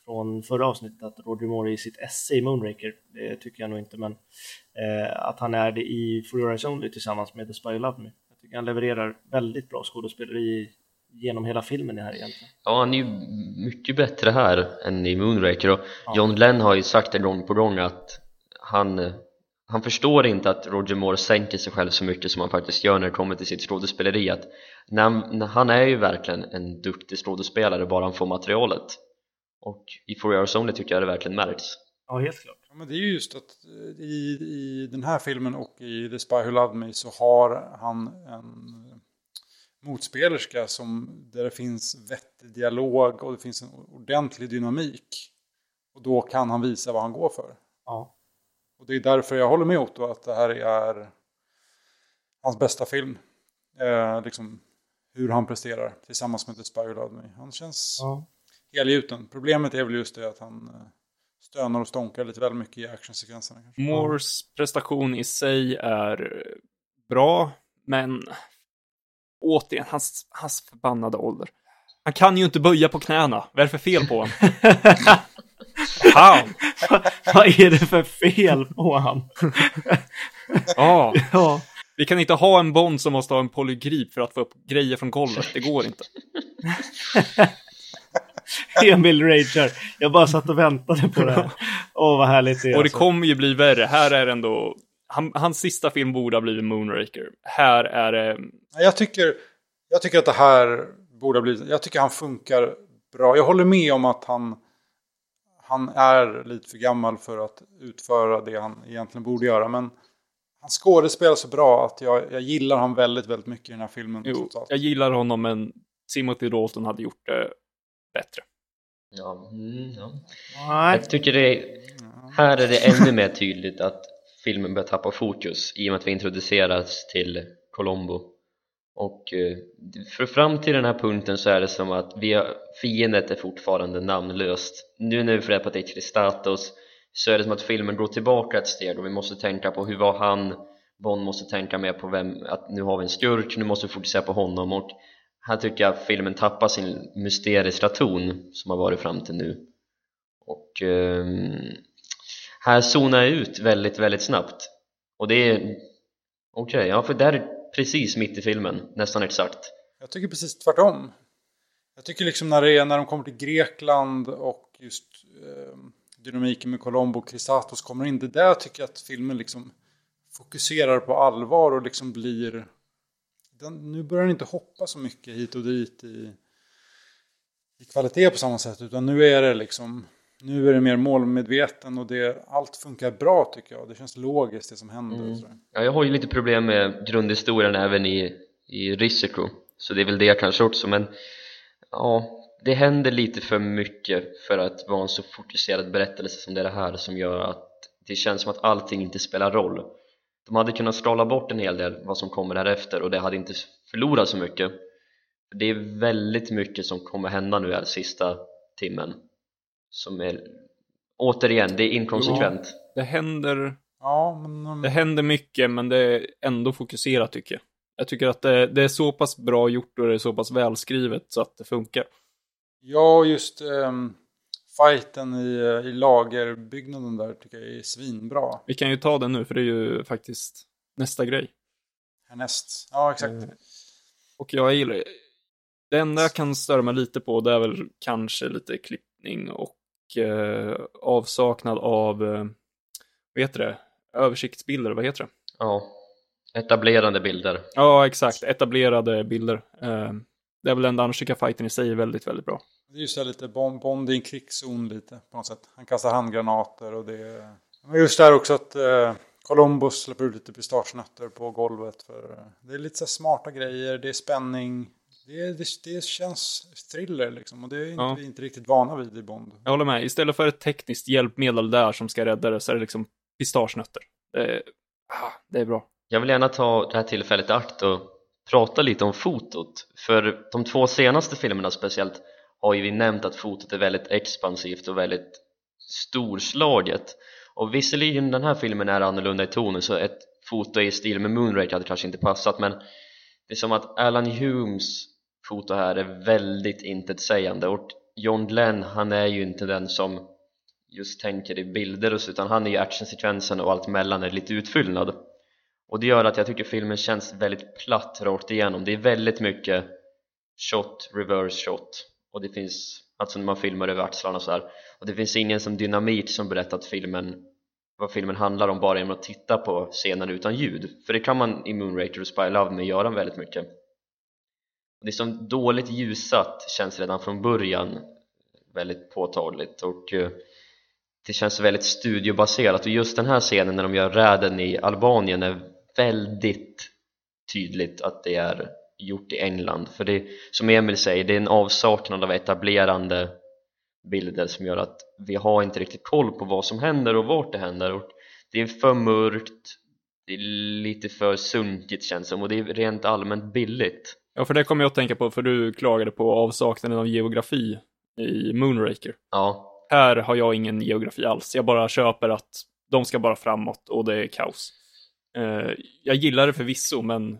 från förra avsnittet att Roger Moore är i sitt esse i Moonraker, det tycker jag nog inte, men eh, att han är det i For Your Eyes Only tillsammans med The Spy Who Loved Me. Jag tycker han levererar väldigt bra skådespeleri genom hela filmen här egentligen. Ja, han är ju mycket bättre här än i Moonraker och Ja. John Glenn har ju sagt det gång på gång att han, han förstår inte att Roger Moore sänker sig själv så mycket som han faktiskt gör när det kommer till sitt skådespeleri att när, han- han är ju verkligen en duktig skådespelare bara han får materialet och i For Yours Only tycker jag det verkligen märks Ja, helt klart. Ja, men det är ju just att i, i den här filmen och i The Spy Who Loved Me så har han en motspelerska som, där det finns vettig dialog och det finns en ordentlig dynamik. Och då kan han visa vad han går för. Ja. Och det är därför jag håller med Otto att det här är hans bästa film. Eh, liksom hur han presterar tillsammans med The Spy Who Loved Me. Han känns Ja. Helgjuten. Problemet är väl just det att han eh, stönar och stånkar lite väl mycket i actionsekvenserna. Kanske. Moores prestation i sig är bra, men återigen, hans, hans förbannade ålder. Han kan ju inte böja på knäna. Vad är det för fel på honom? (laughs) Fan! Vad är det för fel på han? (laughs) Ja, Ja. vi kan inte ha en Bond som måste ha en polygrip för att få upp grejer från golvet. Det går inte. (laughs) (laughs) Emil ragear. Jag bara satt och väntade på det här. Åh, vad härligt det är. Och det alltså. kommer ju bli värre. Här är ändå... Han, hans sista film borde ha blivit Moonraker. Här är det... Jag tycker, jag tycker att det här borde ha blivit... Jag tycker han funkar bra. Jag håller med om att han, han är lite för gammal för att utföra det han egentligen borde göra. Men han skådespelar så bra att jag, jag gillar han väldigt, väldigt mycket i den här filmen. Jo, jag gillar honom, men Timothy Dalton hade gjort det bättre. Ja, mm, ja. Jag tycker det här är det ännu mer tydligt att filmen börjar tappa fokus i och med att vi introduceras till Colombo och eh, för fram till den här punkten så är det som att vi har, fiendet är fortfarande namnlöst nu när vi får reda på att det är Kristatos så är det som att filmen går tillbaka ett steg och vi måste tänka på hur var han Bond måste tänka mer på vem, att nu har vi en skurk, nu måste vi fokusera på honom och här tycker jag filmen tappar sin mysteriska ton som har varit fram till nu och ehm, här zonar jag ut väldigt, väldigt snabbt och det är okej, ja för där är precis mitt i filmen, nästan exakt Jag tycker precis tvärtom. Jag tycker liksom när, det är, när de kommer till Grekland och just eh, dynamiken med Colombo och Kristatos kommer in. Det där tycker jag att filmen liksom fokuserar på allvar och liksom blir... Den, nu börjar den inte hoppa så mycket hit och dit i, i kvalitet på samma sätt. Utan nu är det liksom... Nu är det mer målmedveten och det, allt funkar bra tycker jag. Det känns logiskt det som händer. Mm. Ja, jag har ju lite problem med grundhistorien även i, i Risiko så det är väl det kanske också men ja, det händer lite för mycket för att vara en så fokuserad berättelse som det är det här som gör att det känns som att allting inte spelar roll de hade kunnat skala bort en hel del vad som kommer därefter och det hade inte förlorat så mycket det är väldigt mycket som kommer hända nu här sista timmen som är återigen, det är inkonsekvent Det händer, Ja, men... det händer mycket, men det är ändå fokuserat tycker jag. Jag tycker att det, det är så pass bra gjort och det är så pass välskrivet så att det funkar. Ja, just um, fighten i, i lagerbyggnaden där tycker jag är svinbra. Vi kan ju ta den nu, för det är ju faktiskt nästa grej. Härnäst. Ja, exakt. Eh, Och jag gillar det enda jag kan störa mig lite på det är väl kanske lite klippning och eh, avsaknad av, eh, vad heter det, översiktsbilder, vad heter det? ja, etablerande bilder Ja, exakt, etablerade bilder. Eh, det är väl enda annars tycker jag fighten i sig är väldigt, väldigt bra. Det är ju så lite Bond, Bond i en krigszon lite på något sätt. Han kastar handgranater och det är... Men just där också att eh, Colombo släpper ut lite pistagenötter på golvet. För, eh, det är lite så smarta grejer, det är spänning. Det, det, det känns thriller liksom och det är inte, Ja. vi inte riktigt vana vid i Bond. Jag håller med, istället för ett tekniskt hjälpmedel där som ska rädda det så är det liksom pistagenötter. Det är, ah, det är bra. Jag vill gärna ta det här tillfället i akt och prata lite om fotot. För de två senaste filmerna speciellt har ju vi nämnt att fotot är väldigt expansivt och väldigt storslaget. Och visserligen den här filmen är annorlunda i tonen så ett foto i stil med Moonraker hade kanske inte passat men det är som att Alan Humes foto här är väldigt intetsägande. Och John Glenn han är ju inte den som just tänker i bilder och så utan han är ju actionsekvensen och allt mellan är lite utfyllnad och det gör att jag tycker filmen känns väldigt platt rakt igenom. Det är väldigt mycket shot, reverse shot. Och det finns, alltså när man filmar över axlarna och så här. Och det finns ingen som dynamit som berättat filmen vad filmen handlar om bara genom att titta på scenen utan ljud. För det kan man i Moonraker och Spy Love med göra väldigt mycket. Och det är som dåligt ljusat känns redan från början väldigt påtagligt. Och eh, det känns väldigt studiobaserat. Och just den här scenen när de gör räden i Albanien är väldigt tydligt att det är gjort i England för det som Emil säger, det är en avsaknad av etablerande bilder som gör att vi har inte riktigt koll på vad som händer och vart det händer och det är för mörkt det är lite för sunkigt känns som och det är rent allmänt billigt Ja, för det kommer jag att tänka på, för du klagade på avsaknaden av geografi i Moonraker. ja, Här har jag ingen geografi alls. Jag bara köper att de ska bara framåt och det är kaos. Eh, jag gillar det förvisso, men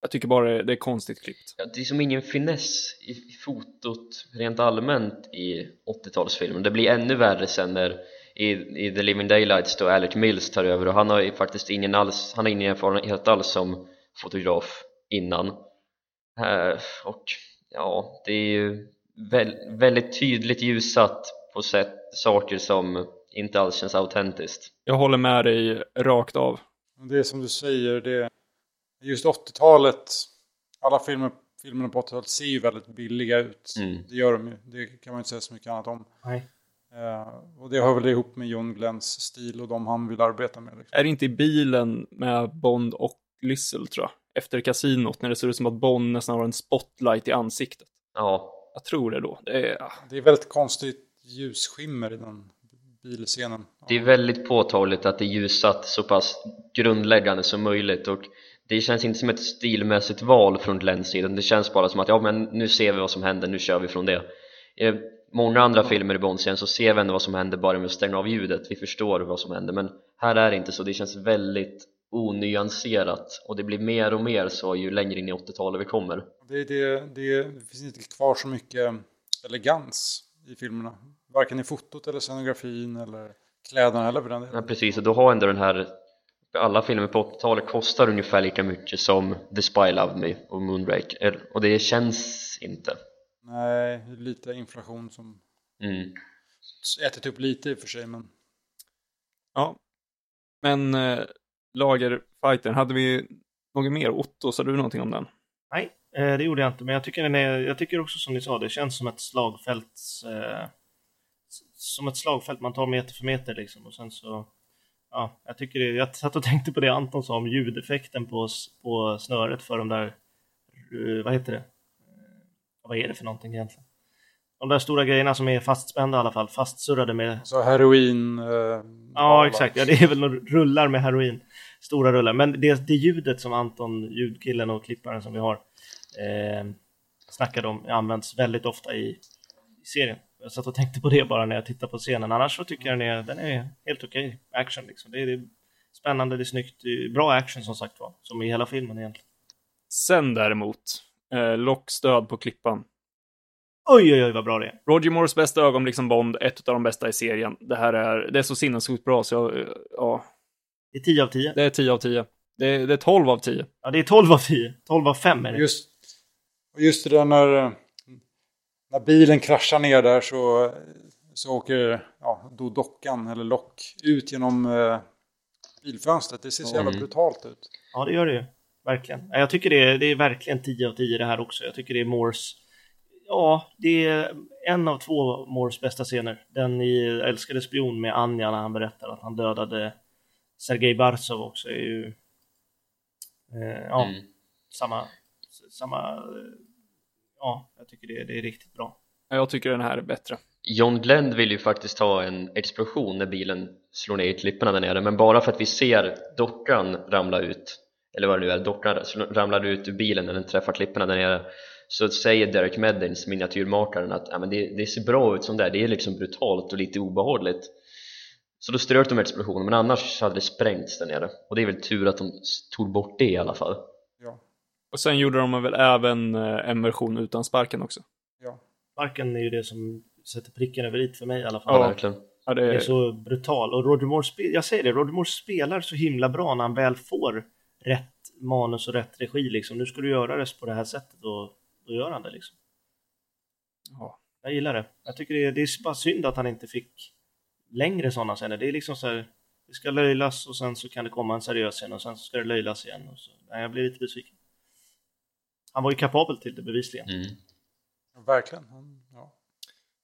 jag tycker bara det är konstigt klippt. Ja, det är som ingen finess i, fotot rent allmänt i 80-talsfilmen det blir ännu värre sen när i, i The Living Daylights då Alec Mills tar över och han har ju faktiskt ingen alls, han har ingen erfarenhet alls som fotograf innan eh, och ja, det är ju väl, väldigt tydligt ljusat på sätt, saker som inte alls känns autentiskt Jag håller med dig rakt av. Det är som du säger, det just 80-talet, alla filmer, filmerna på 80-talet ser ju väldigt billiga ut. Mm. Det gör de ju, det kan man inte säga så mycket annat om. Nej. Eh, och det hör väl ihop med John Glenns stil och de han vill arbeta med. Liksom. Är det inte i bilen med Bond och Lissel, tror jag? Efter kasinot, när det ser ut som att Bond nästan har en spotlight i ansiktet. ja, Jag tror det då. Det är, Det är väldigt konstigt ljusskimmer i den bilscenen. det är väldigt påtagligt att det är ljusat så pass grundläggande som möjligt och det känns inte som ett stilmässigt val från Glens sida. Det känns bara som att ja men nu ser vi vad som händer, nu kör vi från det. I många andra filmer i Bond-serien så ser vi ändå vad som händer bara med att stänga av ljudet. Vi förstår vad som händer men här är det inte så, det känns väldigt onyanserat och det blir mer och mer så ju längre in i 80-talet vi kommer. Det, det, det, det finns inte kvar så mycket elegans i filmerna. Varken i fotot eller scenografin eller kläderna eller för den Ja delen. precis, och då har ändå den här alla filmer på 80-talet kostar ungefär lika mycket som The Spy Loved Me och Moonraker och det känns inte Nej, lite inflation som mm. ätit upp lite i och för sig. Men ja. Men eh, lagerfighten, hade vi något mer? Otto, sa du någonting om den? Nej, eh, det gjorde jag inte. Men jag tycker, den är, jag tycker också som ni sa, det känns som ett slagfält. Eh, som ett slagfält man tar meter för meter liksom. Och sen så, ja, jag tycker det, jag satt och tänkte på det Anton sa om ljudeffekten på, på snöret för de där, eh, vad heter det? Eh, vad är det för någonting egentligen? De där stora grejerna som är fastspända i alla fall, fastsurrade med så heroin... Eh, Ja, balar. exakt. Ja, det är väl några rullar med heroin. Stora rullar. Men det, det ljudet som Anton, ljudkillen och klipparen som vi har, eh, snackade om används väldigt ofta i, i serien. Jag satt och tänkte på det bara när jag tittade på scenen. Annars så tycker jag den är, den är helt okej action. Liksom. Det, är, det är spännande, det är snyggt, det är bra action som sagt var. Som i hela filmen egentligen. Sen däremot, eh, lockstöd på klippan. Oj, oj, oj vad bra det är. Roger Moores bästa ögonblick som Bond, ett av de bästa i serien. Det här är, det är så sinnessjukt bra så jag, eh, ja, Det är 10 av 10. det är 10 av 10. Det är, det är 12 av 10. Ja, det är 12 av 10. 12 av 5 är det. Just, och just det där när, när bilen kraschar ner där så, så åker ja, då dockan eller lock ut genom eh, bilfönstret. Det ser så jävla Mm. brutalt ut. Ja, det gör det ju. Verkligen. Ja, Jag tycker det är, det är verkligen 10 av 10 det här också. Jag tycker det är Moores... Ja, det är en av två Moores bästa scener. Den i Älskade spion med Anja när han berättar att han dödade Sergej Barsov också är ju... Eh, ja, Mm. samma... samma ja, jag tycker det, det är riktigt bra. Ja, Jag tycker den här är bättre. John Glenn vill ju faktiskt ha en explosion när bilen slår ner i klipporna där nere men bara för att vi ser dockan ramla ut eller vad det nu är, dockan ramlar ut ur bilen när den träffar klipporna där nere så säger Derek Meddins, miniatyrmakaren, att ja, men det, det ser bra ut som det är, det är liksom brutalt och lite obehagligt så då strök de explosionen men annars hade det sprängts där nere och det är väl tur att de tog bort det i alla fall Och sen gjorde de väl även eh, en version utan sparken också. ja. Sparken är ju det som sätter pricken över i för mig i alla ja, fall. verkligen Ja, Det är det, så brutal. Och Roger Moore, spe- jag säger det, Roger Moore spelar så himla bra när han väl får rätt manus och rätt regi liksom. Nu ska du göra det på det här sättet och då gör han det liksom. ja. Jag gillar det. Jag tycker det är, det är bara synd att han inte fick längre sådana scener. Det är liksom så här, det ska löjlas och sen så kan det komma en seriös scen och sen så ska det löjlas igen. Och så. Nej, jag blir lite besviken. Han var ju kapabel till det bevisligen. mm. Verkligen. Ja.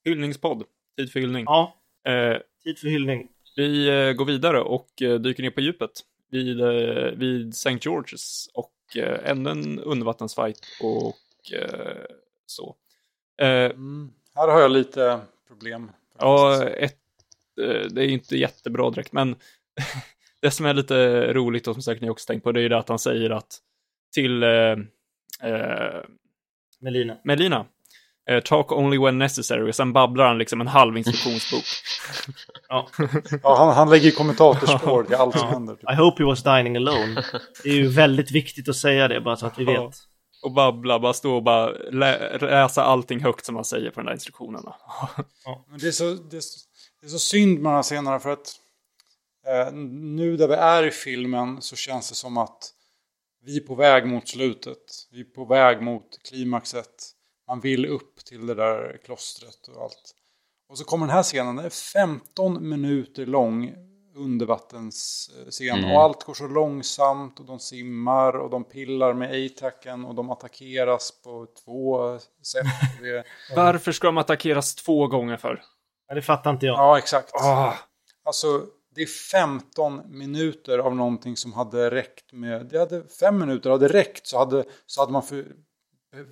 Hyllningspodd. Tid för hyllning. Ja, Eh, Tid för hyllning. Vi eh, går vidare och eh, dyker ner på djupet vid, eh, vid St. George's och eh, ännu en undervattensfight och eh, så. Eh, Mm. Här har jag lite problem. Ja, ett, eh, det är inte jättebra direkt, men (laughs) det som är lite roligt och som säkert ni också tänkt på, det är ju det att han säger att till eh, Melina. Melina, eh, talk only when necessary, och sen babblar han liksom en halv instruktionsbok. (laughs) Ja. Ja, han, han lägger ju kommentatorspår till allt som händer. Typ. I hope he was dining alone. Det är ju väldigt viktigt att säga det bara så att vi Ja. vet. och babbla, bara stå och bara lä läsa allting högt som han säger på den där instruktionerna. (laughs) Men det, är så, det, är så, det är så synd med de här scenerna för att eh, nu där vi är i filmen så känns det som att vi är på väg mot slutet. Vi är på väg mot klimaxet. Man vill upp till det där klostret och allt. Och så kommer den här scenen, den är 15 minuter lång undervattensscen. Mm. Och allt går så långsamt och de simmar och de pillar med A-tacken och de attackeras på två sätt. (laughs) Det, Varför ska de attackeras två gånger för? Det fattar inte jag. ja, exakt. Ah, Alltså, det är 15 minuter av någonting som hade räckt med... Det hade fem minuter hade räckt så hade, så hade man för,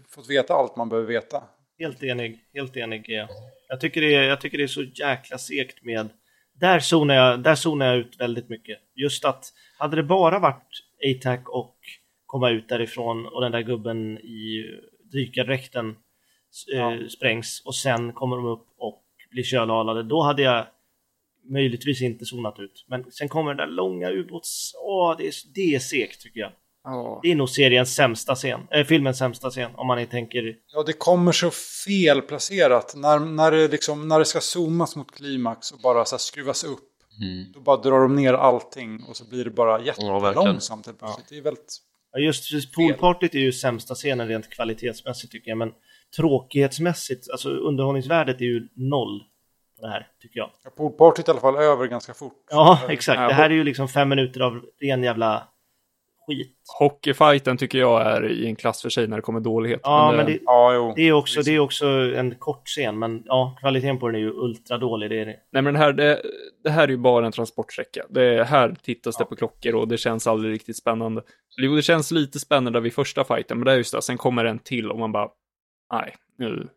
fått veta allt man behöver veta. Helt enig, helt enig är jag. Jag tycker det är, jag tycker det är så jäkla segt med... Där zonar, jag, där zonar jag ut väldigt mycket. Just att hade det bara varit A-tack och komma ut därifrån och den där gubben i dykardräkten eh, Ja. sprängs och sen kommer de upp och blir kölhalade, då hade jag möjligtvis inte zonat ut. Men sen kommer den där långa ubåts... Åh, det är, det är segt tycker jag. ja. Det är nog seriens sämsta scen, äh, filmens sämsta scen om man tänker Ja, det kommer så felplacerat. När, när, det liksom, när det ska zoomas mot klimax och bara så här skruvas upp. Mm. Då bara drar de ner allting och så blir det bara jättelångsamt helt plötsligt. Det är väldigt... Ja, just precis. Poolpartyt är ju sämsta scenen rent kvalitetsmässigt tycker jag, men tråkighetsmässigt, alltså underhållningsvärdet är ju noll det här, tycker jag. Ja, poolpartyt i alla fall över ganska fort. Ja, exakt. Ja, Det här är ju liksom fem minuter av ren jävla skit. Hockeyfighten tycker jag är i en klass för sig när det kommer dålighet. Ja, men det, Ja, jo. det, är också, det är också en kort scen, men ja, kvaliteten på den är ju ultra dålig, det är det. Nej men det här, det, det här är ju bara en transportsträcka. Det är, här tittas det på klockor och det känns aldrig riktigt spännande. Jo, det känns lite spännande vid första fighten, men det är just det, sen kommer en till och man bara, nej, nu,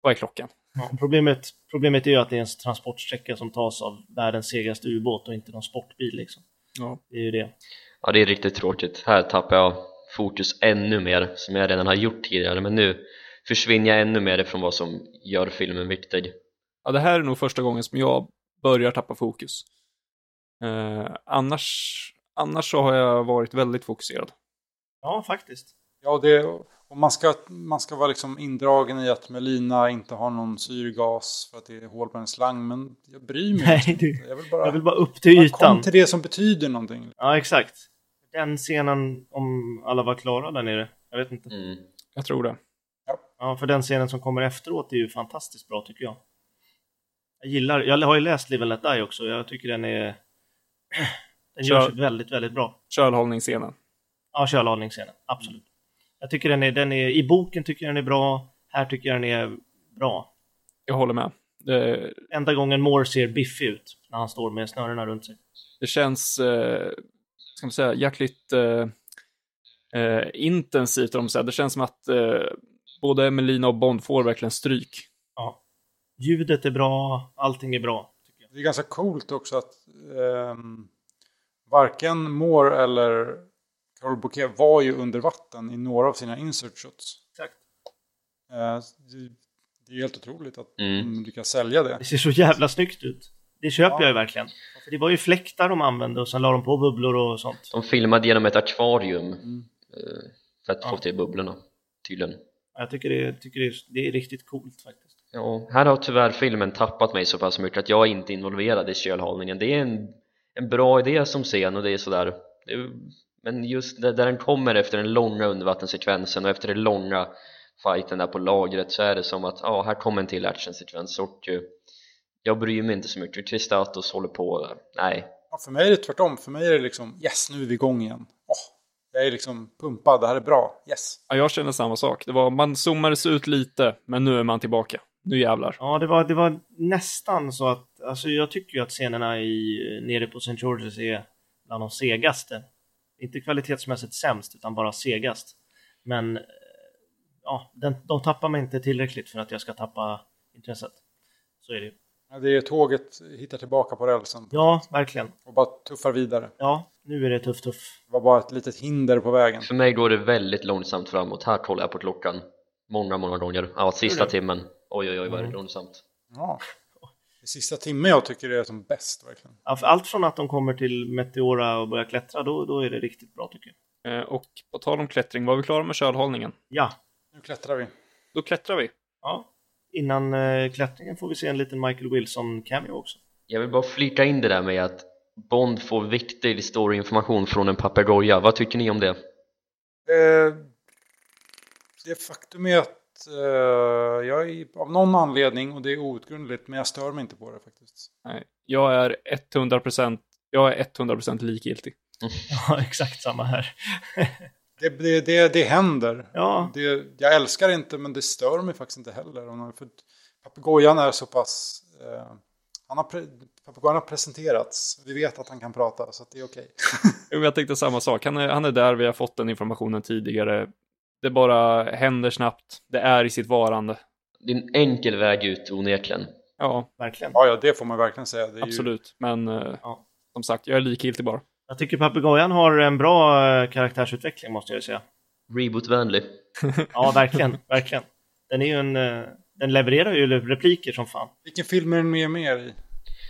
vad är klockan? Ja, problemet, problemet är ju att det är en transportsträcka som tas av världens segaste ubåt och inte någon sportbil liksom. Ja. Det är ju det. Ja, det är riktigt tråkigt. Här tappar jag fokus ännu mer, som jag redan har gjort tidigare, men nu försvinner jag ännu mer ifrån vad som gör filmen viktig. ja, det här är nog första gången som jag börjar tappa fokus. Eh, annars, annars så har jag varit väldigt fokuserad. Ja, faktiskt. Ja, det, och man ska, man ska vara liksom indragen i att Melina inte har någon syrgas för att det är hål på en slang. Men jag bryr mig Nej, inte. du- Jag vill bara, Jag vill bara upp till ytan. kom till det som betyder någonting. Ja, exakt. Den scenen, om alla var klara där nere. Jag vet inte. Mm. Jag tror det. Ja, för den scenen som kommer efteråt är ju fantastiskt bra tycker jag. Jag gillar, jag har ju läst Live and Let Die också. Jag tycker den är... (clears throat) Den Kör. görs väldigt, väldigt bra. Kölhållningsscenen. Ja, kölhållningsscenen. Absolut. Jag tycker den är, den är, i boken tycker jag den är bra. Här tycker jag den är bra. Jag håller med. Det, Enda gången Moore ser biffig ut. När han står med snörena runt sig. det känns, eh, ska man säga, jäkligt eh, eh, intensivt. Om säger. Det känns som att eh, både Melina och Bond får verkligen stryk. Ja. Ljudet är bra. Allting är bra. Det är ganska coolt också att ehm, varken Moore eller Carol Bouquet var ju under vatten i några av sina insert shots. Exakt. Eh, det, är helt otroligt att Mm. de lyckas sälja det. Det ser så jävla snyggt ut. Det köper Ja. jag ju verkligen. För det var ju fläktar de använde och sen la de på bubblor och sånt. De filmade genom ett akvarium Mm. eh, för att få Ja. till bubblorna, tydligen. Jag tycker, det, tycker det, är, det är riktigt coolt faktiskt. Ja, här har tyvärr filmen tappat mig så pass mycket att jag är inte involverad i kölhållningen. Det är en, en bra idé som scen och det är sådär. Det är, men just där, där den kommer efter den långa undervattenssekvensen och efter den långa fighten där på lagret så är det som att ja, här kommer en till actionsekvens och eh, jag bryr mig inte så mycket. Tristatos håller på där. Nej, Ja, för mig är det tvärtom. För mig är det liksom yes, nu är vi igång igen. Åh, jag är liksom pumpad, det här är bra. Yes. Ja, jag känner samma sak. Det var, man zoomades ut lite, men nu är man tillbaka. nu jävlar. Ja, det var, det var nästan så att, alltså jag tycker ju att scenerna i, nere på St. George's är bland de segaste. Inte kvalitetsmässigt sämst, utan bara segast. Men, eh, ja, den, de tappar mig inte tillräckligt för att jag ska tappa intresset. Så är det ju. Ja, Det är tåget hittar tillbaka på rälsen Ja, verkligen. och bara tuffar vidare. Ja, nu är det tuff tuff. Det var bara ett litet hinder på vägen. För mig går det väldigt långsamt framåt, här kollar jag på klockan många, många gånger. Ja, sista timmen. Oj, oj, oj, vad är det Mm. långsamt. Ja. Det sista timmen jag tycker det är som bäst verkligen. Allt från att de kommer till Meteora och börjar klättra, då, då är det riktigt bra tycker jag. Eh, och på tal om klättring, var vi klara med kölhållningen? Ja, Nu klättrar vi. Då klättrar vi. ja. Innan eh, klättringen får vi se en liten Michael Wilson-cameo också. Jag vill bara flika in det där med att Bond får viktig storyinformation från en papegoja. Vad tycker ni om det? Eh, det faktum är att jag är av någon anledning, och det är outgrundligt, men jag stör mig inte på det faktiskt. Nej, jag är 100%, jag är 100% likgiltig. (laughs) Ja, exakt samma här. (laughs) Det, det, det, det händer. Ja, Det, jag älskar det inte, men det stör mig faktiskt inte heller. För papegojan är så pass... Eh, han har pre, papegojan har presenterats. Vi vet att han kan prata, så att det är okej. (laughs) Jo, Jag tänkte samma sak. Han är, han är där, vi har fått den informationen tidigare. Det bara händer snabbt. Det är i sitt varande. Det är en enkel väg ut onekligen. Ja, verkligen. Ja, ja, det får man verkligen säga. Det är absolut. Men eh, Ja. som sagt, jag är likgiltig bara. Jag tycker papegojan har en bra eh, karaktärsutveckling måste jag säga. Reboot-vänlig. (laughs) Ja, verkligen, verkligen. Den är ju en... eh, Den levererar ju repliker som fan. Ju, vilken film är den med mer i?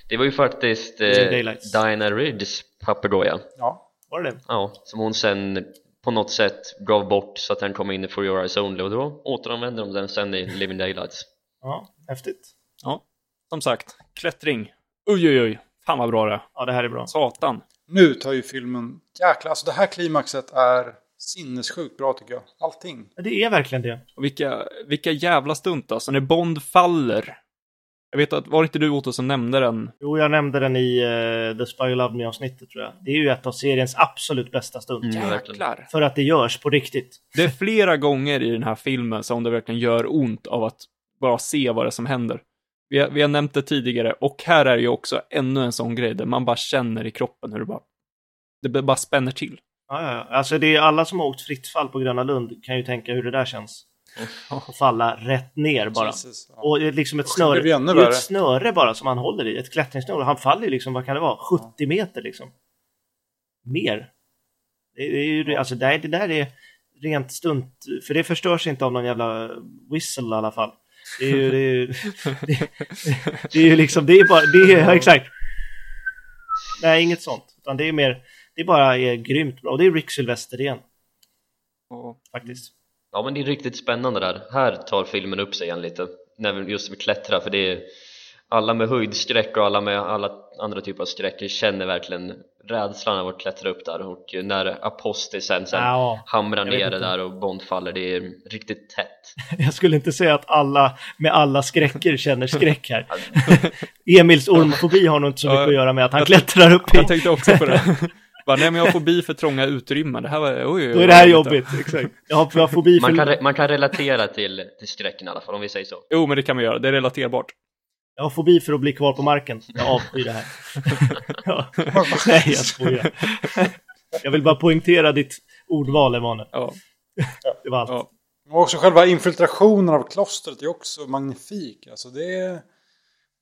Det var ju faktiskt eh. Diana Ridds papegoja. Ja, Var det det? Ja, som hon sen på något sätt gav bort så att den kom in i For Your Eyes Only och då återanvände de den sen i Living Daylights. Ja, häftigt. Ja, som sagt, klättring. Oj, oj, oj. Fan vad bra det. Ja, det här är bra. Satan. nu tar ju filmen... Jäklar, alltså det här klimaxet är sinnessjukt bra tycker jag. Allting. Ja, Det är verkligen det. Och vilka, vilka jävla stunt alltså. När Bond faller. Jag vet att, var det inte du Otto som nämnde den? Jo, jag nämnde den i uh, The Spy Who Loved Me-avsnittet tror jag. Det är ju ett av seriens absolut bästa stund. Mm. Jäklar. För att det görs på riktigt. Det är flera gånger i den här filmen som det verkligen gör ont av att bara se vad det är som händer. Vi har, vi har nämnt det tidigare och här är ju också ännu en sån grej där man bara känner i kroppen hur det bara, det bara spänner till. Ja, ja, ja. Alltså det är alla som har åkt fritt fall på Gröna Lund kan ju tänka hur det där känns. (laughs) Att falla rätt ner bara. Jesus, ja. Och liksom ett Och snöre, det är ett snöre bara som han håller i. Ett klättringssnöre. Han faller ju liksom, vad kan det vara? 70 meter liksom. Mer. Det, det är ju, alltså det, det där är rent stunt, för det förstörs inte av någon jävla whistle i alla fall. Det är ju, det är ju, (laughs) det, det är ju liksom, det är bara, det är, ja, exakt. Nej, inget sånt. Utan det är mer, det bara är grymt bra. Och det är Rick Sylvester igen, Och, faktiskt. Ja men det är riktigt spännande där. Här tar filmen upp sig igen lite. När vi just vi klättrar för det är alla med höjdskräck och alla med alla andra typer av skräck känner verkligen rädslan av att klättra upp där och när apostisen sen Ja, hamrar ner det där och Bond faller det är riktigt tätt. (laughs) jag skulle inte säga att alla med alla skräcker känner skräck här. (laughs) Emils ormfobi har nog inte så mycket att göra med att han klättrar upp i. jag tänkte också på det. (laughs) Bara, nej men jag har fobi för trånga utrymmen. Det här var, oj, oj, oj. Då är det här jobbigt, exakt. Jag har, jag har fobi för... Man kan, re- man kan relatera till, till skräcken i alla fall om vi säger så. Jo, men det kan man göra. Det är relaterbart. Jag har fobi för att bli kvar på marken. Jag avskyr det här. (laughs) ja. Nej, jag skojar. Jag vill bara poängtera ditt ordval, Emanuel. Ja. Det var allt. Ja. Och också själva infiltrationen av klostret är också magnifik. Alltså det, är,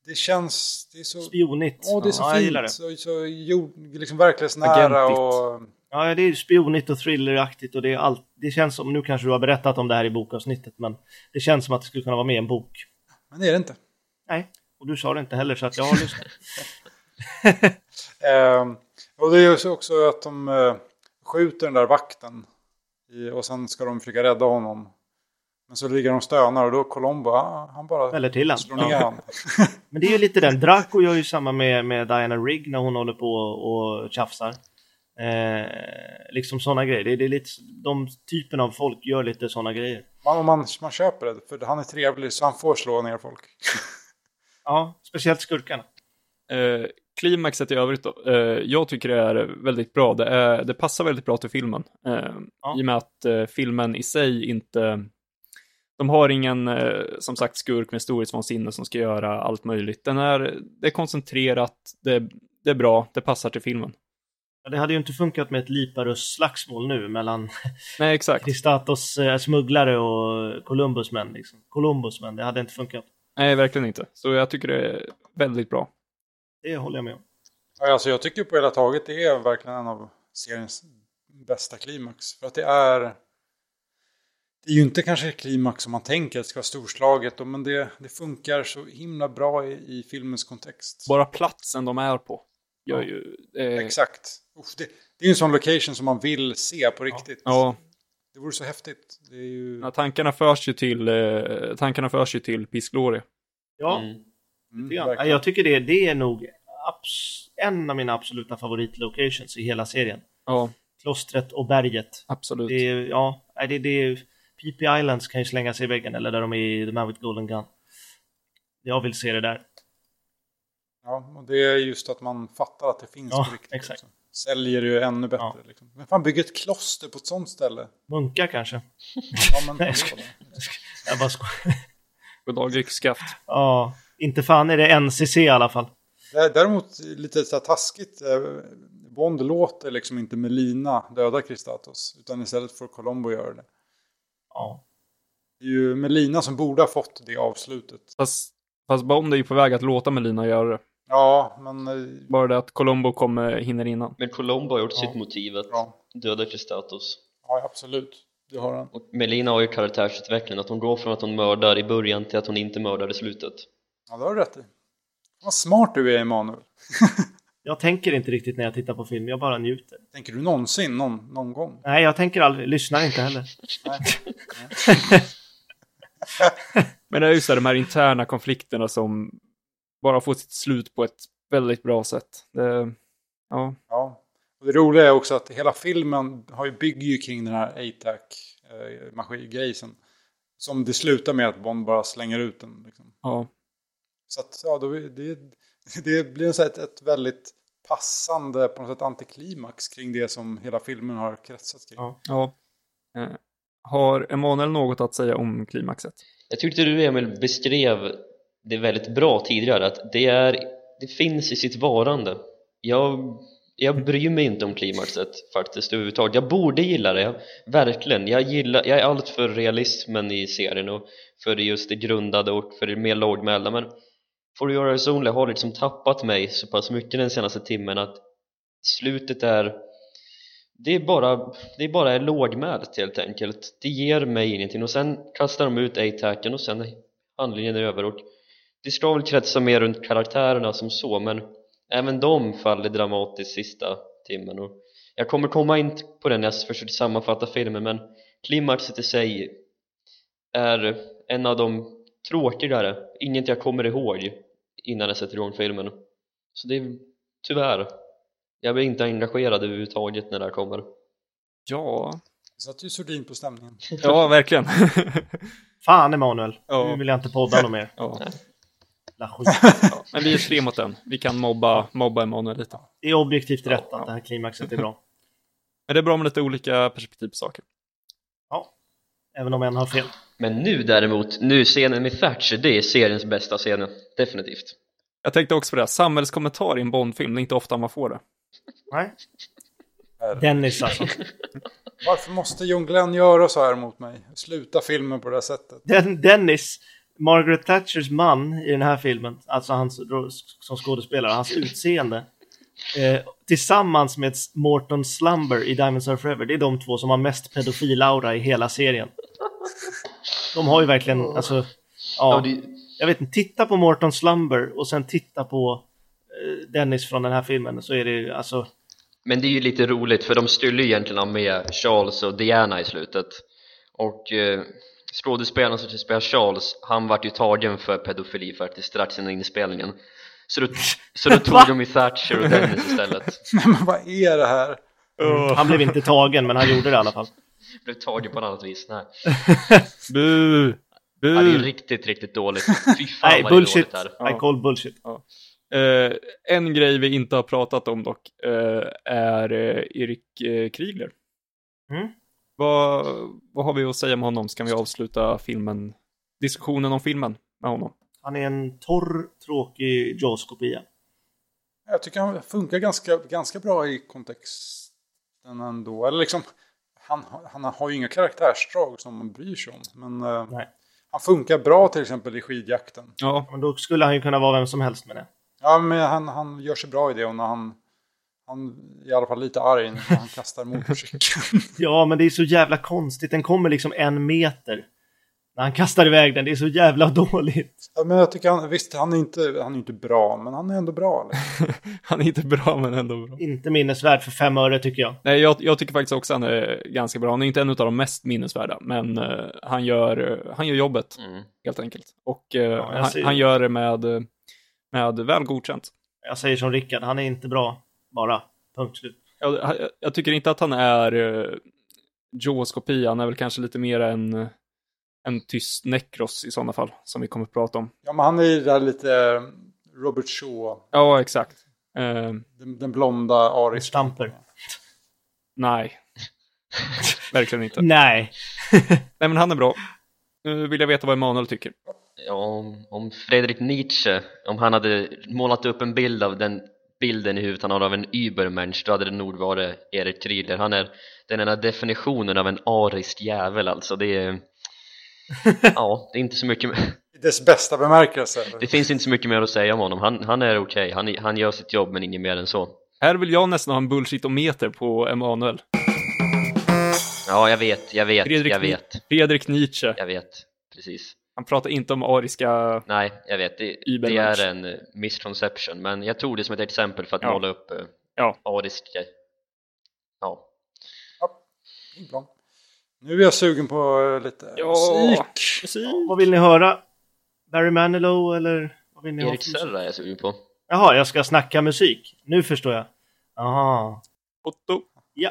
det känns... Det är så... Spionigt. Åh, det är så ja, jag gillar fint. det. Så, så jord, liksom verklighetsnära Agentigt. och... Ja, det är spionigt och thrilleraktigt och det är allt. Det känns som, nu kanske du har berättat om det här i bokavsnittet, men det känns som att det skulle kunna vara med i en bok. Men det är det inte. Nej, och du sa det inte heller så att jag har lyssnat. (laughs) (laughs) Ehm, och det är ju så också att de eh, skjuter den där vakten. I, och sen ska de försöka rädda honom. Men så ligger de och stönar och då Colombo, han bara Eller till han. slår ner Ja. han. (laughs) Men det är ju lite den. Draco gör ju samma med, med Diana Rigg när hon håller på och tjafsar. Eh, liksom sådana grejer. Det, det är lite, de typen av folk gör lite sådana grejer. Man, man, man köper det, för han är trevlig så han får slå ner folk. (laughs) Ja, speciellt skurkarna. Eh, klimaxet i övrigt då. Eh, jag tycker det är väldigt bra. Det, är, det passar väldigt bra till filmen. Eh, Ja. I och med att eh, filmen i sig inte... De har ingen, eh, som sagt, skurk med storhetsvansinne som ska göra allt möjligt. Den är, det är koncentrerat, det, det är bra, det passar till filmen. Ja, Det hade ju inte funkat med ett Liparus-slagsmål nu mellan (laughs) Nej, exakt. Kristatos eh, smugglare och Columbus män. Liksom. Columbus män, det hade inte funkat. Nej, verkligen inte. Så jag tycker det är väldigt bra. Det håller jag med om. Ja, Alltså jag tycker på hela taget det är verkligen en av seriens bästa klimax. För att det är... Det är ju inte kanske klimax som man tänker att det ska vara storslaget. Men det, det funkar så himla bra i, i filmens kontext. Bara platsen de är på gör ju... Eh, Exakt. Uff, det, det är ju en sån location som man vill se på riktigt. Ja, Det vore så häftigt. Det är ju... ja, tankarna förs ju till, eh, tankarna förs ju till Pisklori. Ja, Mm. Mm, gör- verkligen. jag tycker det, det är nog en av mina absoluta favoritlocations i hela serien. Ja, Klostret och berget. absolut. Det är, ja, nej, det, det är, PP Islands kan ju slänga sig i väggen, eller där de är i The Man with Golden Gun. Jag vill se det där. Ja, och det är just att man fattar att det finns Ja, på riktigt. exakt. Också. Säljer det ju ännu bättre. Ja. Liksom. Men fan, bygger ett kloster på ett sånt ställe. Munkar kanske? Ja, men, Nej, jag skojar. Jag bara skojar. Goddag yxskaft. Ja, inte fan är det NCC i alla fall. Dä- Däremot lite så här taskigt. eh, Bond låter liksom inte Melina döda Kristatos. Utan istället får Colombo göra det. Ja. Det är ju Melina som borde ha fått det avslutet. Fast, fast Bond är ju på väg att låta Melina göra det. Ja, men... eh, Bara det att Colombo kommer, hinner innan. Men Colombo har gjort Ja. sitt motiv att Ja, döda Kristatos. ja absolut. Det har han. Och Melina har ju karaktärsutveckling, att hon går från att hon mördar i början till att hon inte mördar i slutet. Ja, det har du rätt i. Vad smart du är, Emanuel. (laughs) Jag tänker inte riktigt när jag tittar på film, jag bara njuter. Tänker du någonsin, någon, någon gång? Nej, jag tänker aldrig, lyssnar inte heller. (laughs) (laughs) Men det är just det, de här interna konflikterna som bara får sitt slut på ett väldigt bra sätt. Det, ja, Ja. Och det roliga är också att hela filmen har ju, bygger ju kring den här ATAC eh. Som det slutar med att Bond bara slänger ut den. Liksom. ja, Så att, ja, då, är det, (laughs) det blir så ett, ett väldigt passande på något sätt antiklimax kring det som hela filmen har kretsat kring. Ja. ja. Eh, har Emanuel något att säga om klimaxet? Jag tyckte du Emil beskrev det väldigt bra tidigare att det, är, det finns i sitt varande jag, jag bryr mig inte om klimaxet faktiskt överhuvudtaget jag borde gilla det, verkligen jag, gillar, jag är allt för realismen i serien och för just det grundade och för det mer lågmälda men For göra det Only har liksom tappat mig så pass mycket den senaste timmen att slutet är det är bara, det är bara lågmält helt enkelt. Det ger mig ingenting. Och sen kastar de ut A-tacken och sen är handlingen över. Och det ska väl kretsa mer runt karaktärerna som så men även de faller dramatiskt sista timmen. Och jag kommer komma in på den när jag försöker sammanfatta filmen men klimaxet i sig är en av de tråkigare, inget jag kommer ihåg innan jag sätter igång filmen så det är tyvärr jag blir inte engagerad överhuvudtaget när det här kommer Ja, satte ju sordin på stämningen. (laughs) ja verkligen. (laughs) Fan Emanuel, Ja. nu vill jag inte podda något mer. ja. La (laughs) skit. Ja, men vi är tre mot en. Vi kan mobba, mobba Emanuel lite. Det är objektivt rätt Ja, att det här klimaxet är bra. Men det är bra med lite olika perspektiv på saker. Även om en har fel. Men nu däremot, nu scenen med Thatcher, det är seriens bästa scen definitivt Jag tänkte också på det, här, samhällskommentar i en Bondfilm, det är inte ofta man får det. Nej. (laughs) Dennis alltså. (laughs) Varför måste John Glenn göra så här mot mig? Sluta filmen på det här sättet. Den, Dennis, Margaret Thatchers man i den här filmen, alltså hans, som skådespelare, hans utseende. Eh, tillsammans med Morton Slumber i Diamonds Are Forever, det är de två som har mest pedofilaura i hela serien. De har ju verkligen, alltså, Ja, ja, det, jag vet inte, titta på Morton Slumber och sen titta på eh, Dennis från den här filmen så är det alltså, Men det är ju lite roligt för de skulle ju egentligen ha med Charles och Diana i slutet. Och eh, skådespelaren som spelar Charles han vart ju tagen för pedofili faktiskt strax innan inspelningen. Så då, så då (laughs) tog de ju Thatcher och Dennis istället. Nej (laughs) men vad är det här? han blev inte tagen men han gjorde det i alla fall. (laughs) blev tagen på ett annat vis nej (laughs) Bu! ja, det är Bu! riktigt riktigt dåligt fy fan Nej, vad det är bullshit. dåligt här I call bullshit. Eh, en grej vi inte har pratat om dock eh, är eh, Erik Krigler. Mm. Vad, vad har vi att säga om honom? Ska vi avsluta filmen, diskussionen om filmen med honom? Han är en torr, tråkig Jaws-kopia. Jag tycker han funkar ganska, ganska bra i kontexten ändå. Eller liksom, han, han har ju inga karaktärsdrag som man bryr sig om. Men eh, Nej. han funkar bra till exempel i skidjakten. Ja, Men då skulle han ju kunna vara vem som helst med det. Ja, men han, han gör sig bra i det och när han, han är i alla fall lite arg när han kastar motorcykeln. (laughs) Ja, men det är så jävla konstigt. Den kommer liksom en meter. När han kastar iväg den, det är så jävla dåligt. ja, men jag tycker han, visst, han är inte, han är inte bra, men han är ändå bra. Liksom. (laughs) han är inte bra men ändå bra. Inte minnesvärd för fem öre tycker jag. Nej, jag, jag tycker faktiskt också han är ganska bra. Han är inte en av de mest minnesvärda, men eh, han, gör, han gör jobbet Mm. helt enkelt. Och eh, jag han, han gör det med, eh, med väl godkänt. Jag säger som Rickard, han är inte bra. Bara. Punkt slut. Jag, jag- jag tycker inte att han är uh, Jaws kopia, han är väl kanske lite mer en, en tyst Necros i sådana fall, som vi kommer att prata om. Ja, men han är ju där lite eh, Robert Shaw, Ja, exakt. Eh, den, den blonda ariska. Stamper. nej. (laughs) Verkligen inte. Nej. (laughs) Nej, men han är bra. Nu vill jag veta vad Emanuel tycker. Ja, om, om Fredrik Nietzsche, om han hade målat upp en bild av den bilden i huvudet han har av en Übermensch, då hade det nog varit Erik Triller. Han är den enda definitionen av en arisk jävel alltså. Det är... (laughs) Ja, det är inte så mycket dess bästa bemärkelse. Det finns inte så mycket mer att säga om honom. Han, han är okej, han, han gör sitt jobb men inget mer än så. Här vill jag nästan ha en bullshitometer på Emanuel. Ja, jag vet, jag vet, Fredrik, jag vet, Fredrik Nietzsche. jag vet. Precis. Han pratar inte om ariska... Nej, jag vet. Det, det är en misconception, men jag tog det som ett exempel för att Ja. måla upp eh, Ja. arisk... Ja. Bra. Nu är jag sugen på eh, lite Ja. musik. Musik. Vad vill ni höra? Barry Manilow eller vad vill ni ha? Erik? Serra är jag sugen på. Jaha, jag ska snacka musik. Nu förstår jag. Aha. Otto. Ja.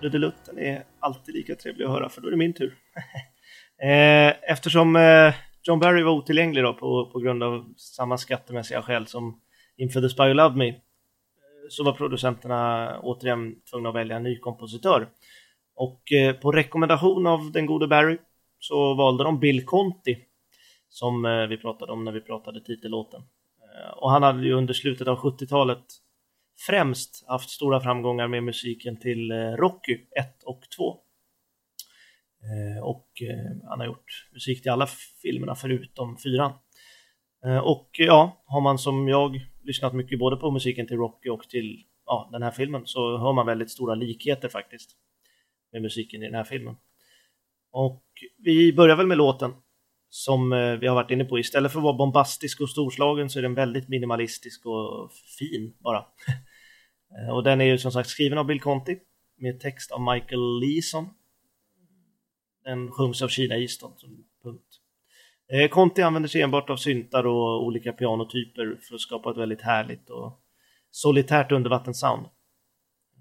Trudelutten är alltid lika trevlig att höra för då är det min tur. (laughs) Eh, Eftersom eh, John Barry var otillgänglig då på, på grund av samma skattemässiga skäl som inför The Spy Who Loved Me så var producenterna återigen tvungna att välja en ny kompositör. Och eh, på rekommendation av den gode Barry så valde de Bill Conti som eh, vi pratade om när vi pratade titellåten. Eh, och han hade ju under slutet av 70-talet främst haft stora framgångar med musiken till Rocky 1 och 2. Och han har gjort musik till alla filmerna förutom fyran. Och ja, har man som jag lyssnat mycket både på musiken till Rocky och till ja, den här filmen så hör man väldigt stora likheter faktiskt med musiken i den här filmen. Och vi börjar väl med låten som eh, vi har varit inne på. Istället för att vara bombastisk och storslagen så är den väldigt minimalistisk och fin bara. (laughs) Och den är ju som sagt skriven av Bill Conti med text av Michael Leeson. Den sjungs av Sheena Easton som punkt. Eh, Conti använder sig enbart av syntar och olika pianotyper för att skapa ett väldigt härligt och solitärt undervattenssound.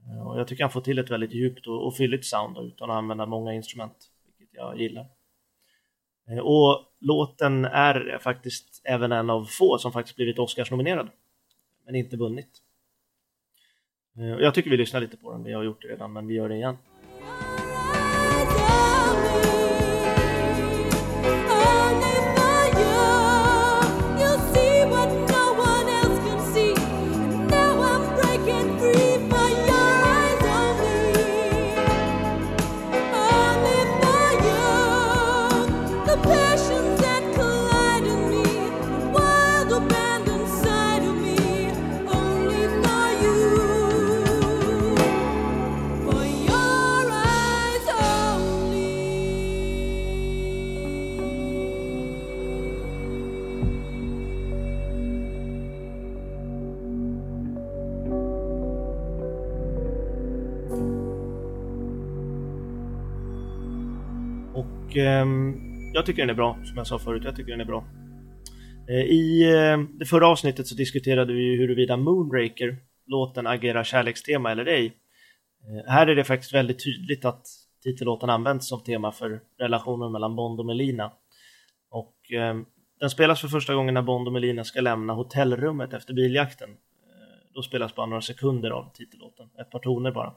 Eh, och jag tycker han får till ett väldigt djupt och, och fylligt sound utan att använda många instrument, vilket jag gillar. Eh, och låten är faktiskt även en av få som faktiskt blivit Oscars-nominerad, men inte vunnit. Jag tycker vi lyssnar lite på den, vi har gjort det redan, men vi gör det igen. Ehm, jag tycker den är bra, som jag sa förut. Jag tycker den är bra. Eh, I eh, det förra avsnittet så diskuterade vi ju huruvida Moonraker, låten agerar kärlekstema eller ej. Eh, här är det faktiskt väldigt tydligt att titellåten används som tema för relationen mellan Bond och Melina. Och ehm, den spelas för första gången när Bond och Melina ska lämna hotellrummet efter biljakten. Då spelas bara några sekunder av titellåten, ett par toner bara.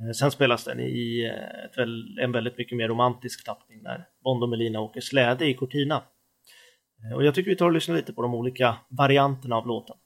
Eh, sen spelas den i eh, ett en väldigt mycket mer romantisk tappning när Bond och Melina åker släde i Cortina. Eh, och jag tycker vi tar och lyssnar lite på de olika varianterna av låten.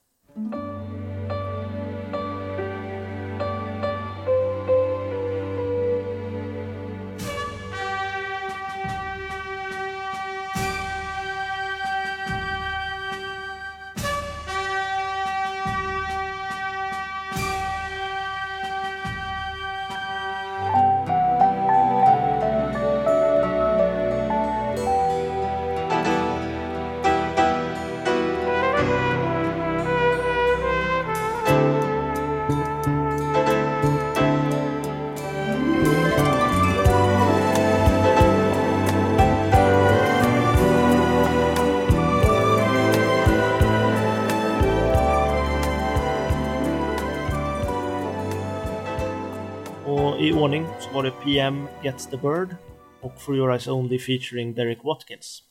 PM Gets the Bird och For Your Eyes Only featuring Derek Watkins.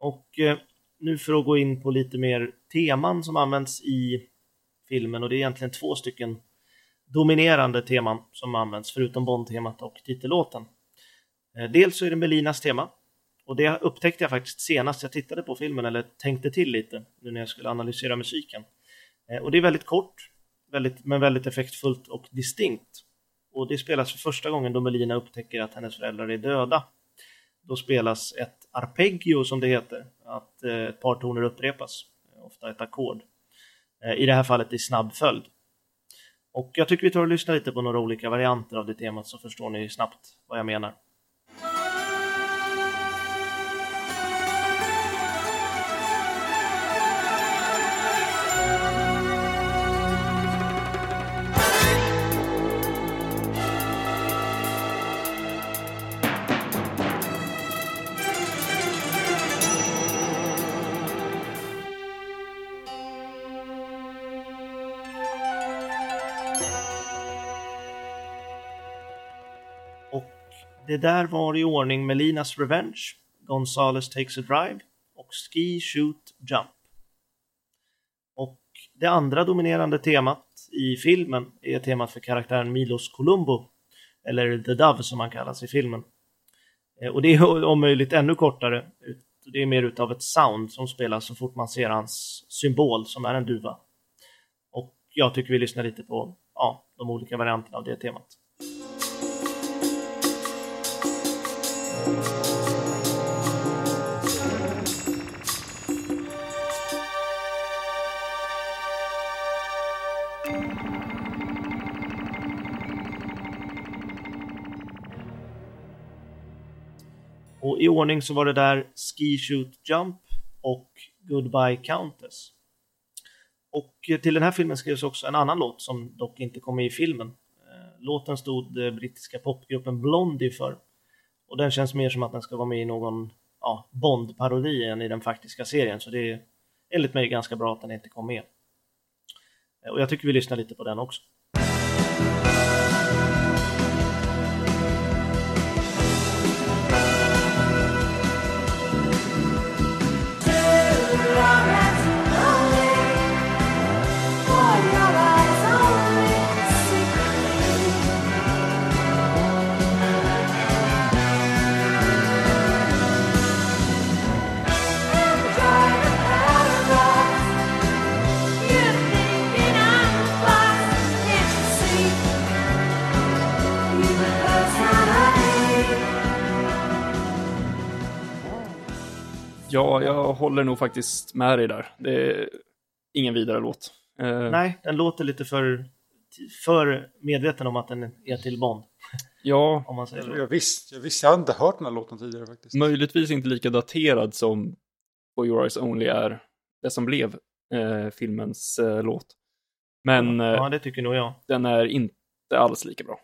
Och eh, nu för att gå in på lite mer teman som används i filmen och det är egentligen två stycken dominerande teman som används förutom Bond-temat och titellåten. Eh, dels så är det Melinas tema och det upptäckte jag faktiskt senast jag tittade på filmen eller tänkte till lite nu när jag skulle analysera musiken. Eh, Och det är väldigt kort, väldigt, men väldigt effektfullt och distinkt. Och det spelas för första gången då Melina upptäcker att hennes föräldrar är döda. Då spelas ett arpeggio som det heter, att eh, ett par toner upprepas, ofta ett ackord. Eh, I det här fallet i snabb följd. Och jag tycker vi tar och lyssnar lite på några olika varianter av det temat så förstår ni snabbt vad jag menar. Det där var i ordning Melinas Revenge, Gonzales Takes a Drive och Ski, Shoot, Jump. Och det andra dominerande temat i filmen är temat för karaktären Milos Columbo, eller The Dove som han kallas i filmen. Eh, och det är (laughs) om möjligt ännu kortare. Det är mer utav ett sound som spelas så fort man ser hans symbol som är en duva. Och jag tycker vi lyssnar lite på ja, de olika varianterna av det temat. Och i ordning så var det där Ski Shoot Jump och Goodbye Countess. Och eh, till den här filmen skrevs också en annan låt som dock inte kom med i filmen. Eh, låten stod brittiska popgruppen Blondie för. Och den känns mer som att den ska vara med i någon ja, Bond-parodi än i den faktiska serien. Så det är enligt mig ganska bra att den inte kom med. Eh, och jag tycker vi lyssnar lite på den också. Ja, jag håller nog faktiskt med dig där. Det är ingen vidare låt. Eh, Nej, den låter lite för, för medveten om att den är till Bond, (laughs) Ja, om man säger. Jag visste, jag visste, jag hade inte hört den här låten tidigare faktiskt. möjligtvis inte lika daterad som For Your Eyes Only är det som blev eh, filmens eh, låt. Men eh, Ja, det tycker nog jag. den är inte alls lika bra.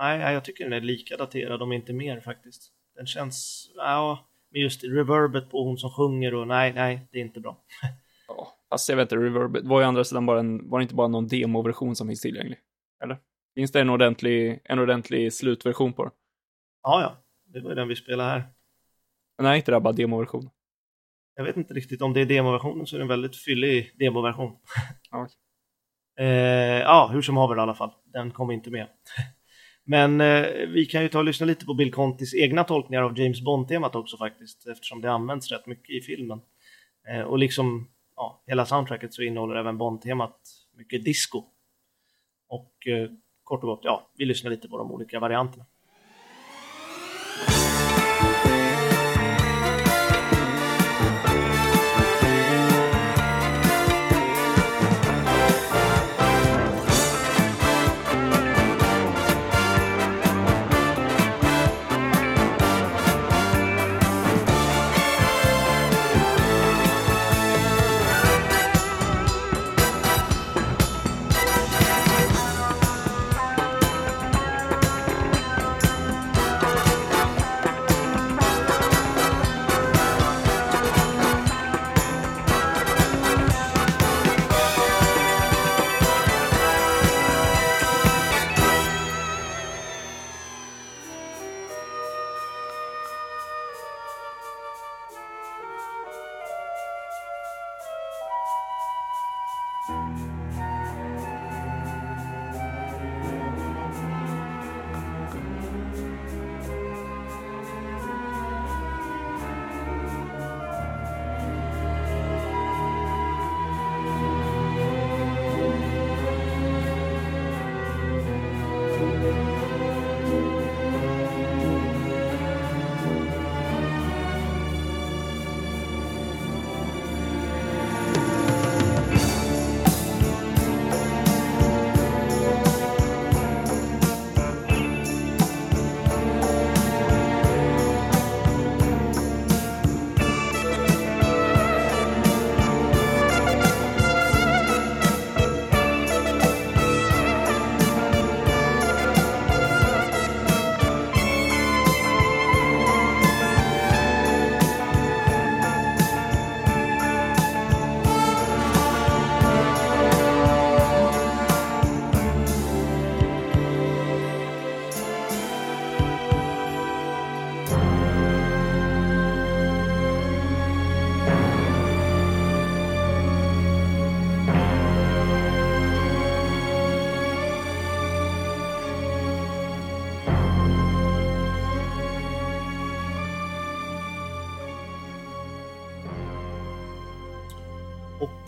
Nej, jag tycker den är lika daterad, om inte mer faktiskt. Den känns, ja, just reverbet på hon som sjunger och nej, nej, det är inte bra. Ja, fast jag vet inte, Reverb var ju andra sidan bara en, var det inte bara någon demoversion som finns tillgänglig? Eller? Finns det en ordentlig, en ordentlig slutversion på den? Ja, ja, det var ju den vi spelade här. Nej, inte det, bara demoversion. Jag vet inte riktigt om det är demoversionen så är det en väldigt fyllig demoversion. Ja. (laughs) Eh, ja, hur som haver i alla fall. Den kom inte med. (laughs) Men eh, vi kan ju ta och lyssna lite på Bill Contis egna tolkningar av James Bond-temat också faktiskt, eftersom det används rätt mycket i filmen. Eh, och liksom ja, hela soundtracket så innehåller även Bond-temat mycket disco. Och eh, kort och gott, ja, vi lyssnar lite på de olika varianterna.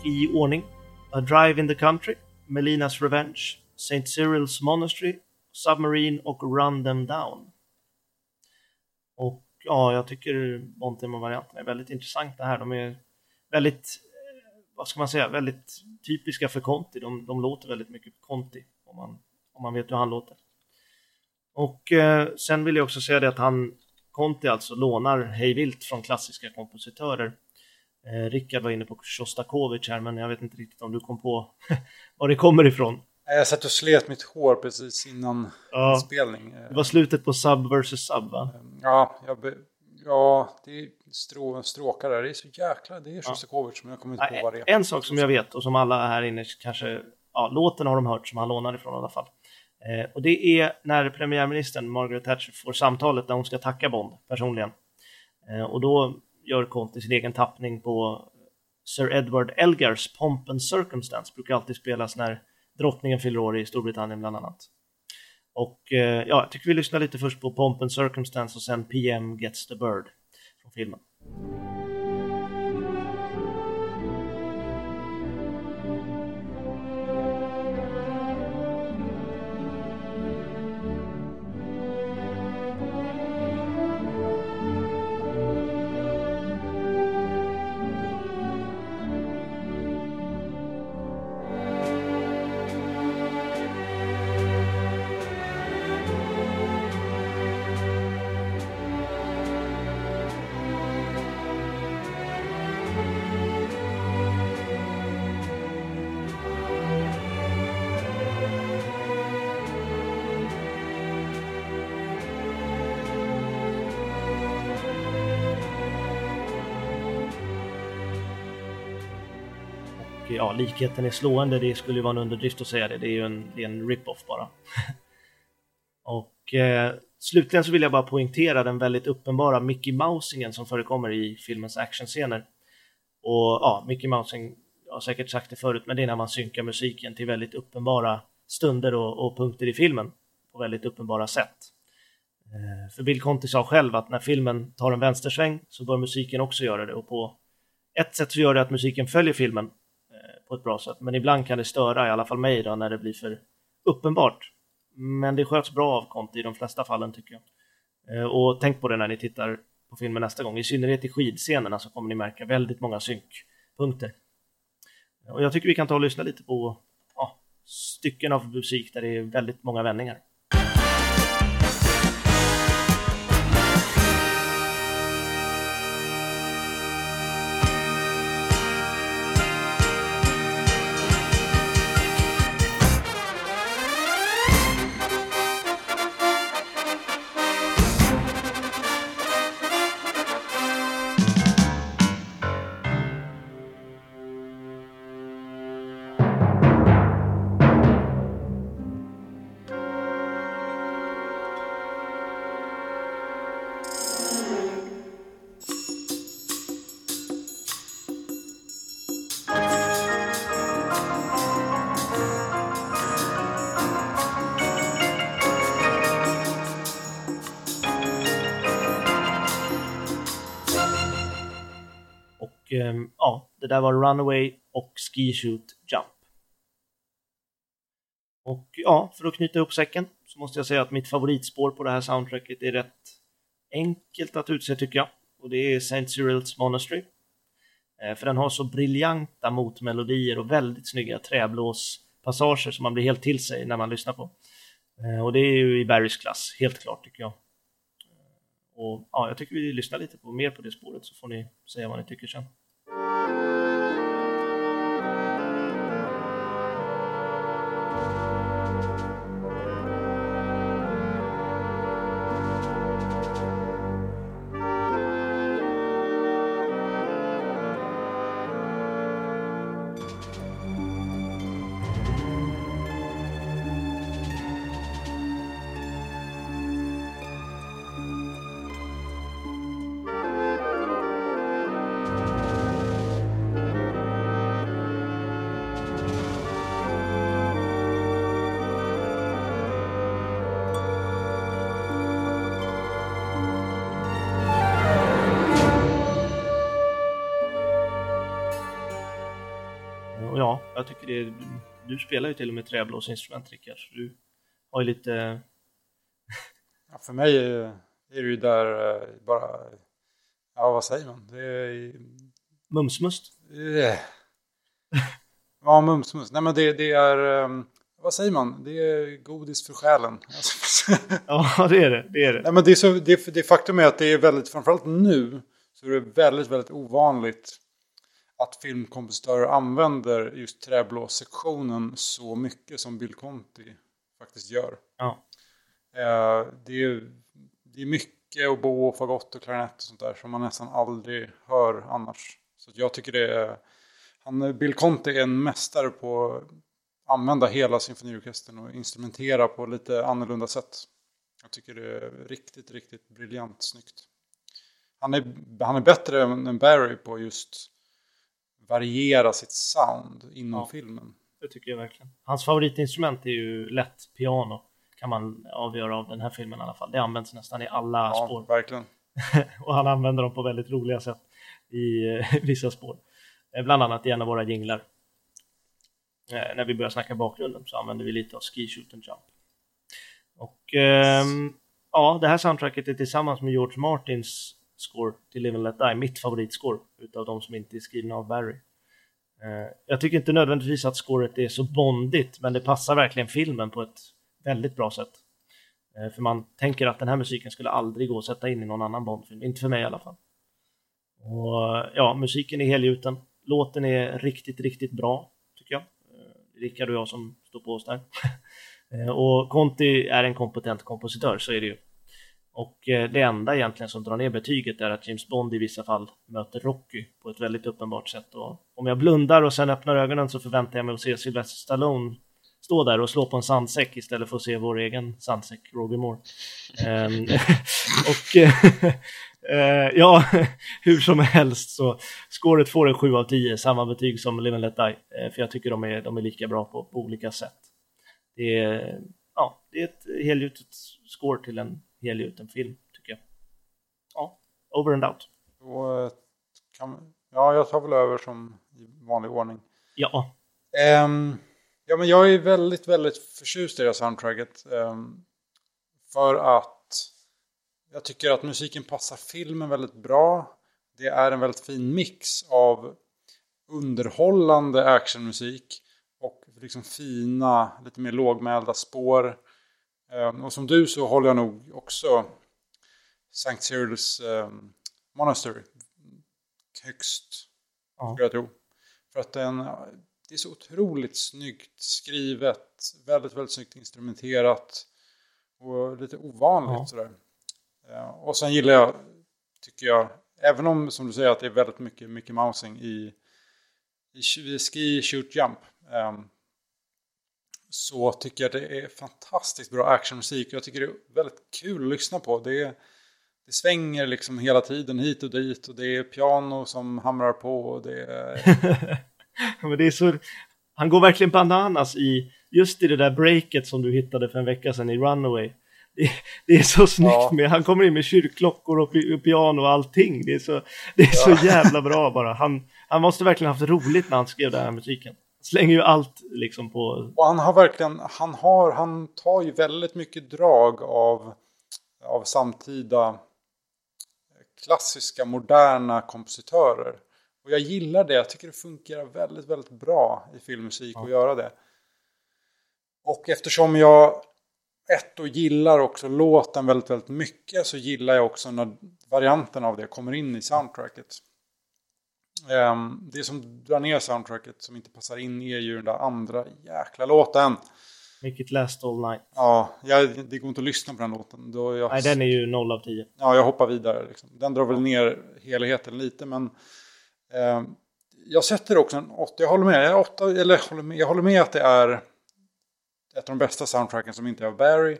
I ordning A Drive in the Country, Melinas Revenge, St. Cyril's Monastery, Submarine och Run Them Down. Och ja, jag tycker Bondtema-varianterna är väldigt intressanta här. De är väldigt, eh, vad ska man säga, väldigt typiska för Conti. De, de låter väldigt mycket Conti om man, om man vet hur han låter. Och eh, sen vill jag också säga det att han, Conti alltså lånar hej vilt från klassiska kompositörer. Eh, Rickard var inne på Shostakovich här, men jag vet inte riktigt om du kom på (laughs) var det kommer ifrån. Jag satt och slet mitt hår precis innan Ja. inspelning. Det var slutet på Sub vs Sub, va? Ja, jag be... ja det är strå... stråkar där. Det är så jäkla... Det är Sjostakovitj, men jag kommer inte på vad det är. En sak som jag vet och som alla här inne kanske, ja, låten har de hört som han lånar ifrån i alla fall. Eh, och det är när premiärministern Margaret Thatcher får samtalet där hon ska tacka Bond personligen. Eh, och då gör Conti sin egen tappning på Sir Edward Elgars Pomp and Circumstance. Brukar alltid spelas när drottningen fyller år i Storbritannien bland annat. Och eh, ja, jag tycker vi lyssnar lite först på Pomp and Circumstance och sen PM Gets the Bird från filmen. Likheten är slående, det skulle ju vara en underdrift att säga det. Det är ju en, det är en rip-off bara. (laughs) och eh, slutligen så vill jag bara poängtera den väldigt uppenbara Mickey Mousingen som förekommer i filmens actionscener. Och ja, Mickey Mousing, jag har säkert sagt det förut, men det är när man synkar musiken till väldigt uppenbara stunder och, och punkter i filmen på väldigt uppenbara sätt. Eh, För Bill Conti sa själv att när filmen tar en vänstersväng så bör musiken också göra det och på ett sätt så gör det att musiken följer filmen på ett bra sätt, men ibland kan det störa, i alla fall mig då, när det blir för uppenbart. Men det sköts bra av Conti i de flesta fallen tycker jag. Eh, och tänk på det när ni tittar på filmen nästa gång, i synnerhet i skidscenerna så kommer ni märka väldigt många synkpunkter. Och jag tycker vi kan ta och lyssna lite på ja, stycken av musik där det är väldigt många vändningar. Där var Runaway och Ski Shoot Jump. Och ja, för att knyta ihop säcken så måste jag säga att mitt favoritspår på det här soundtracket är rätt enkelt att utse tycker jag. Och det är St. Cyril's Monastery. Eh, för den har så briljanta motmelodier och väldigt snygga träblåspassager som man blir helt till sig när man lyssnar på. Eh, och det är ju i Barrys klass, helt klart tycker jag. Eh, och ja, jag tycker vi lyssnar lite på mer på det spåret så får ni säga vad ni tycker sen. tycker det är, du spelar ju till och med träblåsinstrument Rickard, så du har ju lite, Ja, för mig är det ju där eh, bara, ja vad säger man? Det är, mumsmust. eh, ja, mums, Nej men det, det är, eh, vad säger man? Det är godis för själen. (laughs) Ja, det är det. Det är det. Nej, men det, är så, det, det faktum är att det är väldigt, framförallt nu, så är det väldigt, väldigt ovanligt att filmkompositörer använder just träblåssektionen så mycket som Bill Conti faktiskt gör. Ja. Eh, det, är, det är mycket och bo och fagott och klarinett och sånt där som man nästan aldrig hör annars. Så jag tycker det är, han, Bill Conti är en mästare på att använda hela symfoniorkestern och instrumentera på lite annorlunda sätt. Jag tycker det är riktigt, riktigt briljant snyggt. Han är, han är bättre än Barry på just variera sitt sound inom Ja. filmen. Det tycker jag verkligen. Hans favoritinstrument är ju lätt piano. Kan man avgöra av den här filmen i alla fall. Det används nästan i alla Ja, spår. verkligen. (laughs) Och han använder dem på väldigt roliga sätt i eh, (laughs) vissa spår. Eh, Bland annat i en av våra jinglar. Eh, När vi börjar snacka bakgrunden så använder vi lite av Ski Shoot and Jump. Och ehm, ja, det här soundtracket är tillsammans med George Martins score till Live and Let Die, mitt favoritscore utav de som inte är skrivna av Barry. Eh, Jag tycker inte nödvändigtvis att scoret är så bondigt, men det passar verkligen filmen på ett väldigt bra sätt. Eh, För man tänker att den här musiken skulle aldrig gå att sätta in i någon annan Bondfilm, inte för mig i alla fall. Och eh, ja, musiken är helgjuten. Låten är riktigt, riktigt bra, tycker jag. Eh, Rickard och jag som står på oss där. (laughs) Eh, och Conti är en kompetent kompositör, så är det ju. Och eh, det enda egentligen som drar ner betyget är att James Bond i vissa fall möter Rocky på ett väldigt uppenbart sätt. Och om jag blundar och sen öppnar ögonen så förväntar jag mig att se Sylvester Stallone stå där och slå på en sandsäck istället för att se vår egen sandsäck, Roger Moore. um, (laughs) och uh, ja, (laughs) hur som helst så scoret får en 7 av 10, samma betyg som Live and Let Die. För jag tycker de är, de är lika bra på, på olika sätt. Det är, ja, det är ett helgjutet score till en helgjuten film, tycker jag. Ja, over and out. Då, eh, kan, ja, jag tar väl över som i vanlig ordning. Ja, Ehm, ja, men jag är väldigt, väldigt förtjust i det här soundtracket. ehm, för att jag tycker att musiken passar filmen väldigt bra. Det är en väldigt fin mix av underhållande actionmusik och liksom fina, lite mer lågmälda spår. Ehm, och som du så håller jag nog också St. Cyrils um, Monastery högst, Ja. skulle jag tro. För att den, det är så otroligt snyggt skrivet, väldigt, väldigt snyggt instrumenterat och lite ovanligt Ja. sådär. Eh, Och sen gillar jag, tycker jag, även om som du säger att det är väldigt mycket Mickey Mousing i, i i Ski Shoot Jump. ehm, så tycker jag det är fantastiskt bra actionmusik. Jag tycker det är väldigt kul att lyssna på. Det, är, det svänger liksom hela tiden hit och dit och det är piano som hamrar på. Och det är, (laughs) men det är så... Han går verkligen bananas i, just i det där breaket som du hittade för en vecka sedan i Runaway. Det, det är så snyggt Ja. med, han kommer in med kyrkklockor och, och piano och allting. Det är så, det är så jävla bra bara. Han, han måste verkligen haft roligt när han skrev den här musiken. Slänger ju allt liksom på, Och han har verkligen, han har, han tar ju väldigt mycket drag av, av samtida klassiska, moderna kompositörer. Och jag gillar det, jag tycker det fungerar väldigt, väldigt bra i filmmusik att göra det. Och eftersom jag ett då gillar också låten väldigt, väldigt mycket så gillar jag också när varianten av det kommer in i soundtracket. Ehm, det som drar ner soundtracket som inte passar in är ju den där andra jäkla låten. Make it last all night. Ja, jag, det går inte att lyssna på den låten. Då jag, Nej, den är ju 0 av 10. Ja, jag hoppar vidare. Liksom. Den drar väl ner helheten lite, men eh, jag sätter också en 8. Jag håller med. Jag, åtta, eller, jag, håller med. jag håller med att det är ett av de bästa soundtracken som inte är av Barry.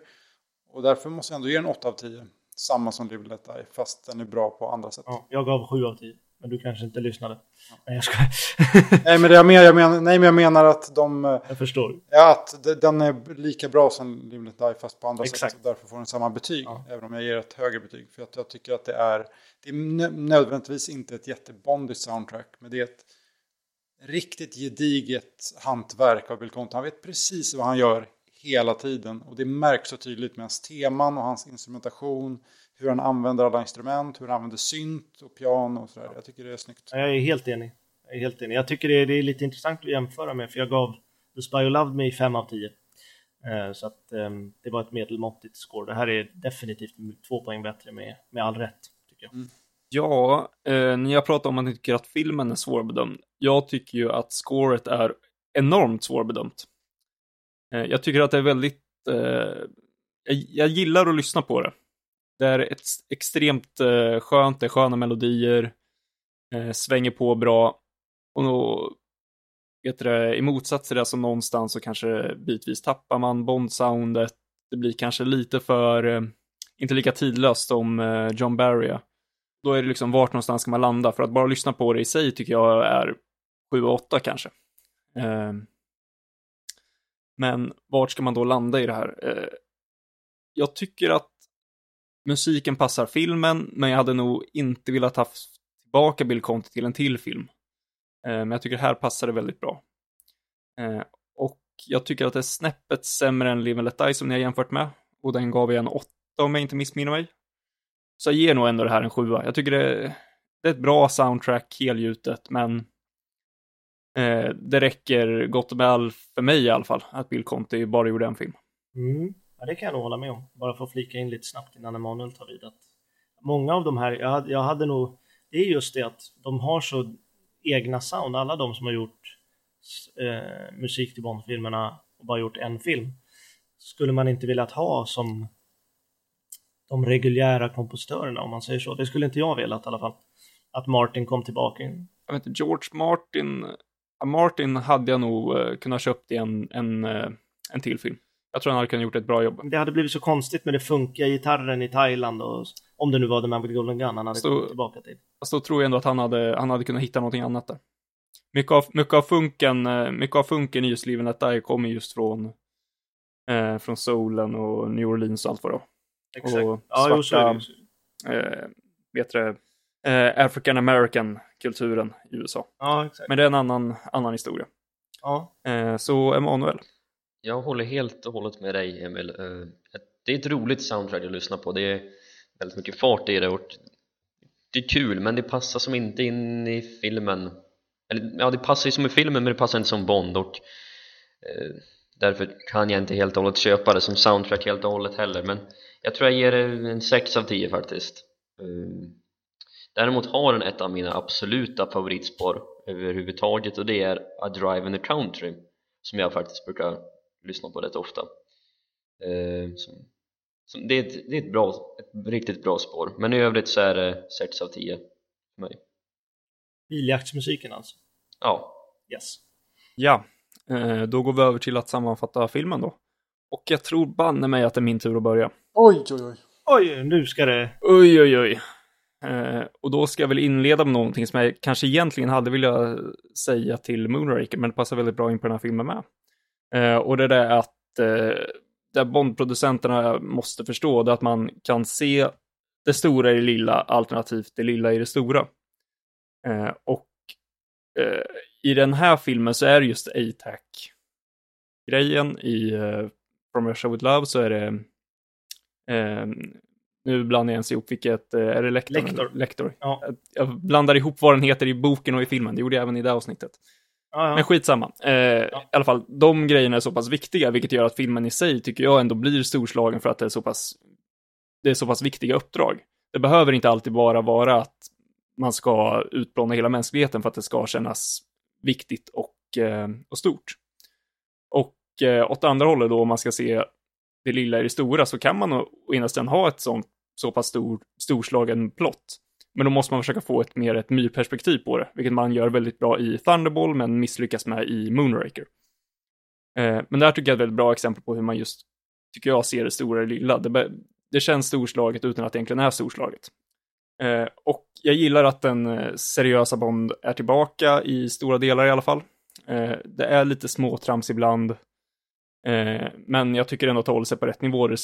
Och därför måste jag ändå ge en 8 av 10. Samma som Live Let Die, fast den är bra på andra sätt. Ja, jag gav 7 av 10. Men du kanske inte lyssnade. Nej, jag. (laughs) Nej, men jag, men, jag menar, nej, men jag menar att de... eh, jag förstår. Ja, att de- den är lika bra som Live Let Die fast på andra Exakt. sätt. Och därför får den samma betyg. Ja. Även om jag ger ett högre betyg. För att jag tycker att det är, det är nö- nödvändigtvis inte ett jättebondigt soundtrack. Men det är ett riktigt gediget hantverk av Bill Conti. Han vet precis vad han gör hela tiden. Och det märks så tydligt med hans teman och hans instrumentation. Hur han använder alla instrument, hur han använder synt och piano och sådär. Jag tycker det är snyggt. Ja, Jag är helt enig. Jag är helt enig. Jag tycker det är, det är lite intressant att jämföra med, för jag gav The Spy Who Loved Me 5 av 10. Eh, Så att ehm, det var ett medelmåttigt score. Det här är definitivt två poäng bättre med, med all rätt, tycker jag. Ja, eh, när jag pratar om att man tycker att filmen är svårbedömd. Jag tycker ju att scoret är enormt svårbedömt. Eh, jag tycker att det är väldigt... Eh, jag, jag gillar att lyssna på det. Det är ett extremt eh, skönt, det är sköna melodier, eh, svänger på bra. Och då, vet du, det, i motsats till det som någonstans så kanske bitvis tappar man Bond-soundet. Det blir kanske lite för, eh, inte lika tidlöst som eh, John Barry. Då är det liksom vart någonstans ska man landa? För att bara lyssna på det i sig tycker jag är 7-8 kanske. Eh, men vart ska man då landa i det här? Eh, jag tycker att musiken passar filmen, men jag hade nog inte velat ha tillbaka Bill Conti till en till film. Eh, men jag tycker det här passar det väldigt bra. Eh, och jag tycker att det är snäppet sämre än Live and Let Die som ni har jämfört med. Och den gav jag en åtta om jag inte missminner mig. Så jag ger nog ändå det här en sjua. Jag tycker det, det är ett bra soundtrack, helgjutet, men eh, det räcker gott och väl för mig i alla fall, att Bill Conti bara gjorde en film. Mm. Ja, det kan jag nog hålla med om. Bara för att flika in lite snabbt innan Emanuel tar vid. Att många av de här, jag hade, jag hade nog, det är just det att de har så egna sound, alla de som har gjort eh, musik till Bondfilmerna och bara gjort en film. Skulle man inte velat ha som de reguljära kompositörerna om man säger så. Det skulle inte jag velat i alla fall. Att Martin kom tillbaka. Jag vet inte, George Martin, Martin hade jag nog eh, kunnat köpt i en, en, eh, en till film. Jag tror han hade kunnat gjort ett bra jobb. Det hade blivit så konstigt med det funkiga gitarren i Thailand och Om det nu var The Man with Golden Gun han hade Så- kommit tillbaka till. Fast då tror jag ändå att han hade, han hade kunnat hitta någonting annat där. Mycket av, mycket av funken, eh, mycket av funken i just Live and Let Die kommer just från, eh, från soulen och New Orleans och allt vad det var. Exakt. Och ja, jo, så det svarta- eh, vet du, eh, African American kulturen i USA. Ja, exakt. Men det är en annan, annan historia. Ja. Eh, så Emanuel, jag håller helt och hållet med dig Emil. Eh, det är ett roligt soundtrack att lyssna på. Det är väldigt mycket fart i det och det är kul men det passar som inte in i filmen. Eller ja, det passar ju som i filmen men det passar inte som Bond och eh, därför kan jag inte helt och hållet köpa det som soundtrack helt och hållet heller men jag tror jag ger det en 6 av 10 faktiskt. Eh, däremot har den ett av mina absoluta favoritspår överhuvudtaget och det är A Drive in the Country som jag faktiskt brukar lyssna på rätt ofta eh, som, som, det, är ett, det är ett bra, ett riktigt bra spår men i övrigt så är det 6 av 10 för mig Biljaktsmusiken alltså. ja, Yes. ja, eh, då går vi över till att sammanfatta filmen då. Och jag tror banne mig att det är min tur att börja. Oj, oj, oj. Oj, nu ska det... Oj, oj, oj. Eh, och då ska jag väl inleda med någonting som jag kanske egentligen hade velat säga till Moonraker, men det passar väldigt bra in på den här filmen med. Eh, och det är det att eh, det Bondproducenterna måste förstå, det att man kan se det stora i det lilla, alternativt det lilla i det stora. Eh, och i den här filmen så är det just A-Tack-grejen. I eh, From Russia With Love så är det eh, nu blandar jag ens ihop vilket, är det lektor? Lektor. lektor. Ja. Jag- Jag blandar ihop vad den heter i boken och i filmen, det gjorde jag även i det avsnittet. Ja, Men ja. skitsamma. Eh, I alla fall, de grejerna är så pass viktiga, vilket gör att filmen i sig, tycker jag, ändå blir storslagen för att det är så pass, det är så pass viktiga uppdrag. Det behöver inte alltid bara vara att man ska utplåna hela mänskligheten för att det ska kännas viktigt och, eh, och stort. Och eh, åt andra hållet då, om man ska se det lilla i det stora, så kan man å ena sidan ha ett sånt så pass stor, storslagen plott. Men då måste man försöka få ett mer ett myrperspektiv på det, vilket man gör väldigt bra i Thunderball, men misslyckas med i Moonraker. Eh, men här tycker jag är ett väldigt bra exempel på hur man just, tycker jag, ser det stora i det lilla. Det, det känns storslaget utan att det egentligen är storslaget. Eh, och jag gillar att den eh, seriösa Bond är tillbaka i stora delar i alla fall. Eh, det är lite småtrams ibland, eh, men jag tycker ändå att det håller sig på rätt nivå. Det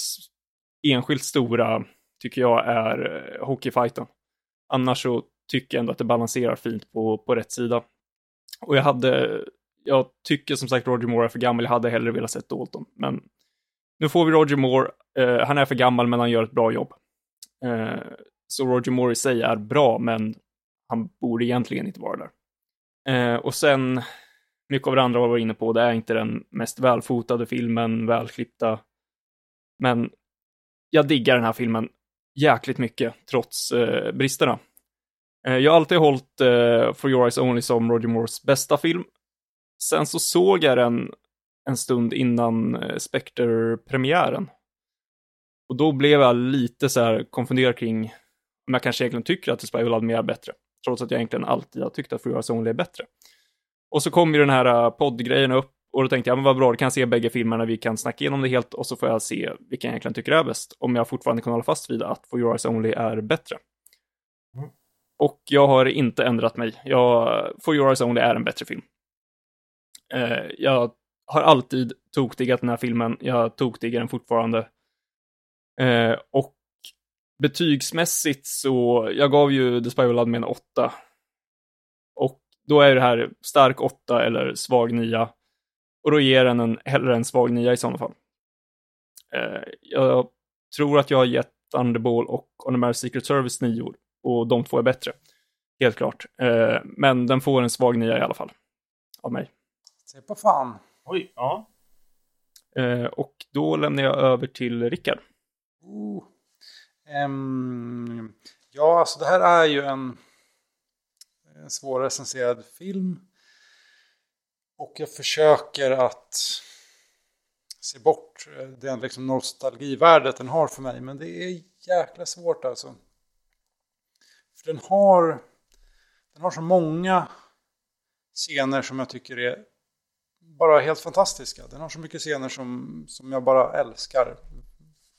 enskilt stora tycker jag är eh, hockeyfighten. Annars så tycker jag ändå att det balanserar fint på, på rätt sida. Och jag hade, jag tycker som sagt Roger Moore är för gammal, jag hade hellre velat sett Dalton. Men nu får vi Roger Moore, eh, han är för gammal men han gör ett bra jobb. Eh, så Roger Moore i sig är bra, men han borde egentligen inte vara där. Eh, och sen, mycket av det andra var vi inne på, det är inte den mest välfotade filmen, välklippta. Men jag diggar den här filmen jäkligt mycket, trots eh, bristerna. Eh, jag har alltid hållit eh, For Your Eyes Only som Roger Moores bästa film. Sen så såg jag den en stund innan eh, Spectre-premiären. Och då blev jag lite så här konfunderad kring om jag kanske egentligen tycker att The Spy Who Loved Me är bättre. Trots att jag egentligen alltid har tyckt att For Your Eyes Only är bättre. Och så kom ju den här eh, poddgrejen upp och då tänkte jag, men vad bra, då kan jag se bägge filmerna, vi kan snacka igenom det helt och så får jag se vilken jag egentligen tycker är bäst. Om jag fortfarande kan hålla fast vid att For Your Eyes Only är bättre. Mm. Och jag har inte ändrat mig. Jag, For Your Eyes Only är en bättre film. Eh, jag har alltid tokdiggat den här filmen. Jag tokdiggar den fortfarande. Eh, och betygsmässigt så, jag gav ju The Spy Who Loved Me en 8. Och då är det här stark 8 eller svag 9. Och då ger den en, hellre en svag 9 i sådana fall. Eh, jag tror att jag har gett Thunderball och On American Secret Service 9 och de två är bättre. Helt klart. Eh, men den får en svag 9 i alla fall. Av mig. Se på fan. Oj, ja. Eh, och då lämnar jag över till Rickard. Oh. Ehm, ja, alltså det här är ju en, en svårrecenserad film. Och jag försöker att se bort eh, det liksom nostalgivärdet den har för mig. Men det är jäkla svårt alltså. För den har, den har så många scener som jag tycker är bara helt fantastiska. Den har så mycket scener som, som jag bara älskar.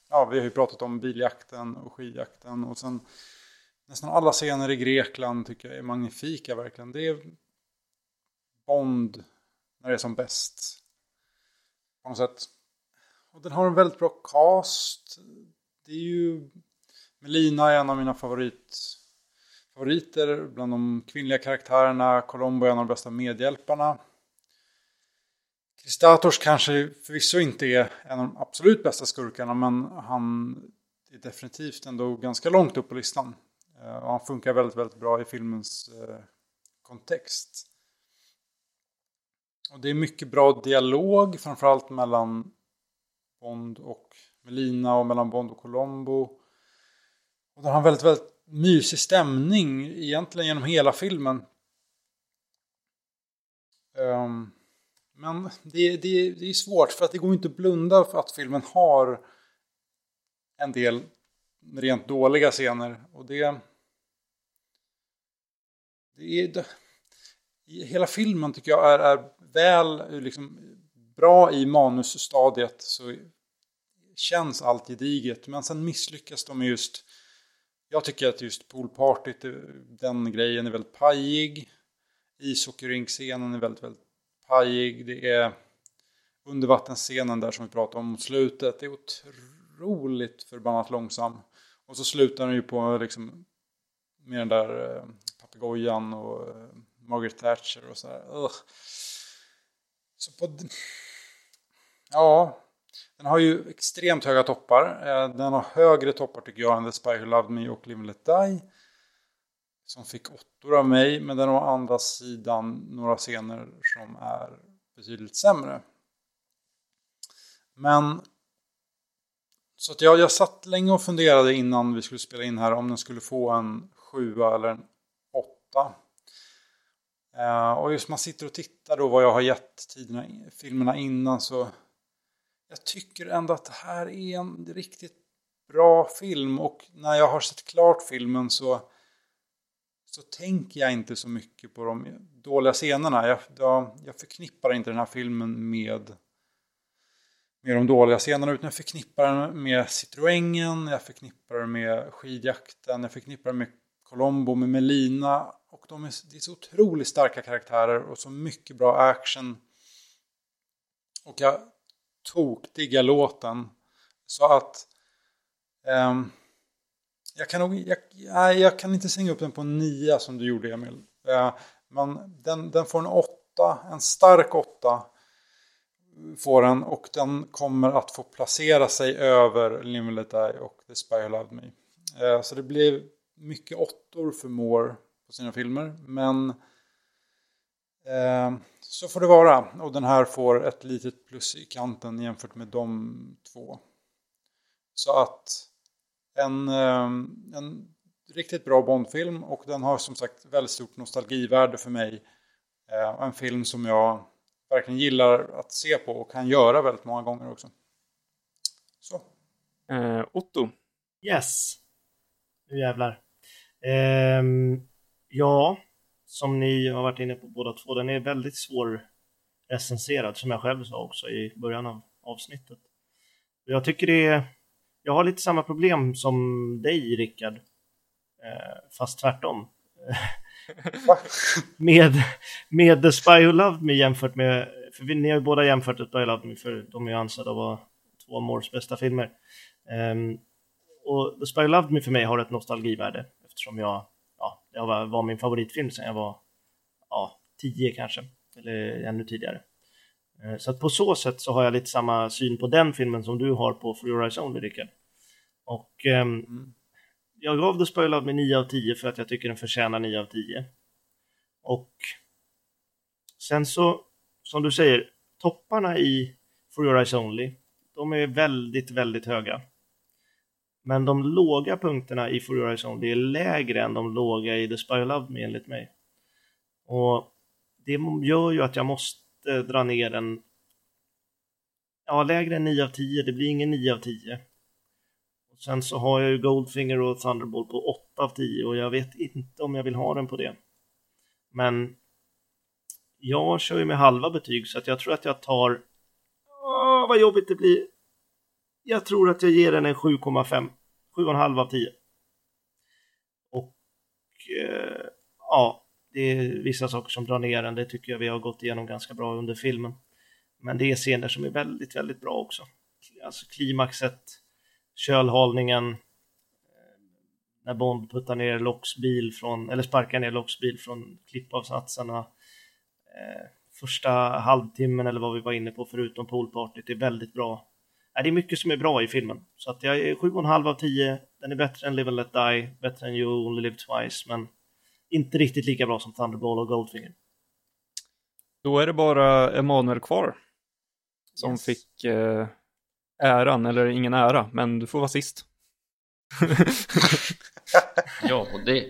ja, vi har ju pratat om biljakten och skidjakten och sen nästan alla scener i Grekland tycker jag är magnifika verkligen. Det är Bond när det är som bäst. På något sätt. Och den har en väldigt bra cast. Det är ju Melina är en av mina favorit, favoriter bland de kvinnliga karaktärerna. Colombo är en av de bästa medhjälparna. Kristators kanske förvisso inte är en av de absolut bästa skurkarna men han är definitivt ändå ganska långt upp på listan. Eh, och han funkar väldigt, väldigt bra i filmens eh, kontext. Och det är mycket bra dialog, framförallt mellan Bond och Melina och mellan Bond och Colombo. Och den har en väldigt, väldigt mysig stämning egentligen genom hela filmen. Um, men det, det, det är svårt för att det går inte att blunda för att filmen har en del rent dåliga scener. Och det... det är, det, hela filmen tycker jag är, är väl liksom, bra i manusstadiet. Så känns allt gediget. Men sen misslyckas de med just... Jag tycker att just poolpartyt, den grejen är väldigt pajig. Ishockeyrinkscenen är väldigt, väldigt pajig. Det är undervattensscenen där som vi pratade om mot slutet. Det är otroligt förbannat långsam. Och så slutar den ju på liksom med den där eh, papegojan och eh, Margaret Thatcher och sådär. Ugh. Så på... Ja, den har ju extremt höga toppar. Eh, den har högre toppar tycker jag än The Spy Who Loved Me och Live and Let Die. Som fick åttor av mig, men den har å andra sidan några scener som är betydligt sämre. Men så att jag, jag satt länge och funderade innan vi skulle spela in här om den skulle få en sjua eller en åtta. Eh, och just man sitter och tittar då vad jag har gett tiderna, filmerna innan så jag tycker ändå att det här är en riktigt bra film och när jag har sett klart filmen så så tänker jag inte så mycket på de dåliga scenerna. Jag, jag, jag förknippar inte den här filmen med med de dåliga scenerna utan jag förknippar den med Citroengen, jag förknippar den med skidjakten, jag förknippar den med Colombo, med Melina och de är, det är så otroligt starka karaktärer och så mycket bra action. Och jag tokdiggar låten så att Um, jag kan nog, jag, nej, jag kan inte sänga upp den på en nia som du gjorde Emil. Eh, men den, den får en åtta, en stark åtta får den och den kommer att få placera sig över Limelight Eye och The Spy Who Loved Me. Eh, Så det blir mycket åttor för Moore på sina filmer. Men eh, så får det vara. Och den här får ett litet plus i kanten jämfört med de två. Så att en, eh, en riktigt bra Bondfilm och den har som sagt väldigt stort nostalgivärde för mig. Eh, En film som jag verkligen gillar att se på och kan göra väldigt många gånger också. Så. Eh, Otto. Yes. Nu jävlar. Ehm, ja, som ni har varit inne på båda två, den är väldigt svår recenserad som jag själv sa också i början av avsnittet. Jag tycker det är, jag har lite samma problem som dig Rickard, eh, fast tvärtom. (laughs) Med, med The Spy Who Loved Me jämfört med, för vi, ni har ju båda jämfört The Spy Who Loved Me för de är ju ansedda att vara två av Moores bästa filmer. Ehm, och The Spy Who Loved Me för mig har ett nostalgivärde eftersom jag, ja, det var, var min favoritfilm sen jag var, ja, tio kanske, eller ännu tidigare. Eh, Så att på så sätt så har jag lite samma syn på den filmen som du har på Your Eyes Only, Rickard. Och ehm, Mm. jag gav The Spy Who Loved Me 9 av 10 för att jag tycker den förtjänar 9 av 10. Och sen så, som du säger, topparna i For Your Eyes Only, de är väldigt, väldigt höga. Men de låga punkterna i For Your Eyes Only är lägre än de låga i The Spy Who Loved Me enligt mig. Och det gör ju att jag måste dra ner den ja, lägre än 9 av 10. Det blir ingen 9 av 10. Och sen så har jag ju Goldfinger och Thunderball på 8 av 10 och jag vet inte om jag vill ha den på det. Men jag kör ju med halva betyg så att jag tror att jag tar... Åh, vad jobbigt det blir. jag tror att jag ger den en 7,5. 7,5 av 10. Och eh, ja, det är vissa saker som drar ner den. Det tycker jag vi har gått igenom ganska bra under filmen. Men det är scener som är väldigt, väldigt bra också. Alltså klimaxet, kölhalningen, eh, när Bond puttar ner Locks bil från, eller sparkar ner Locks bil från klippavsatserna. Eh, första halvtimmen eller vad vi var inne på förutom poolpartyt är väldigt bra. Ja, det är mycket som är bra i filmen. Så att jag är 7,5 av 10. Den är bättre än Live and Let Die, bättre än You Only Live Twice, men inte riktigt lika bra som Thunderball och Goldfinger. Då är det bara Emanuel kvar. Som Yes. fick eh, äran, eller ingen ära, men du får vara sist. (laughs) Ja, och det,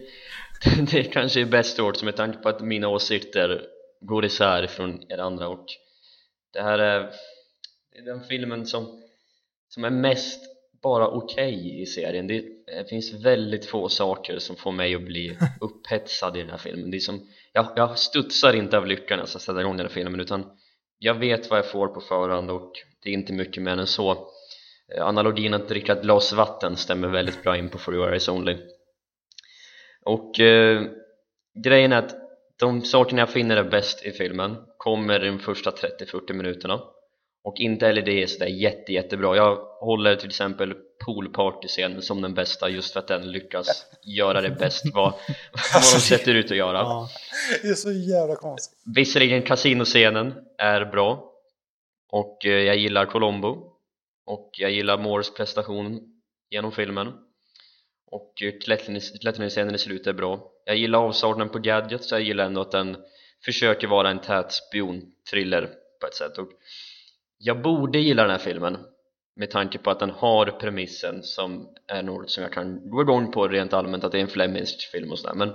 (laughs) det kanske är bäst gjort med tanke på att mina åsikter går isär från er andra och det här är, det är den filmen som, som är mest bara okej i serien. Det, det finns väldigt få saker som får mig att bli (laughs) upphetsad i den här filmen. Det är som, jag, jag studsar inte av lyckan när jag sätter igång den här filmen utan jag vet vad jag får på förhand och det är inte mycket mer än så. Eh, analogin att dricka ett glas vatten stämmer väldigt bra in på For Your Eyes Only. Och eh, grejen är att de sakerna jag finner är bäst i filmen kommer i de första 30-40 minuterna och inte heller det är sådär jätte, jättebra. Jag håller till exempel poolparty-scenen som den bästa just för att den lyckas göra det bäst. Vad, vad de sätter ut att göra. Ja, Det är så jävla konstigt. Visserligen kasinoscenen är bra. Och eh, jag gillar Colombo. Och jag gillar Moores prestation genom filmen. Och eh, klättring- klättringsscenen i slutet är bra. Jag gillar avsaknaden på Gadget så jag gillar ändå att den försöker vara en tät spionthriller på ett sätt. Och jag borde gilla den här filmen med tanke på att den har premissen som är något som jag kan gå igång på rent allmänt att det är en flemingsk film och sådär. Men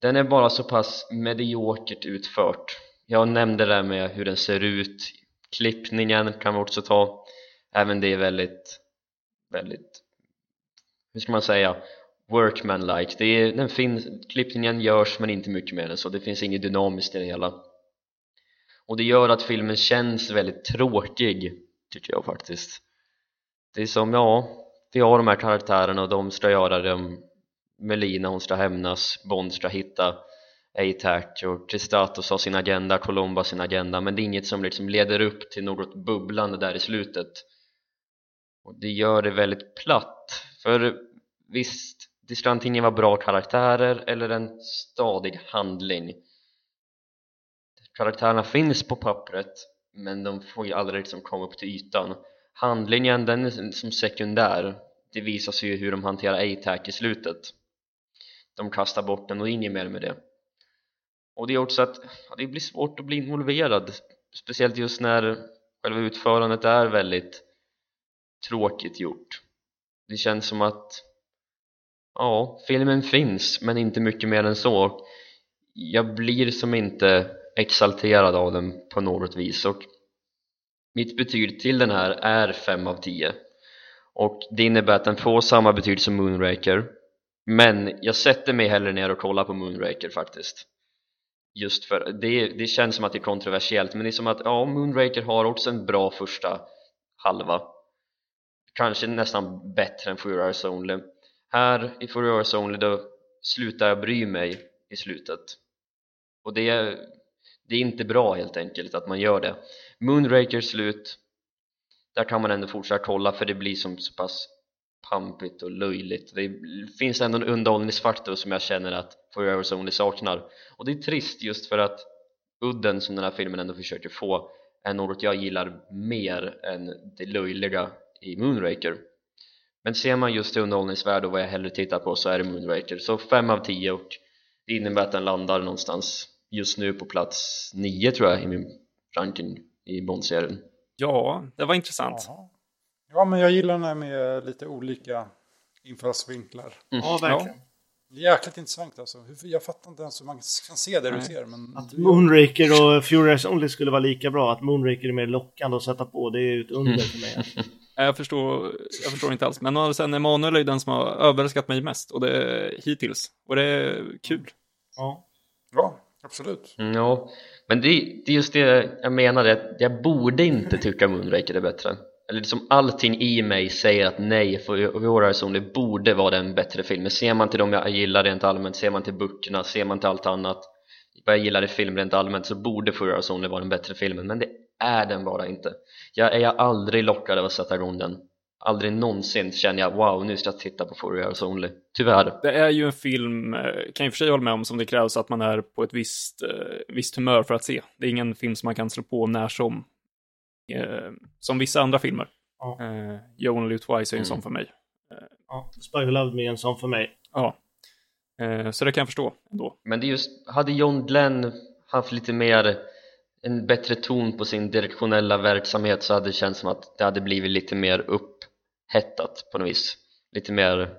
den är bara så pass mediokert utfört. Jag nämnde det där med hur den ser ut. Klippningen kan vi också ta. Även det är väldigt väldigt hur ska man säga workman-like. Det är, den finns, klippningen görs men inte mycket mer än så. Det finns inget dynamiskt i det hela och det gör att filmen känns väldigt tråkig tycker jag faktiskt. Det är som, ja vi har de här karaktärerna och de ska göra det. Melina hon ska hämnas, Bond ska hitta A-Tack och Tristatos har sin agenda, Colombo har sin agenda. Men det är inget som liksom leder upp till något bubblande där i slutet. Och det gör det väldigt platt. För visst, det ska antingen vara bra karaktärer eller en stadig handling karaktärerna finns på pappret men de får ju aldrig liksom komma upp till ytan. Handlingen den är som sekundär. Det visar sig ju hur de hanterar A-Tack i slutet. De kastar bort den och inget mer med det. Och det är också att ja, det blir svårt att bli involverad. Speciellt just när själva utförandet är väldigt tråkigt gjort. Det känns som att ja, filmen finns men inte mycket mer än så. Jag blir som inte exalterad av den på något vis. Och mitt betyg till den här är 5 av 10 och det innebär att den får samma betyg som Moonraker. Men jag sätter mig hellre ner och kollar på Moonraker faktiskt. Just för det, det känns som att det är kontroversiellt men det är som att ja, Moonraker har också en bra första halva. Kanske nästan bättre än Four Hours Only. Här i Four Hours Only då slutar jag bry mig i slutet. Och det det är inte bra helt enkelt att man gör det. Moonraker slut. Där kan man ändå fortsätta kolla för det blir som så pass pampigt och löjligt. Det finns ändå en underhållningsfaktor som jag känner att For Only saknar. Och det är trist just för att udden som den här filmen ändå försöker få är något jag gillar mer än det löjliga i Moonraker. Men ser man just det underhållningsvärde och vad jag hellre tittar på så är det Moonraker. Så 5 av 10 och det innebär att den landar någonstans just nu på plats 9 tror jag i min ranking i Bond-serien Ja, det var intressant. Jaha. Ja, men jag gillar den här med lite olika infallsvinklar. ja verkligen. Jäkligt intressant alltså. Jag fattar inte ens hur man kan se det du Nej. ser. Men Att du- Moonraker och Furious Only skulle vara lika bra. Att Moonraker är mer lockande att sätta på. Det är ju ett under för mig. Nej, (laughs) Jag förstår, jag förstår inte alls. Men sen Emanuel är den som har överraskat mig mest. Och det är hittills. Och det är kul. Ja. Ja, absolut. Mm, Ja, men det, det är just det jag menade, jag borde inte tycka Moonraker är bättre. Eller liksom allting i mig säger att nej, för vår Arizona borde vara den bättre filmen ser man till dem jag gillar rent allmänt, ser man till böckerna, ser man till allt annat vad jag gillar i film rent allmänt så borde For Arizona Only vara den bättre filmen. Men det är den bara inte. Jag är jag aldrig lockad av att sätta igång den aldrig någonsin känner jag wow nu ska jag titta på For Your Eyes Only tyvärr Det är ju en film, eh, kan jag i för sig hålla med om, som det krävs att man är på ett visst, eh, visst humör för att se. Det är ingen film som man kan slå på när som. Eh, som vissa andra filmer. Ja. Eh, You Only Live Twice är en Mm. sån för mig. Ja, Spy Who Loved Me är en sån för mig. Ja. Eh, så det kan jag förstå ändå. Men det är just, hade John Glenn haft lite mer en bättre ton på sin direktionella verksamhet så hade det känts som att det hade blivit lite mer upphettat på något vis lite mer,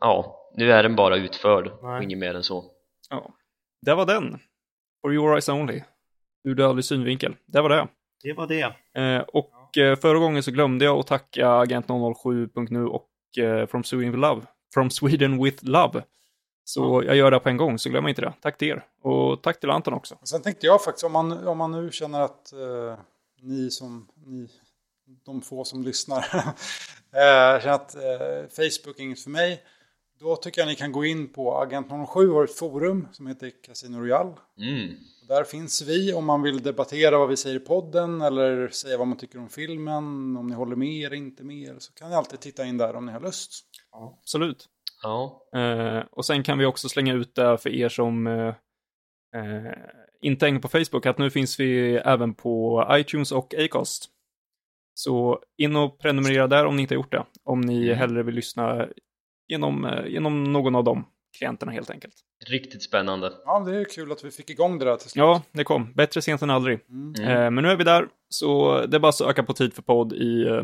ja, nu är den bara utförd Nej. och inget mer än så Ja. Det var den. For Your Eyes Only. Ur dödlig synvinkel. Det var det. Det var det. Eh, och eh, förra gången så glömde jag att tacka Agent 007.nu och eh, From Sweden with Love. From Sweden with Love. Så jag gör det på en gång, så glöm inte det. Tack till er. Och tack till Anton också. Och sen tänkte jag faktiskt, om man, om man nu känner att eh, ni som, ni, de få som lyssnar, (laughs) eh, känner att eh, Facebook är inget för mig. Då tycker jag ni kan gå in på Agent 07 har ett forum som heter Casino Royale. mm. Där finns vi om man vill debattera vad vi säger i podden eller säga vad man tycker om filmen, om ni håller med eller inte med. Så kan ni alltid titta in där om ni har lust. Absolut. ja, Eh, och sen kan vi också slänga ut det för er som eh, eh, inte hänger på Facebook, att nu finns vi även på iTunes och Acast. Så in och prenumerera där om ni inte har gjort det. Om ni Mm. hellre vill lyssna genom, eh, genom någon av de klienterna helt enkelt. riktigt spännande Ja, det är kul att vi fick igång det där till slut. Ja, det kom. Bättre sent än aldrig. Mm. mm. Eh, men nu är vi där, så det är bara att söka på Tid för podd i, eh,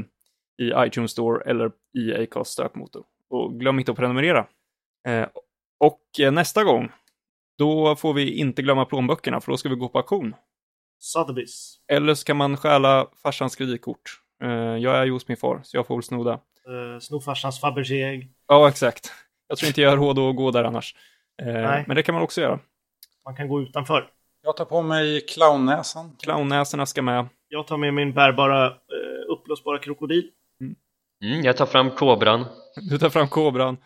i iTunes Store eller i Acast sökmotor. Och glöm inte att prenumerera. Eh, och eh, nästa gång, då får vi inte glömma plånböckerna, för då ska vi gå på auktion. Sotheby's. Eller så kan man stjäla farsans kreditkort. Eh, jag är ju hos min far, så jag får väl sno det. Uh, sno farsans Fabergé-ägg. Ja, exakt. Jag tror inte jag har råd att gå där annars. Eh, Nej. men det kan man också göra. Man kan gå utanför. Jag tar på mig clownnäsan. Clownnäsorna ska med. Jag tar med min bärbara, uh, uppblåsbara krokodil. Mm, jag tar fram kobran Du tar fram kobran.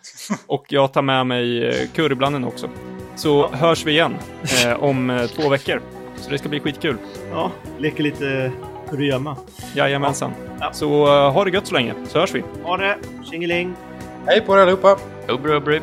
Och jag tar med mig eh, curryblanden också. Så hörs vi igen eh, om eh, två veckor. Så det ska bli skitkul. Ja, leker lite kurragömma. Jajamensan. Ja. Så eh, ha det gött så länge, så hörs vi. Ha det! Tjingeling! Hej på er allihopa! Ubri ubri